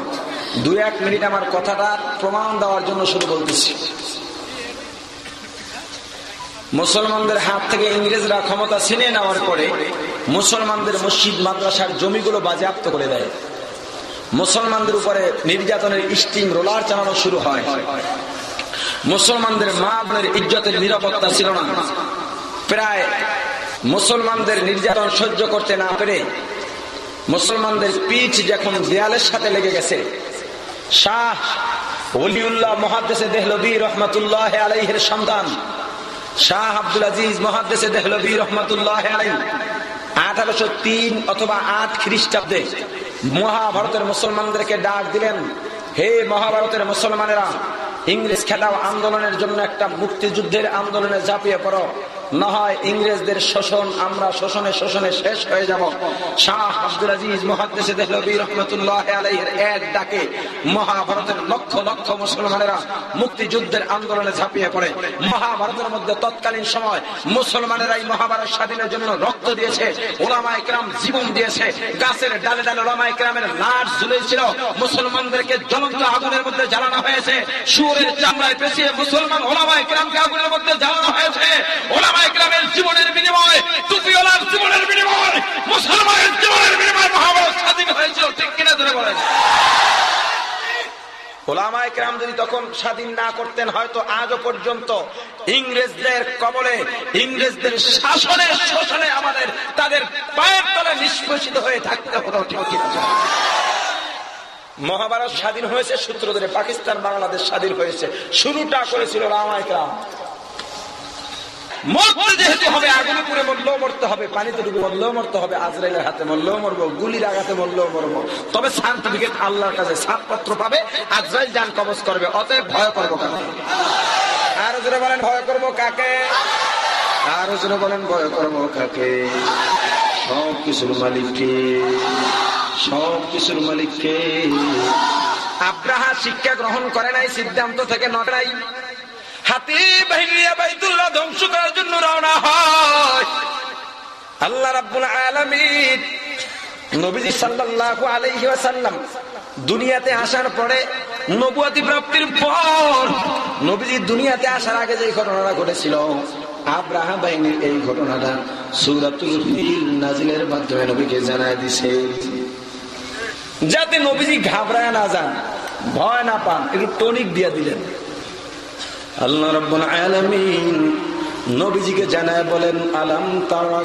দু এক মিনিট আমার কথাটা প্রমাণ দেওয়ার জন্য শুধু বলতেছি। মুসলমানদের হাত থেকে ইংরেজরা ক্ষমতা ছিনিয়ে নেওয়ার পরে মুসলমানদের মসজিদ, মাদ্রাসার জমিগুলো বাজেয়াপ্ত করে দেয়। মুসলমানদের উপরে নির্যাতনের স্টিম রোলার চালানো শুরু হয়। মুসলমানদের মা বোনের ইজ্জতের নিরাপত্তা ছিল না। প্রায় মুসলমানদের নির্যাতন সহ্য করতে না পেরে মুসলমানদের পিঠ যখন দেয়ালের সাথে লেগে গেছে, শাহ অলিউল্লাহ মহাদেশে দেহলবী রহমতুল্লাহ আলাইহের সন্তান শাহ আব্দুল আজিজ মহাদেশে বীর রহমতুল্লাহ আঠারোশো তিন অথবা আট খ্রিস্টাব্দে মহাভারতের মুসলমানদেরকে ডাক দিলেন, হে মহাভারতের মুসলমানেরা, ইংরেজ খেলা আন্দোলনের জন্য একটা মুক্তিযুদ্ধের আন্দোলনে ঝাঁপিয়ে পড়ো। না হয় ইংরেজদের শোষণ, আমরা শোষণে শোষণে শেষ হয়ে যাব। শাহ আব্দুল আজিজ মহাদেশে দেহলবী রহমতুল্লাহ আলাইহের এক ডাকে মহাভারতের লক্ষ লক্ষ মুসলমানেরা মুক্তিযুদ্ধের আন্দোলনে ঝাঁপিয়ে পড়ে। মহাভারতের মধ্যে তৎকালীন সময় মুসলমানেরাই মহাভারত স্বাধীনের জন্য রক্ত দিয়েছে ওলামা একরাম জীবন দিয়েছে। গাছের ডালে ডালে ওলামা একরামের লাশ ঝুলেছিল। মুসলমানদেরকে জ্বলন্ত আগুনের মধ্যে জ্বালানো হয়েছে। সুরের চামড়ায় পেছিয়ে মুসলমান ওলামা একরামকে আগুনের মধ্যে জ্বালানো হয়েছে। ওলামা জীবনের জীবনের মুসলমানের জীবনের মহাভারত স্বাধীন হয়েছিল, ঠিক কিনা ধরে বলেন। তাদের হয়ে? মহাভারত স্বাধীন হয়েছে, সূত্র ধরে পাকিস্তান, বাংলাদেশ স্বাধীন হয়েছে। শুরুটা করেছিল রামায় কেরাম। মরতে যেহেতু হবে আগুনে পুড়ে মরলেও মরতে হবে পানিতে ডুবে মরলেও মরতে হবে আজরাইলের হাতে মরলেও মরবো গুলির আঘাতে মরলেও মরবো। তবে সার্টিফিকেট আল্লাহর কাছে ছাড়পত্র পাবে আজরাইল যান কবজ করবে অতএব ভয় করব কাকে? আরও জোরে বলেন ভয় করব কাকে? আরও জোরে বলেন ভয় করব কাকে? সব কিছুর মালিককে সব কিছুর মালিককে। আব্রাহা শিক্ষা গ্রহণ করে নাই সিদ্ধান্ত থেকে নটাই হাতি বাহিনী বাইতুল্লাহ ধ্বংস করার জন্য রওনা হয়। আল্লাহ রাব্বুল আলামিন নবীজি সাল্লাল্লাহু আলাইহি ওয়াসাল্লাম দুনিয়াতে আসার পরে নবুয়াতি প্রাপ্তির পর নবীজি দুনিয়াতে আসার আগে যে ঘটনাটা ঘটেছিল আব্রাহা বাহিনীর এই ঘটনাটা সূরাতুল ফিল নাজিলের মাধ্যমে নবীকে জানায় দিছে। যাতে নবীজি ঘাবড়ায় না যান, ভয় না পান, একটু টনিক দিয়ে দিলেন। নবীজিকে বলেন আলাম তারা,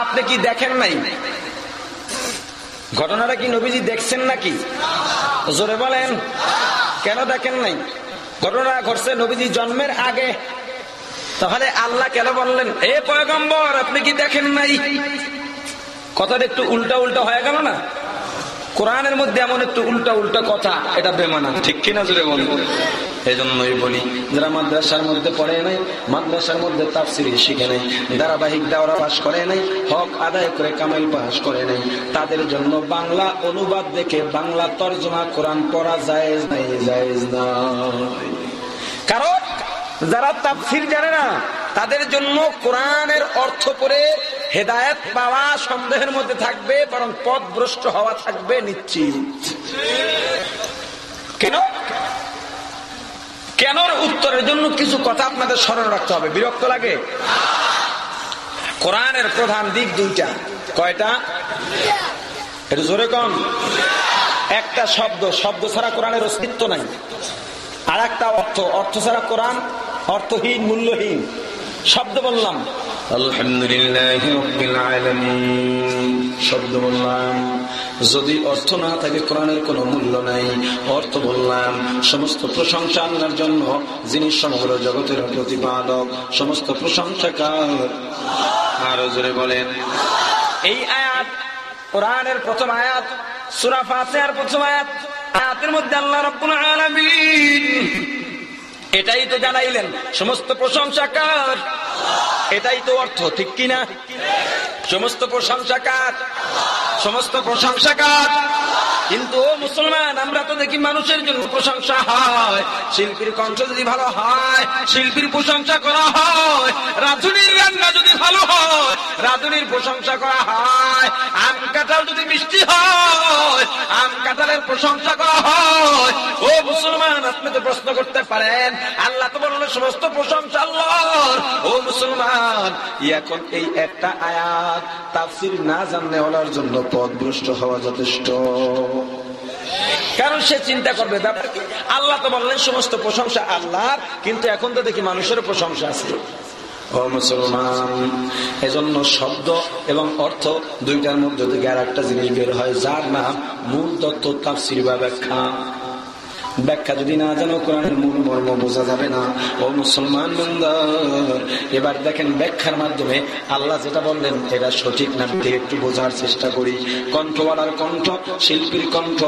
আপনি কি দেখেন নাই? ঘটনাটা কি নবীজি দেখছেন নাকি? জোরে বলেন, কেন দেখেন নাই? ঘটনা ঘটছে নবীজি জন্মের আগে তাহলে আল্লাহ কেন বললেন এ পয়গম্বর আপনি কি দেখেন নাই? কথাটা একটু উল্টা উল্টা হয়ে গেল না? কোরআনের মধ্যে এমন একটু উল্টা উল্টা কথা এটা বেমানা ঠিক কিনা জুড়ে বলব এই জন্যই বলি যারা মাদ্রাসার মধ্যে পড়ে নাই মাদ্রাসার মধ্যে তাফসির শিখে নেই ধারাবাহিক দাওরা পাশ করে নাই হক আদায় করে কামেল পাশ করে নাই তাদের জন্য বাংলা অনুবাদ দেখে বাংলা তর্জমা কোরআন পড়া যায় নাই জায়েজ নাই। কারণ যারা তাফসির জানে না, তাদের জন্য কোরআনের অর্থ পড়ে হেদায়ত পাওয়া সন্দেহের মধ্যে থাকবে, বরং পথ ভ্রষ্ট হওয়া থাকবে নিশ্চিত। কেন? কেন উত্তরের জন্য কিছু কথা আপনাদের স্মরণ রাখতে হবে। বিরক্ত লাগে? কোরআনের প্রধান দিক দুইটা। কয়টা? একটু জোরে কম একটা শব্দ শব্দ ছাড়া কোরআনের অস্তিত্ব নাই। আর একটা অর্থ অর্থ ছাড়া কোরআন অর্থহীন মূল্যহীন শব্দ বললাম। আলহামদুলিল্লাহ শব্দ বললাম। যদি অর্থ না থাকে কোরআনের কোনো মূল্য নাই। অর্থ বললাম সমস্ত প্রশংসা আল্লাহর জন্য যিনি সমগ্র জগতের প্রতিপালক সমস্ত প্রশংসা কার আরও জোরে বলেন। এই আয়াত কোরআনের প্রথম আয়াত সূরা ফাতিহার প্রথম আয়াত আয়াতের মধ্যে আল্লাহ রাব্বুল আলামিন এটাই তো জানাইলেন, সমস্ত প্রশংসাকার এটাই তো অর্থ, ঠিক কিনা? সমস্ত প্রশংসাকার সমস্ত প্রশংসা কার? কিন্তু ও মুসলমান, আমরা তো দেখি মানুষের জন্য প্রশংসা হয়। শিল্পীর কণ্ঠ যদি ভালো হয়, শিল্পীর প্রশংসা করা হয়, রাধুনির রান্না যদি ভালো হয়, রাধুনির প্রশংসা করা হয়, আম কাঁঠাল যদি মিষ্টি হয়, আম কাঁঠালের প্রশংসা করা হয়, ও মুসলমান, আপনি তো প্রশ্ন করতে পারেন, আল্লাহ তো বললেন সমস্ত প্রশংসা আল্লাহর। ও মুসলমান, এখন এই একটা আয়াত তাফসির না জানলে ওনার জন্য পথভ্রষ্ট হওয়া যথেষ্ট। কারণ সে চিন্তা করবে আল্লাহ তো বললেন সমস্ত প্রশংসা আল্লাহর, কিন্তু এখন তো দেখি মানুষের প্রশংসা আছে। ও মুসলমান, এজন্য শব্দ এবং অর্থ দুইটার মধ্যে থেকে আর একটা জিনিস বের হয়, যার নাম মূল তত্ত্ব তাফসির বা ব্যাখ্যা। ব্যাখ্যা যদি না জানো, কোরআনের মূল মর্ম বোঝা যাবে না। ও মুসলমান এবার দেখেন ব্যাখ্যার মাধ্যমে আল্লাহ যেটা বললেন, এটা সঠিক না একটু বোঝার চেষ্টা করি। কণ্ঠওয়ালার কণ্ঠ, শিল্পীর কণ্ঠ,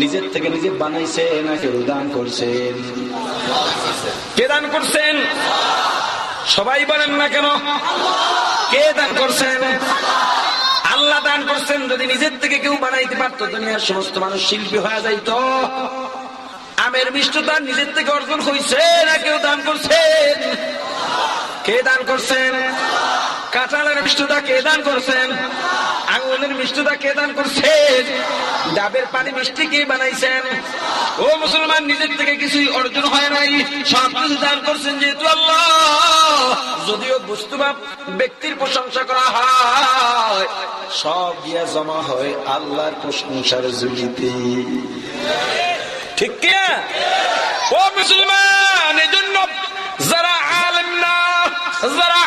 নিজের থেকে নিজে বানাইছে না কেউ দান করছেন কে দান করছেন? সবাই বলেন না কেন? কে দান করছেন? আল্লাহ দান করছেন, যদি নিজের থেকে কেউ বানাইতে পারতো, দুনিয়ার সমস্ত মানুষ শিল্পী হয়ে যাইতো। আমের মিষ্টতা নিজের থেকে অর্জন হয়েছে না কেউ দান করছেন? কে দান করছেন? কাঁঠালের মিষ্টতা কে দান করছেন? আঙুলের মিষ্টতা কে দান করছেন? ডাবের পানি মিষ্টি কে বানাইছেন? ও মুসলমান, নিজের থেকে কিছুই অর্জন হয় নাই। সব কিছু দান করছেন যেহেতু আল্লাহ। যদিও বস্তু বা ব্যক্তির প্রশংসা করা হয়, সব গিয়া জমা হয় আল্লাহর প্রশংসার জুলিতে ঠিক কিনা ও মুসলমান এজন্য যারা আলেম না যারা